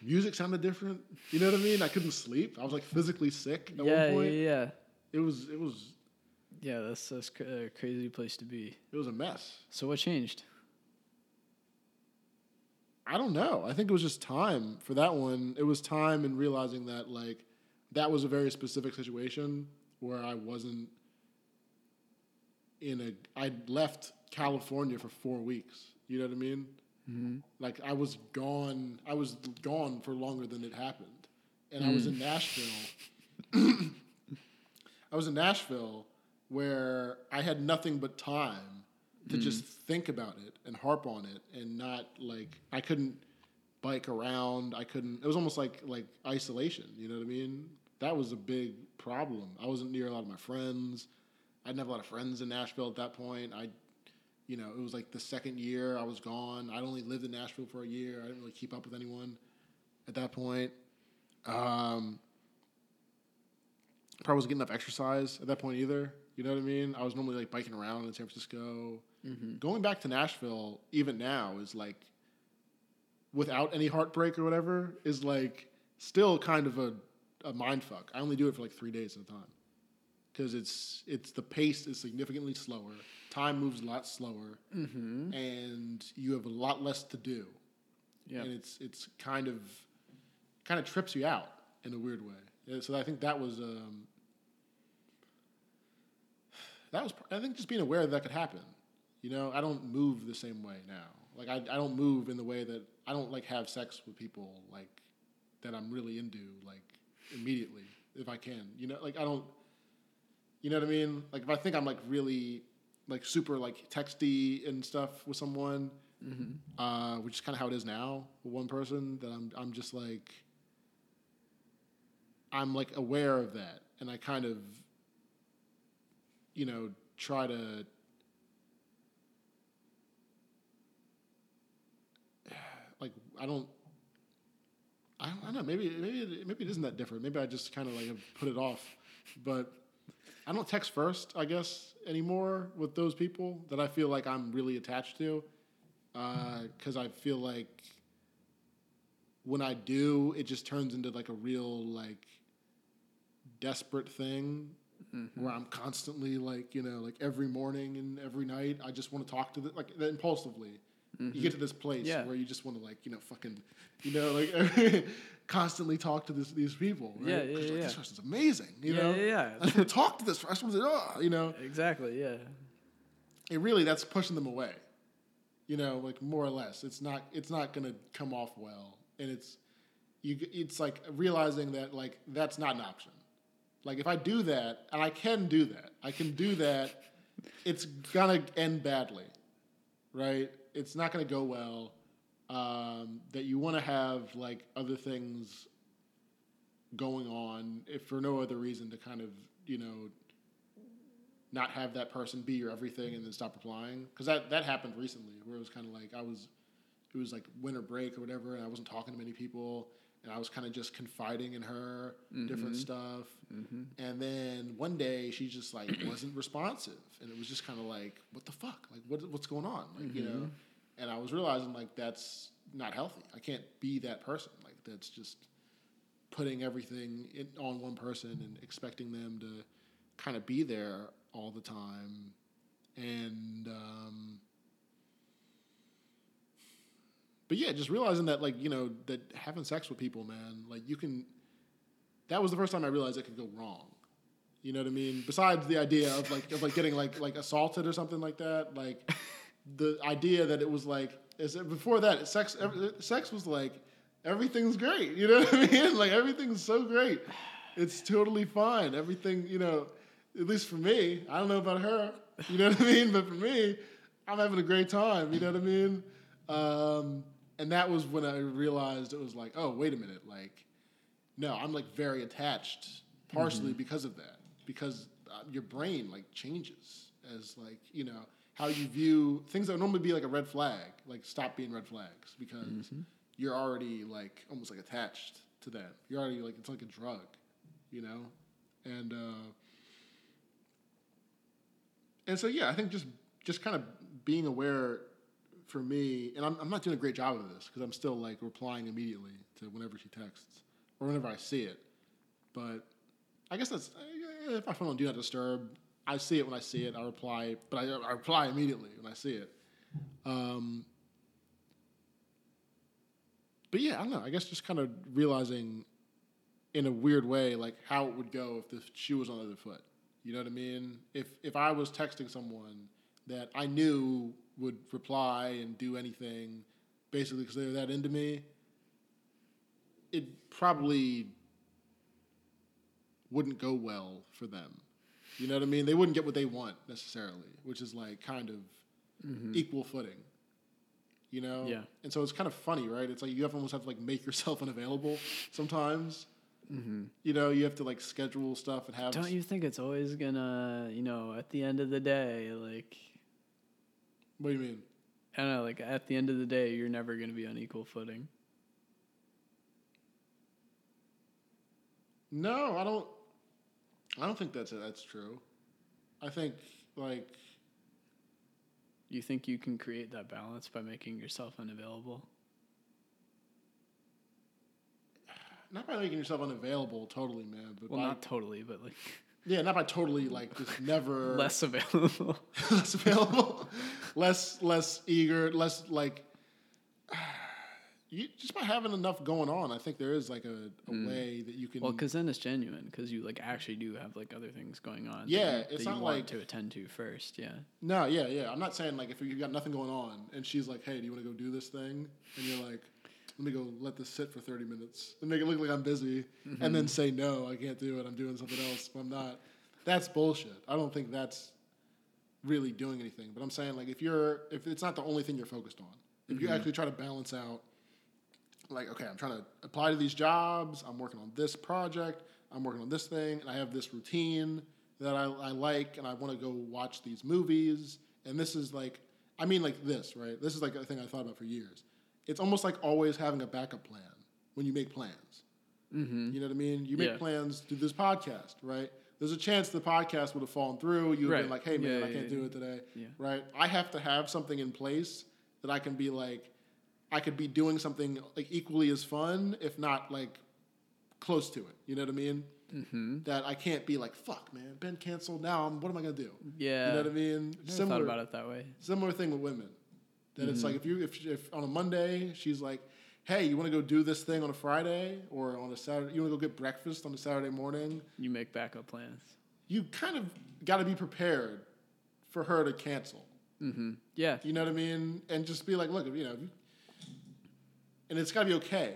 music sounded different. You know what I mean? I couldn't sleep. I was like physically sick at yeah, one yeah, point. yeah. It was it was Yeah, that's that's a crazy place to be. it was a mess. So what changed? I don't know. I think it was just time for that one. It was time and realizing that like that was a very specific situation where I wasn't in a. I left California for four weeks. You know what I mean? Mm-hmm. Like I was gone. I was gone for longer than it happened, and I was in Nashville. <laughs> I was in Nashville where I had nothing but time to just think about it and harp on it and not like I couldn't bike around. I couldn't. It was almost like like isolation. You know what I mean? That was a big problem. I wasn't near a lot of my friends. I didn't have a lot of friends in Nashville at that point. I, you know, it was like the second year I was gone. I'd only lived in Nashville for a year. I didn't really keep up with anyone at that point. Um, probably wasn't getting enough exercise at that point either. You know what I mean? I was normally like biking around in San Francisco. Going back to Nashville, even now, is like without any heartbreak or whatever, is like still kind of a, a mind fuck. I only do it for like three days at a time because it's it's the pace is significantly slower. Time moves a lot slower, and you have a lot less to do. Yeah. and it's it's kind of kind of trips you out in a weird way. So I think that was um, that was I think just being aware that, that could happen. You know, I don't move the same way now. Like I, I don't move in the way that I don't like have sex with people like that I'm really into like immediately if I can. You know, like I don't. You know what I mean? Like if I think I'm like really like super like texty and stuff with someone, uh, which is kind of how it is now with one person. That I'm I'm just like I'm like aware of that, and I kind of you know try to <sighs> like I don't. I don't, I don't know. Maybe maybe it, maybe it isn't that different. Maybe I just kind of like have put it off, but I don't text first. I guess anymore with those people that I feel like I'm really attached to, uh, because I feel like when I do, it just turns into like a real like desperate thing mm-hmm. where I'm constantly like you know like every morning and every night I just want to talk to the like impulsively. You mm-hmm. get to this place Yeah. where you just want to like you know fucking you know like <laughs> constantly talk to this, these people. Right? Yeah, yeah, you're like. This person's amazing. You Yeah, know, yeah, yeah. I just want to talk to this person. I just want to, oh, you know, Exactly. Yeah. it really that's pushing them away. You know, like more or less, it's not it's not gonna come off well, and it's you. It's like realizing that like that's not an option. Like if I do that, and I can do that, I can do that. It's gonna end badly, right? It's not gonna go well. Um, that you want to have like other things going on, if for no other reason to kind of you know not have that person be your everything and then stop replying because that that happened recently where it was kind of like I was it was like winter break or whatever and I wasn't talking to many people and I was kind of just confiding in her different mm-hmm. stuff. Mm-hmm. And then one day she just like <clears throat> wasn't responsive. And it was just kind of like what the fuck? Like what what's going on? Like you know? Mm-hmm. And I was realizing like that's not healthy. I can't be that person. Like that's just putting everything in, on one person and expecting them to kind of be there all the time. And um, but yeah, just realizing that like you know that having sex with people, man, like you can. That was the first time I realized it could go wrong. You know what I mean? Besides the idea of like of like getting like like assaulted or something like that, like <laughs> the idea that it was like is before that sex sex was like everything's great. You know what I mean? <laughs> Like everything's so great. It's totally fine. Everything you know, at least for me. I don't know about her. You know what I mean? But for me, I'm having a great time. You know what I mean? Um, and that was when I realized it was like, oh, wait a minute, like, no, I'm like very attached, partially because of that, because uh, your brain like changes as like you know how you view things that would normally be like a red flag, like stop being red flags because you're already like almost like attached to them. You're already like it's like a drug, you know, and. uh and so yeah, I think just just kind of being aware for me, and I'm I'm not doing a great job of this because I'm still like replying immediately to whenever she texts or whenever I see it. But I guess that's eh, if I phone on do not disturb. I see it when I see it. I reply, but I, I reply immediately when I see it. Um, but yeah, I don't know. I guess just kind of realizing in a weird way, like how it would go if the shoe was on the other foot. You know what I mean? If if I was texting someone that I knew would reply and do anything, basically because they were that into me, it probably wouldn't go well for them. You know what I mean? They wouldn't get what they want necessarily, which is like kind of mm-hmm. equal footing. You know? Yeah. And so it's kind of funny, right? It's like you have almost have to like make <laughs> yourself unavailable sometimes. Mm-hmm. You know, you have to like schedule stuff and have. Don't you think it's always gonna, you know, at the end of the day, like What do you mean? I don't know, like at the end of the day, you're never gonna be on equal footing. No, I don't. I don't think that's that's true. I think like You think you can create that balance by making yourself unavailable? not by making yourself unavailable totally, man, but Well, by, not totally, but like <laughs> yeah, not by totally like just never <laughs> less available. <laughs> less available, less less eager, less like <sighs> you just by having enough going on. I think there is like a, a mm. way that you can. well, because then it's genuine, because you like actually do have like other things going on. that Yeah, you- it's that not you want like- to attend to first. Yeah, no, yeah, yeah. I'm not saying like if you got nothing going on and she's like, "Hey, do you want to go do this thing?" and you're like, "Let me go let this sit for 30 minutes and make it look like I'm busy," and then mm-hmm. say, "No, I can't do it. I'm doing something else." But I'm not. That's bullshit. I don't think that's really doing anything. But I'm saying like if you're if it's not the only thing you're focused on, if you mm-hmm. actually try to balance out like okay i'm trying to apply to these jobs i'm working on this project i'm working on this thing and i have this routine that i, I like and i want to go watch these movies and this is like i mean like this right this is like a thing i thought about for years it's almost like always having a backup plan when you make plans mm-hmm. you know what i mean you make Yeah. plans to do this podcast right there's a chance the podcast would have fallen through you would have been like hey man Yeah, i can't yeah. do it today Yeah. right i have to have something in place that i can be like I could be doing something like equally as fun, if not like close to it. You know what I mean? Mm-hmm. That I can't be like, "Fuck, man, been canceled. Now, I'm, what am I gonna do?" Yeah, You know what I mean? Never thought about it that way. Similar thing with women. That it's Mm-hmm. like if you if, if on a Monday she's like, "Hey, you want to go do this thing on a Friday or on a Saturday? You want to go get breakfast on a Saturday morning?" You make backup plans. You kind of got to be prepared for her to cancel. Mm-hmm. Yeah, You know what I mean? And just be like, "Look, you know," and it's got to be okay.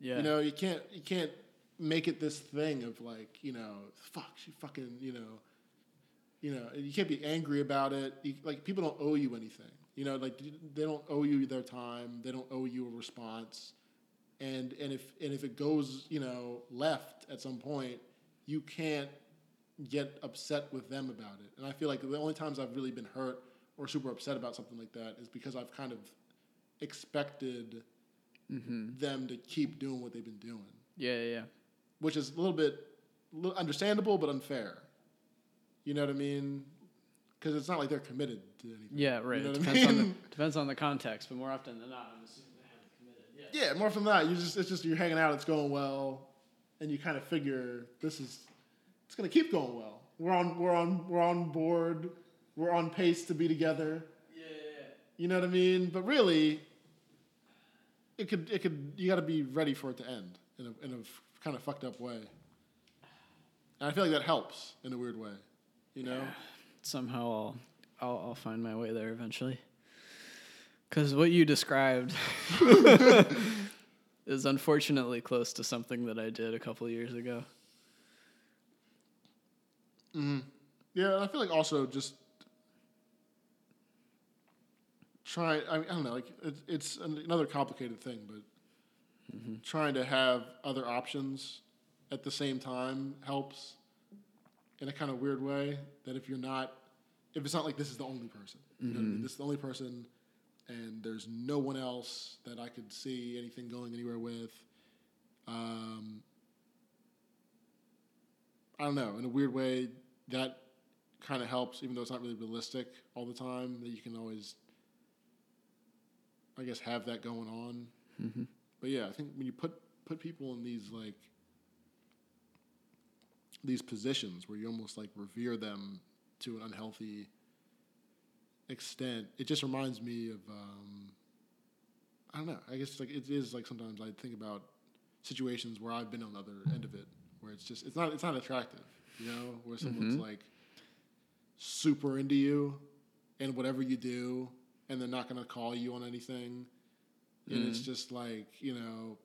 yeah. You know, you can't you can't make it this thing of like, you know, fuck, she fucking, you know, you know, you can't be angry about it. You, like people don't owe you anything. You know, like they don't owe you their time. They don't owe you a response. And and if and if it goes, you know, left at some point, you can't get upset with them about it. And I feel like the only times I've really been hurt or super upset about something like that is because I've kind of expected Mm-hmm. them to keep doing what they've been doing, Yeah, yeah, yeah. which is a little bit understandable but unfair. You know what I mean? Because it's not like they're committed anything. Yeah, right. You know it what I depends on the <laughs> depends on the context, but more often than not, I'm assuming they haven't committed. Yeah. Yeah, more from that. You just it's just you're hanging out, it's going well, and you kind of figure this is it's gonna keep going well. We're on we're on we're on board we're on pace to be together. Yeah. You know what I mean? But really, it could it could you got to be ready for it to end in a in a f- kind of fucked up way. And I feel like that helps in a weird way. You know? Somehow I'll, I'll I'll find my way there eventually. Cause what you described <laughs> is unfortunately close to something that I did a couple years ago. Mm-hmm. Yeah, I feel like also just try. I, mean, I don't know, like it, it's an- another complicated thing, but mm-hmm. trying to have other options at the same time helps in a kind of weird way. That if you're not, if it's not like this is the only person, you know what I mean? this is the only person, and there's no one else that I could see anything going anywhere with. Um, I don't know. In a weird way, that kind of helps, even though it's not really realistic all the time. That you can always, I guess, have that going on. But yeah, I think when you put put people in these like these positions where you almost like revere them to an unhealthy extent, it just reminds me of um, I don't know. I guess like it is like sometimes I think about situations where I've been on the other end of it, where it's just it's not it's not attractive, you know, where someone's like super into you and whatever you do, and they're not gonna call you on anything, and it's just like you know.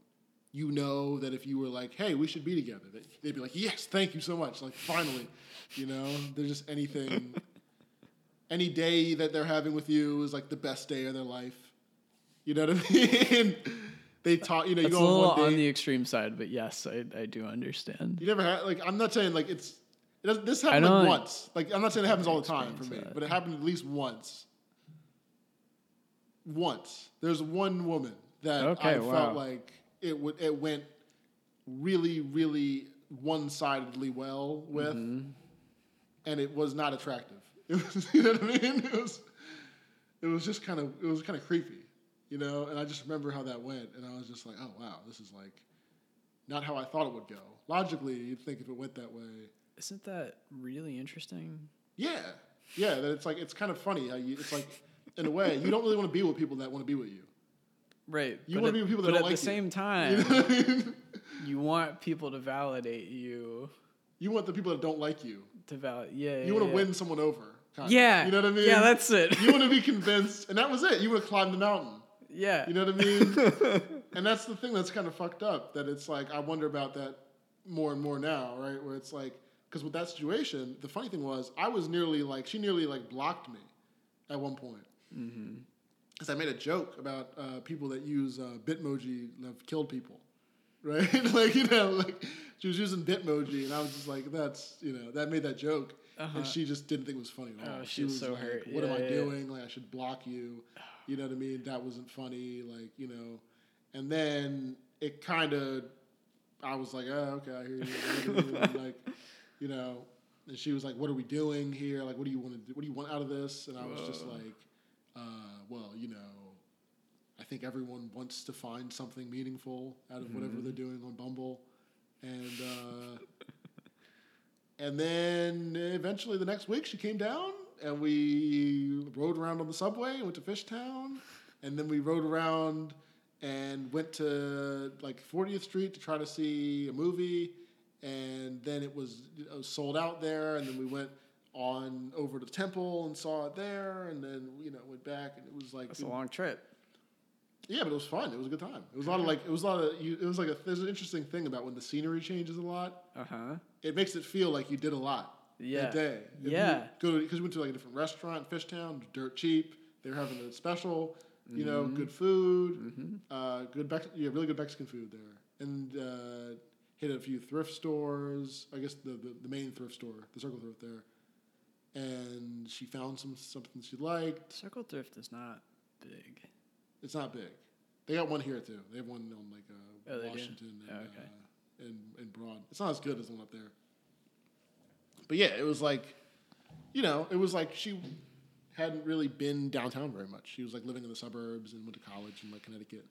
You know that if you were like, "Hey, we should be together," that they'd be like, "Yes, thank you so much." Like, finally, you know, there's just anything, <laughs> any day that they're having with you is like the best day of their life. You know what I <laughs> mean? they talk. You know, you It's a go on little one on the extreme side, but yes, I, I do understand. You never had like I'm not saying like it's it doesn't, this happened like once. Like I'm not saying it happens all the time for me, that. but it happened at least once. Once there's one woman that Okay, I wow. felt like it would it went really really one sidedly well with, Mm-hmm. and it was not attractive. It was <laughs> you know what I mean. It was it was just kind of it was kind of creepy, you know. And I just remember how that went, and I was just like, oh wow, this is like not how I thought it would go. Logically, you'd think if it went that way, Isn't that really interesting? yeah, yeah. That it's like it's kind of funny how you. It's like in a way you don't really want to be with people that want to be with you. Right. You but wanna at- be with people that but don't at like the you. same <laughs> You time, know what I mean? you want people to validate you. You want the people that don't like you. To validate, yeah. You want to win someone over. kind of. Yeah. You know what I mean? Yeah, that's it. You want to be <laughs> convinced, and that was it. You would to climb the mountain. yeah. You know what I mean? <laughs> and that's the thing that's kind of fucked up. That it's like I wonder about that more and more now, right? Where it's like because with that situation, the funny thing was I was nearly like she nearly like blocked me at one point. Mm-hmm. Because I made a joke about uh, people that use uh, Bitmoji have killed people, <laughs> right? <laughs> like you know, like she was using Bitmoji, and I was just like, that's you know, that made that joke. Uh-huh. And she just didn't think it was funny at all. Oh, she she was was so like, hurt. "What am I Yeah, yeah. doing? Like, I should block you." You know what I mean? That wasn't funny. Like, you know. And then it kind of, I was like, "Oh, okay, I hear you." What do you mean?" <laughs> like, you know. And she was like, "What are we doing here? Like, what do you want to do? What do you want out of this?" And I was just like, uh, "Well, you know." I think everyone wants to find something meaningful out of whatever they're doing on Bumble, and uh, and then eventually the next week she came down and we rode around on the subway and went to Fishtown, and then we rode around and went to like 40th Street to try to see a movie, and then it was, it was sold out there, and then we went on over to the Temple and saw it there, and then you know went back and it was like That's a long trip. yeah, but it was fun. It was a good time. It was a lot of like it was a lot of you, it was like a there's an interesting thing about when the scenery changes a lot. Uh huh. It makes it feel like you did a lot. Yeah. A day. If Yeah. Go because we went to like a different restaurant, Fishtown, dirt cheap. They were having a special. You know, Mm-hmm. good food. Uh, good Mex- yeah, really good Mexican food there, and uh, hit a few thrift stores. I guess the, the the main thrift store, the Circle Thrift there. And she found some something she liked. Circle thrift is not big. It's not big. They got one here too. They have one on like uh, Oh. Washington and, Oh, okay. uh, and and Broad. It's not as good as the one up there. But yeah, it was like, you know, it was like she hadn't really been downtown very much. She was like living in the suburbs and went to college in like Connecticut,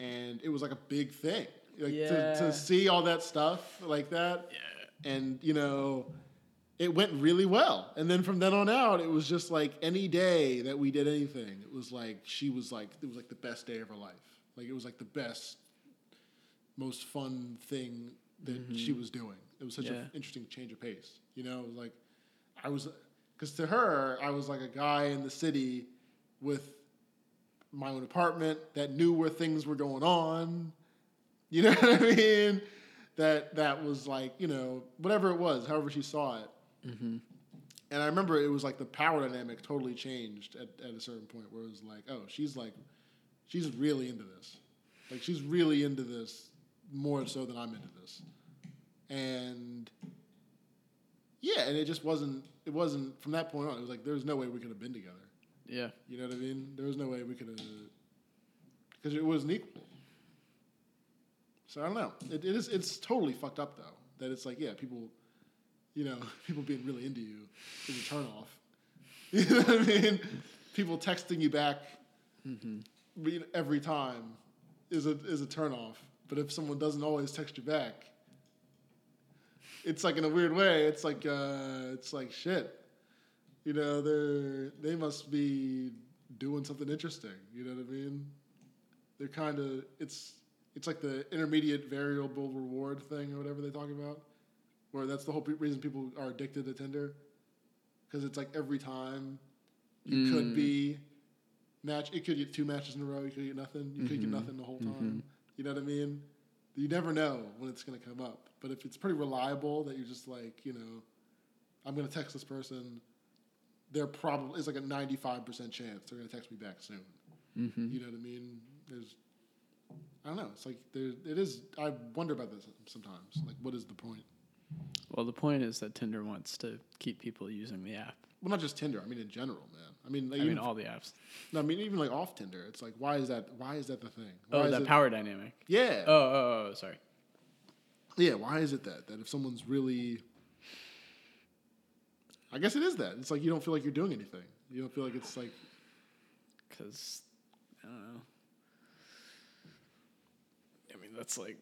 and it was like a big thing. Like to, to see all that stuff like that, Yeah. and you know, it went really well. And then from then on out, it was just like any day that we did anything, it was like she was like it was like the best day of her life. Like it was like the best, most fun thing that mm-hmm. she was doing. It was such Yeah. an interesting change of pace. You know, it was like I was because to her, I was like a guy in the city with my own apartment that knew where things were going on. You know <laughs> what I mean? That that was like you know whatever it was, however she saw it. Mm-hmm. And I remember it was like the power dynamic totally changed at, at a certain point where it was like, oh, she's like, she's really into this. Like she's really into this more so than I'm into this. And yeah, and it just wasn't. It wasn't from that point on. It was like there was no way we could have been together. Yeah. You know what I mean? There was no way we could have, because it wasn't equal. So I don't know. It, it is. It's totally fucked up though. That it's like, yeah, people, you know, <laughs> people being really into you is a turn off. <laughs> You know what I mean? People texting you back re- every time is a is a turn off. But if someone doesn't always text you back, it's like in a weird way. It's like uh, it's like shit. You know, they're they must be doing something interesting. You know what I mean? They're kind of it's it's like the intermediate variable reward thing or whatever they talk about, where that's the whole pe- reason people are addicted to Tinder, because it's like every time you could mm. be match. It could get two matches in a row. You could get nothing. You could get mm-hmm. nothing the whole time. Mm-hmm. You know what I mean? You never know when it's going to come up. But if it's pretty reliable, that you're just like, you know, I'm going to text this person. They're probably it's like a 95 percent chance they're going to text me back soon. Mm-hmm. You know what I mean? There's, I don't know. It's like there. It is. I wonder about this sometimes. Like, what is the point? Well, the point is that Tinder wants to keep people using the app. Well, not just Tinder. I mean, in general, man. I mean, like, I mean, all the apps. no, I mean, even like off Tinder. It's like, why is that? Why is that the thing? Oh, Why is that it- power dynamic. Yeah. Oh, oh, oh, oh, sorry. Yeah, why is it that? That if someone's really. I guess it is that. It's like you don't feel like you're doing anything. You don't feel like it's like. Because, I don't know. I mean, that's like,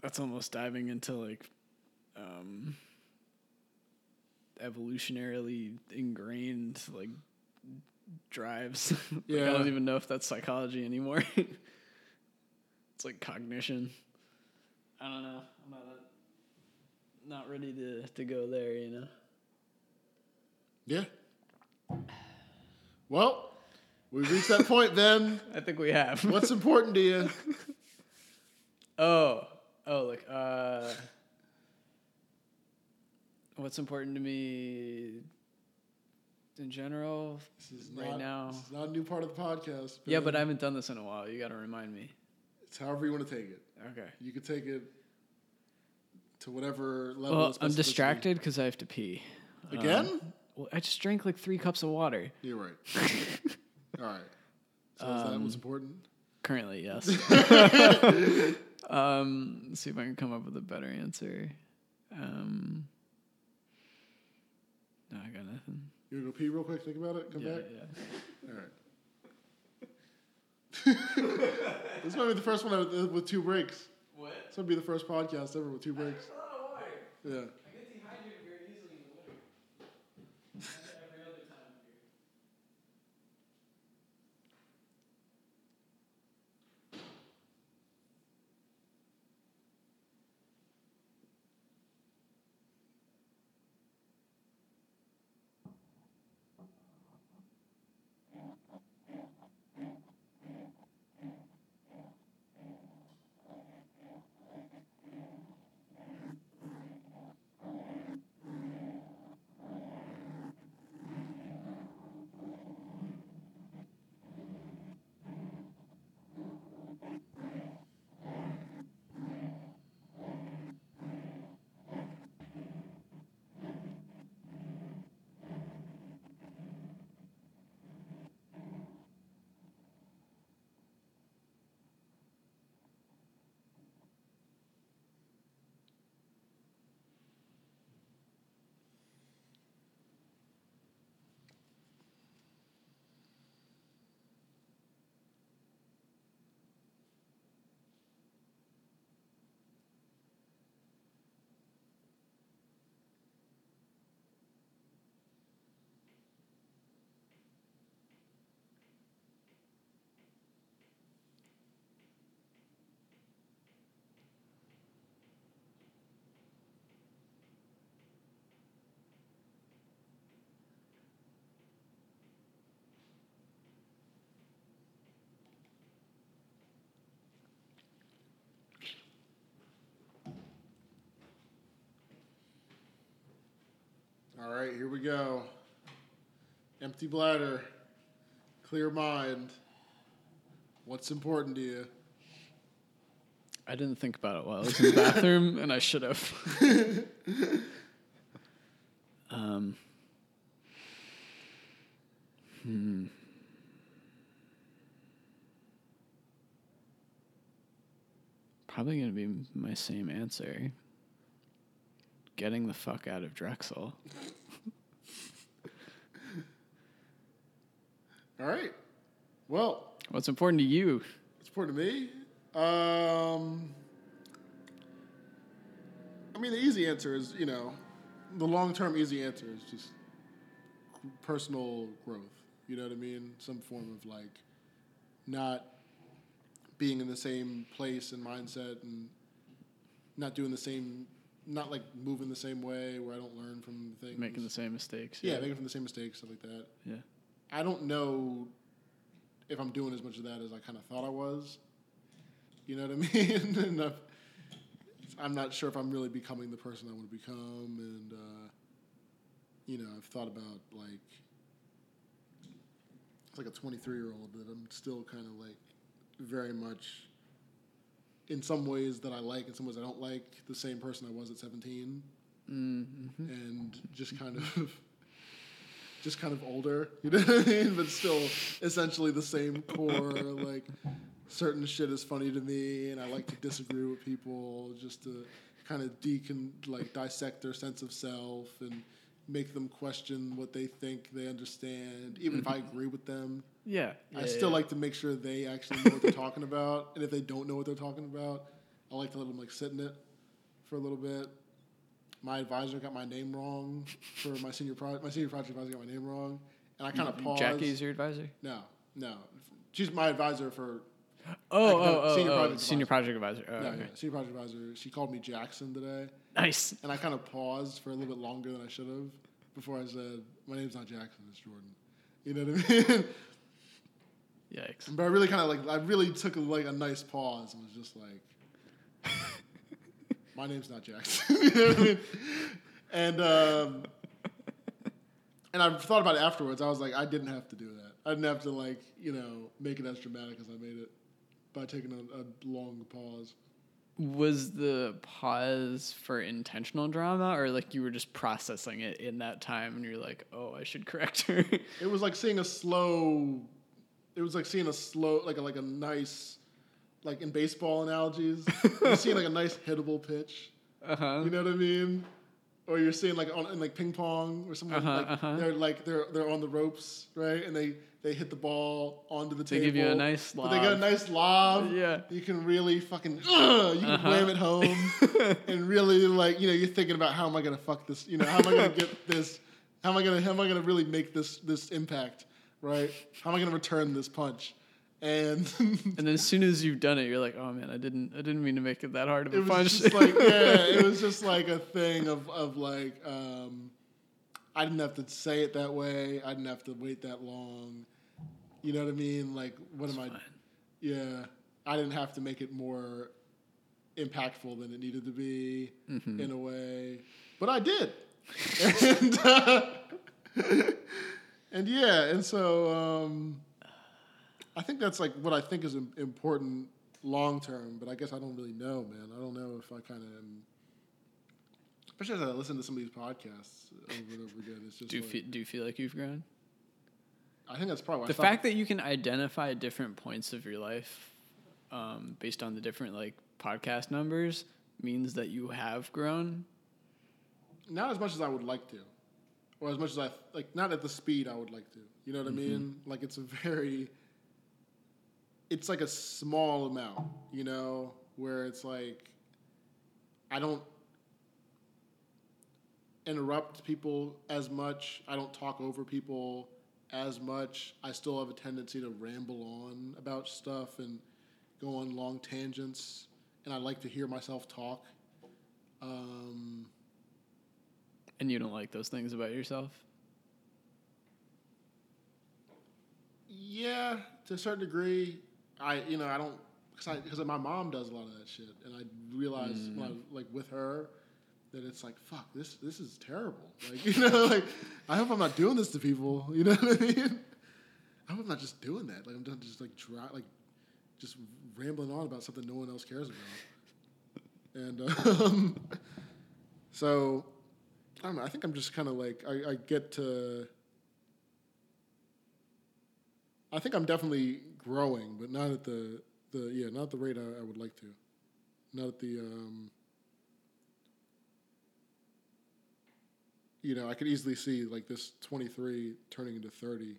that's almost diving into like, um, evolutionarily ingrained like drives. <laughs> like, I don't even know if that's psychology anymore. <laughs> it's like cognition. I don't know. I'm not not ready to to go there. You know. Yeah. Well, we reached that point, then. <laughs> I think we have. What's important to you? Oh, oh, like uh, what's important to me in general This is right not, now? This is not a new part of the podcast. Yeah, but I haven't done this in a while. You got to remind me. It's however you want to take it. Okay. You could take it to whatever level. Well, I'm distracted because I have to pee. Again? Um, well, I just drank like three cups of water. You're right. <laughs> All right. So is that Um, what's important? Currently, yes. <laughs> <laughs> um, let's see if I can come up with a better answer. Um, no, I got nothing. You want to go pee real quick? Think about it. Come Yeah, back. yeah. <laughs> All right. <laughs> this might be the first one with, with two breaks. What? This might be the first podcast ever with two breaks. Yeah. All right, here we go. Empty bladder, clear mind. What's important to you? I didn't think about it while I was in the bathroom, and I should have. <laughs> um, hmm. Probably gonna be my same answer. Getting the fuck out of Drexel. All right. Well, What's important to you? it's important to me. Um, I mean, the easy answer is, you know, the long term easy answer is just personal growth. You know what I mean? Some form of like not being in the same place and mindset and not doing the same, not like moving the same way where I don't learn from things. Making the same mistakes. yeah, making from the same mistakes, stuff like that. Yeah. I don't know if I'm doing as much of that as I kind of thought I was. You know what I <laughs> mean? and I've, I'm not sure if I'm really becoming the person I want to become. And, uh, you know, I've thought about like, it's like a 23 year old that I'm still kind of like very much, in some ways that I like, in some ways I don't like, the same person I was at 17. Mm-hmm. And just kind of <laughs> just kind of older, you know what I mean? But still essentially the same core. Like certain shit is funny to me, and I like to disagree with people just to kind of decon like dissect their sense of self and make them question what they think they understand, even if I agree with them. Yeah. I yeah, still yeah. like to make sure they actually know what they're talking about, and if they don't know what they're talking about, I like to let them like sit in it for a little bit. My advisor got my name wrong for my senior project. My senior project advisor got my name wrong, and I kind of paused. Jackie's your advisor? No, no, she's my advisor for Oh, Like the oh, oh, senior oh, project senior advisor. project advisor. Oh, yeah, okay. yeah, senior project advisor. She called me Jackson today, Nice. and I kind of paused for a little bit longer than I should have before I said my name's not Jackson, it's Jordan. You know what I mean? <laughs> Yikes. But I really kind of like I really took like a nice pause and was just like, my name's not Jackson. <laughs> you know what I mean? And um, and I thought about it afterwards. I was like, I didn't have to do that. I didn't have to like you know make it as dramatic as I made it by taking a, a long pause. Was the pause for intentional drama or like you were just processing it in that time and you're like, oh, I should correct her? It was like seeing a slow. It was like seeing a slow, like a like a nice, like in baseball analogies, <laughs> you're seeing like a nice hittable pitch. uh huh. You know what I mean? Or you're seeing like on in like ping pong or something Uh-huh, like uh-huh. they're like they're they're on the ropes, right? And they they hit the ball onto the They table. They give you a nice But they got a lob. nice lob. Yeah. You can really fucking ugh, you can Uh-huh. wham it home <laughs> and really like you know you're thinking about how am I gonna fuck this? You know how am I gonna get this? How am I gonna how am I gonna really make this this impact? Right? How am I gonna return this punch? And <laughs> And then as soon as you've done it, you're like, oh man, I didn't, I didn't mean to make it that hard of a it was punch. just like <laughs> yeah, it was just like a thing of of like um, I didn't have to say it that way. I didn't have to wait that long. You know what I mean? Like what am I? Yeah, I didn't have to make it more impactful than it needed to be Mm-hmm. in a way, but I did. <laughs> and, uh, and yeah, and so um, I think that's like what I think is important long term. But I guess I don't really know, man. I don't know if I kind of am. Especially as I listen to some of these podcasts over and over again, it's just do you like, feel, do you feel like you've grown? I think that's probably why The fact that you can identify different points of your life um, based on the different like podcast numbers means that you have grown. not as much as I would like to, or as much as I like, not at the speed I would like to. You know what I mean? Like it's a very, it's like a small amount, you know, where it's like, I don't interrupt people as much. I don't talk over people as much. I still have a tendency to ramble on about stuff and go on long tangents, and I like to hear myself talk. Um, And you don't like those things about yourself? Yeah, to a certain degree. I you know I don't because my mom does a lot of that shit, and I realize when I, like with her, that it's like fuck this this is terrible. Like <laughs> you know like I hope I'm not doing this to people. You know what I mean? I hope I'm not just doing that. Like I'm not just like dry, like just rambling on about something no one else cares about. And <laughs> um, so I don't know. I think I'm just kind of like I, I get to. I think I'm definitely growing, but not at the the yeah, not at the rate I, I would like to. Not at the um, you know, I could easily see like this 23 turning into 30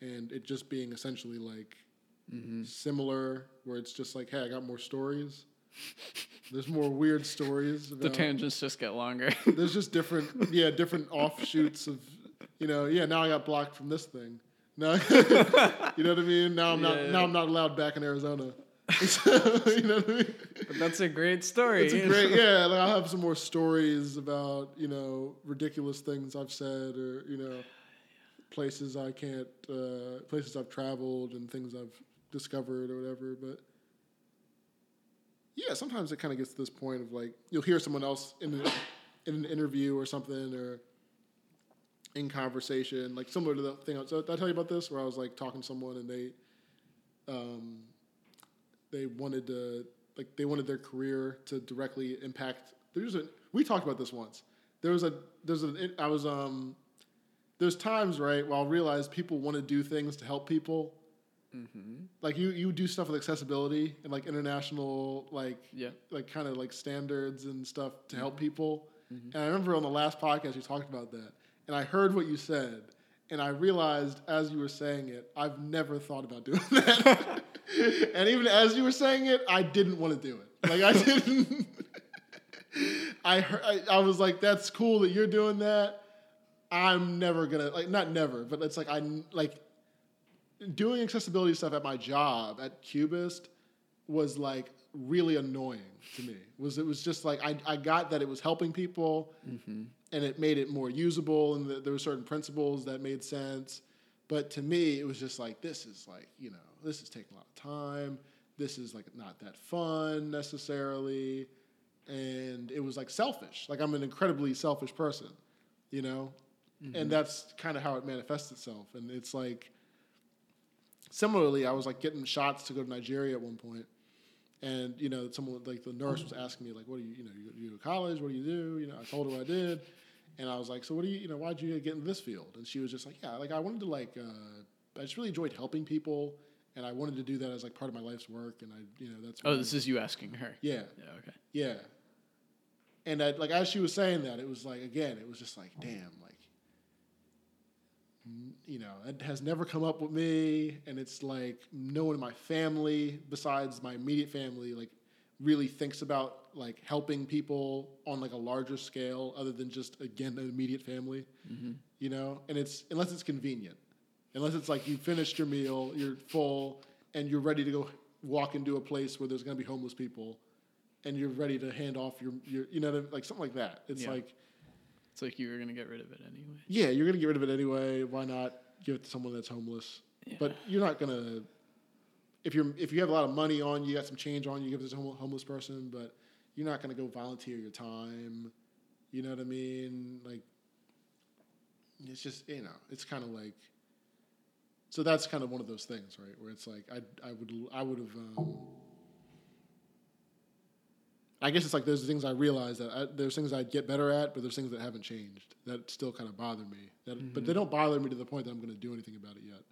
and it just being essentially like similar where it's just like, hey, I got more stories. There's more weird stories. The tangents just get longer. <laughs> there's just different, yeah, different offshoots of, you know, yeah. Now I got blocked from this thing. No, <laughs> you know what I mean. Now I'm not. Yeah. Now I'm not allowed back in Arizona. <laughs> you know what I mean? but that's a great story. It's a great, yeah. Like I'll have some more stories about you know ridiculous things I've said or you know places I can't, uh, places I've traveled and things I've discovered or whatever. But yeah, sometimes it kind of gets to this point of like you'll hear someone else in an, in an interview or something or in conversation, like similar to the thing. So did I tell you about this where I was like talking to someone and they, um, they wanted to like they wanted their career to directly impact. There's a we talked about this once. There was a there's an I was um there's times right where I'll realize people want to do things to help people. Mm-hmm. Like you you do stuff with accessibility and like international like Yeah. like kind of like standards and stuff to help mm-hmm. people. Mm-hmm. And I remember on the last podcast you talked about that, and I heard what you said, and I realized as you were saying it, I've never thought about <laughs> doing that. and even as you were saying it, I didn't want to do it. Like I <laughs> didn't. I, heard, I I was like, that's cool that you're doing that. I'm never gonna like not never, but it's like I like doing accessibility stuff at my job at Cubist was like really annoying to me. Was it was just like I, I got that it was helping people mm-hmm. and it made it more usable and that there were certain principles that made sense. But to me, it was just like this is like you know this is taking a lot of time. This is like not that fun necessarily, and it was like selfish. Like I'm an incredibly selfish person, you know, and mm-hmm. that's kind of how it manifests itself. And it's like similarly, I was like getting shots to go to Nigeria at one point, and you know, someone like the nurse was asking me like, "What do you, you know, you, you go to college? What do you do?" You know, I told her what I did, and I was like, "So what do you, you know, why'd you get in this field?" And she was just like, "Yeah, like I wanted to like, uh, I just really enjoyed helping people, and I wanted to do that as like part of my life's work, and I, you know, that's Oh, what I- this is you asking her. yeah, Yeah. Okay. yeah." And I, like as she was saying that, it was like again, it was just like, damn, like you know, it has never come up with me, and it's like no one in my family besides my immediate family like really thinks about like helping people on like a larger scale other than just again an immediate family, mm-hmm. you know. And it's unless it's convenient, unless it's like you finished your meal, you're full, and you're ready to go walk into a place where there's going to be homeless people, and you're ready to hand off your your you know like something like that. It's Yeah. like It's like you were gonna get rid of it anyway. yeah, you're gonna get rid of it anyway. Why not give it to someone that's homeless? But you're not gonna if you're if you have a lot of money on you, you got some change on you, give it to a homeless person. But you're not gonna go volunteer your time. You know what I mean? Like it's just you know it's kind of like so that's kind of one of those things, right? Where it's like I I would I would have. Um, I guess it's like there's things I realize that I, there's things I'd get better at, but there's things that haven't changed that still kind of bother me. That, But they mm-hmm. don't bother me to the point that I'm going to do anything about it yet.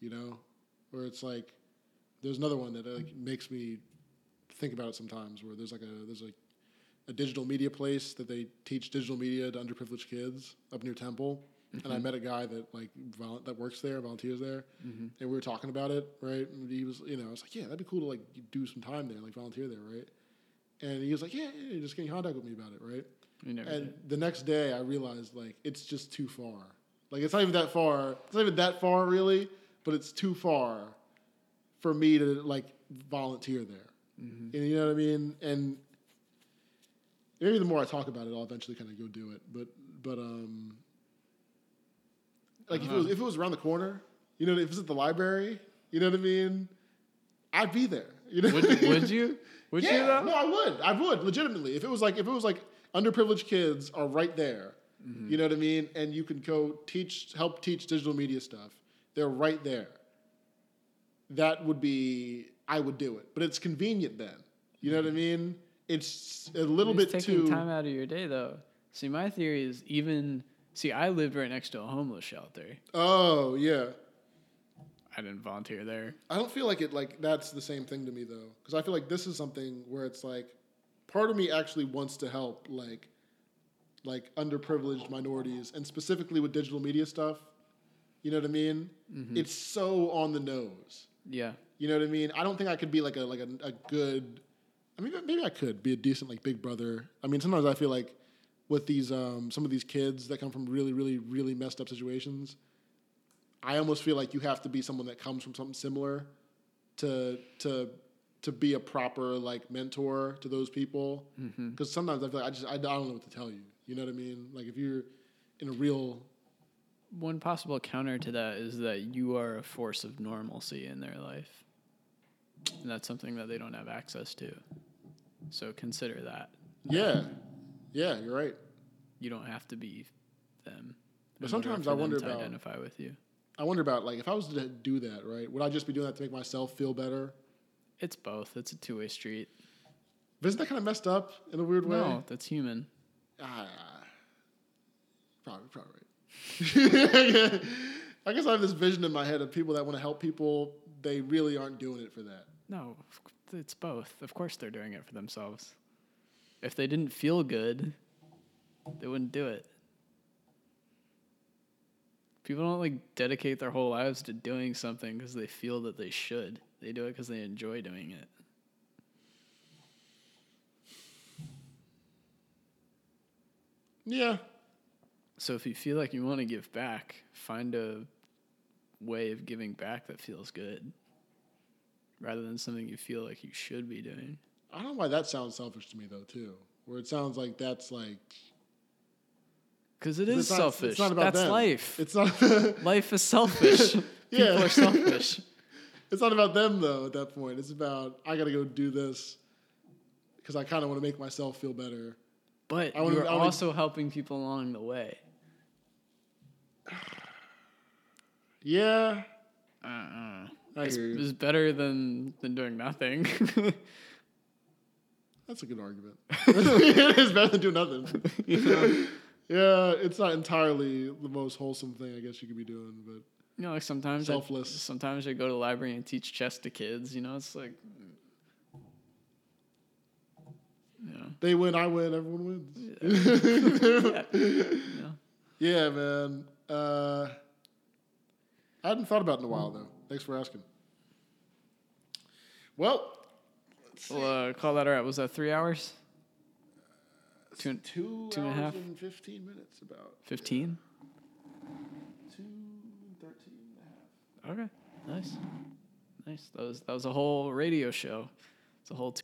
You know, where it's like there's another one that uh, like makes me think about it sometimes. Where there's like a there's like a digital media place that they teach digital media to underprivileged kids up near Temple. And I mm-hmm. met a guy that like vol- that works there, volunteers there, mm-hmm. and we were talking about it, right? And he was, you know, I was like, yeah, that'd be cool to like do some time there, like volunteer there, right? And he was like, yeah, yeah, just get in contact with me about it, right? You never And did. the next day, I realized like it's just too far. Like it's not even that far. It's not even that far really, but it's too far for me to like volunteer there. And you know what I mean? And maybe the more I talk about it, I'll eventually kind of go do it. But but um, like if it was if it was around the corner, you know, if it was at the library, you know what I mean? I'd be there. You know, Would, would you? Would yeah, you though? no, I would. I would legitimately. If it was like, if it was like, underprivileged kids are right there. Mm-hmm. You know what I mean? And you can go teach, help teach digital media stuff. They're right there. That would be, I would do it. But it's convenient then. You know what I mm-hmm. mean? It's a little It's bit taking too. time out of your day though. See, my theory is even see, I lived right next to a homeless shelter. Oh yeah. I didn't volunteer there. I don't feel like it like that's the same thing to me though, because I feel like this is something where it's like, part of me actually wants to help like, like underprivileged minorities, and specifically with digital media stuff. You know what I mean? It's so on the nose. Yeah. You know what I mean? I don't think I could be like a like a, a good. I mean, maybe I could be a decent like Big Brother. I mean, sometimes I feel like with these um, some of these kids that come from really, really, really messed up situations, I almost feel like you have to be someone that comes from something similar to to to be a proper like mentor to those people. Mm-hmm. Because sometimes I feel like I just I, I don't know what to tell you. You know what I mean? Like if you're in a real One possible counter to that is that you are a force of normalcy in their life. And that's something that they don't have access to. So consider that. yeah yeah you're right. You don't have to be them. But sometimes I wonder to about- identify with you. I wonder about like if I was to do that, right? Would I just be doing that to make myself feel better? It's both. It's a two way street. But isn't that kind of messed up in a weird way? No, that's human. Ah, probably, probably right. <laughs> I guess I have this vision in my head of people that want to help people. They really aren't doing it for that. No, it's both. Of course they're doing it for themselves. If they didn't feel good, they wouldn't do it. People don't like dedicate their whole lives to doing something because they feel that they should. They do it because they enjoy doing it. Yeah, So if you feel like you want to give back, find a way of giving back that feels good rather than something you feel like you should be doing. I don't know why that sounds selfish to me though too. Where it sounds like that's like Because it is not- selfish. It's not about That's them. life. It's not. <laughs> Life is selfish. Yeah. <laughs> People are selfish. <laughs> It's not about them though. At that point, it's about I got to go do this because I kind of want to make myself feel better. But I wanna- you're I wanna- also helping people along the way. <sighs> Yeah, Uh-uh. It's, it's better than than doing nothing. That's a good argument. it is better than doing nothing. Yeah, it's not entirely the most wholesome thing I guess you could be doing, but you know, like sometimes I- Selfless. sometimes I go to the library and teach chess to kids. You know, it's like, you know, they win, I win, everyone wins. <laughs> yeah. Yeah, man. Uh, I hadn't thought about it in a while though. Thanks for asking. Well, We'll uh, call that all right. Was that three hours? Two, two, Two and a half? and fifteen minutes, about fifteen. two and thirteen and a half. Okay, nice, nice. That was that was a whole radio show. It's a whole. Two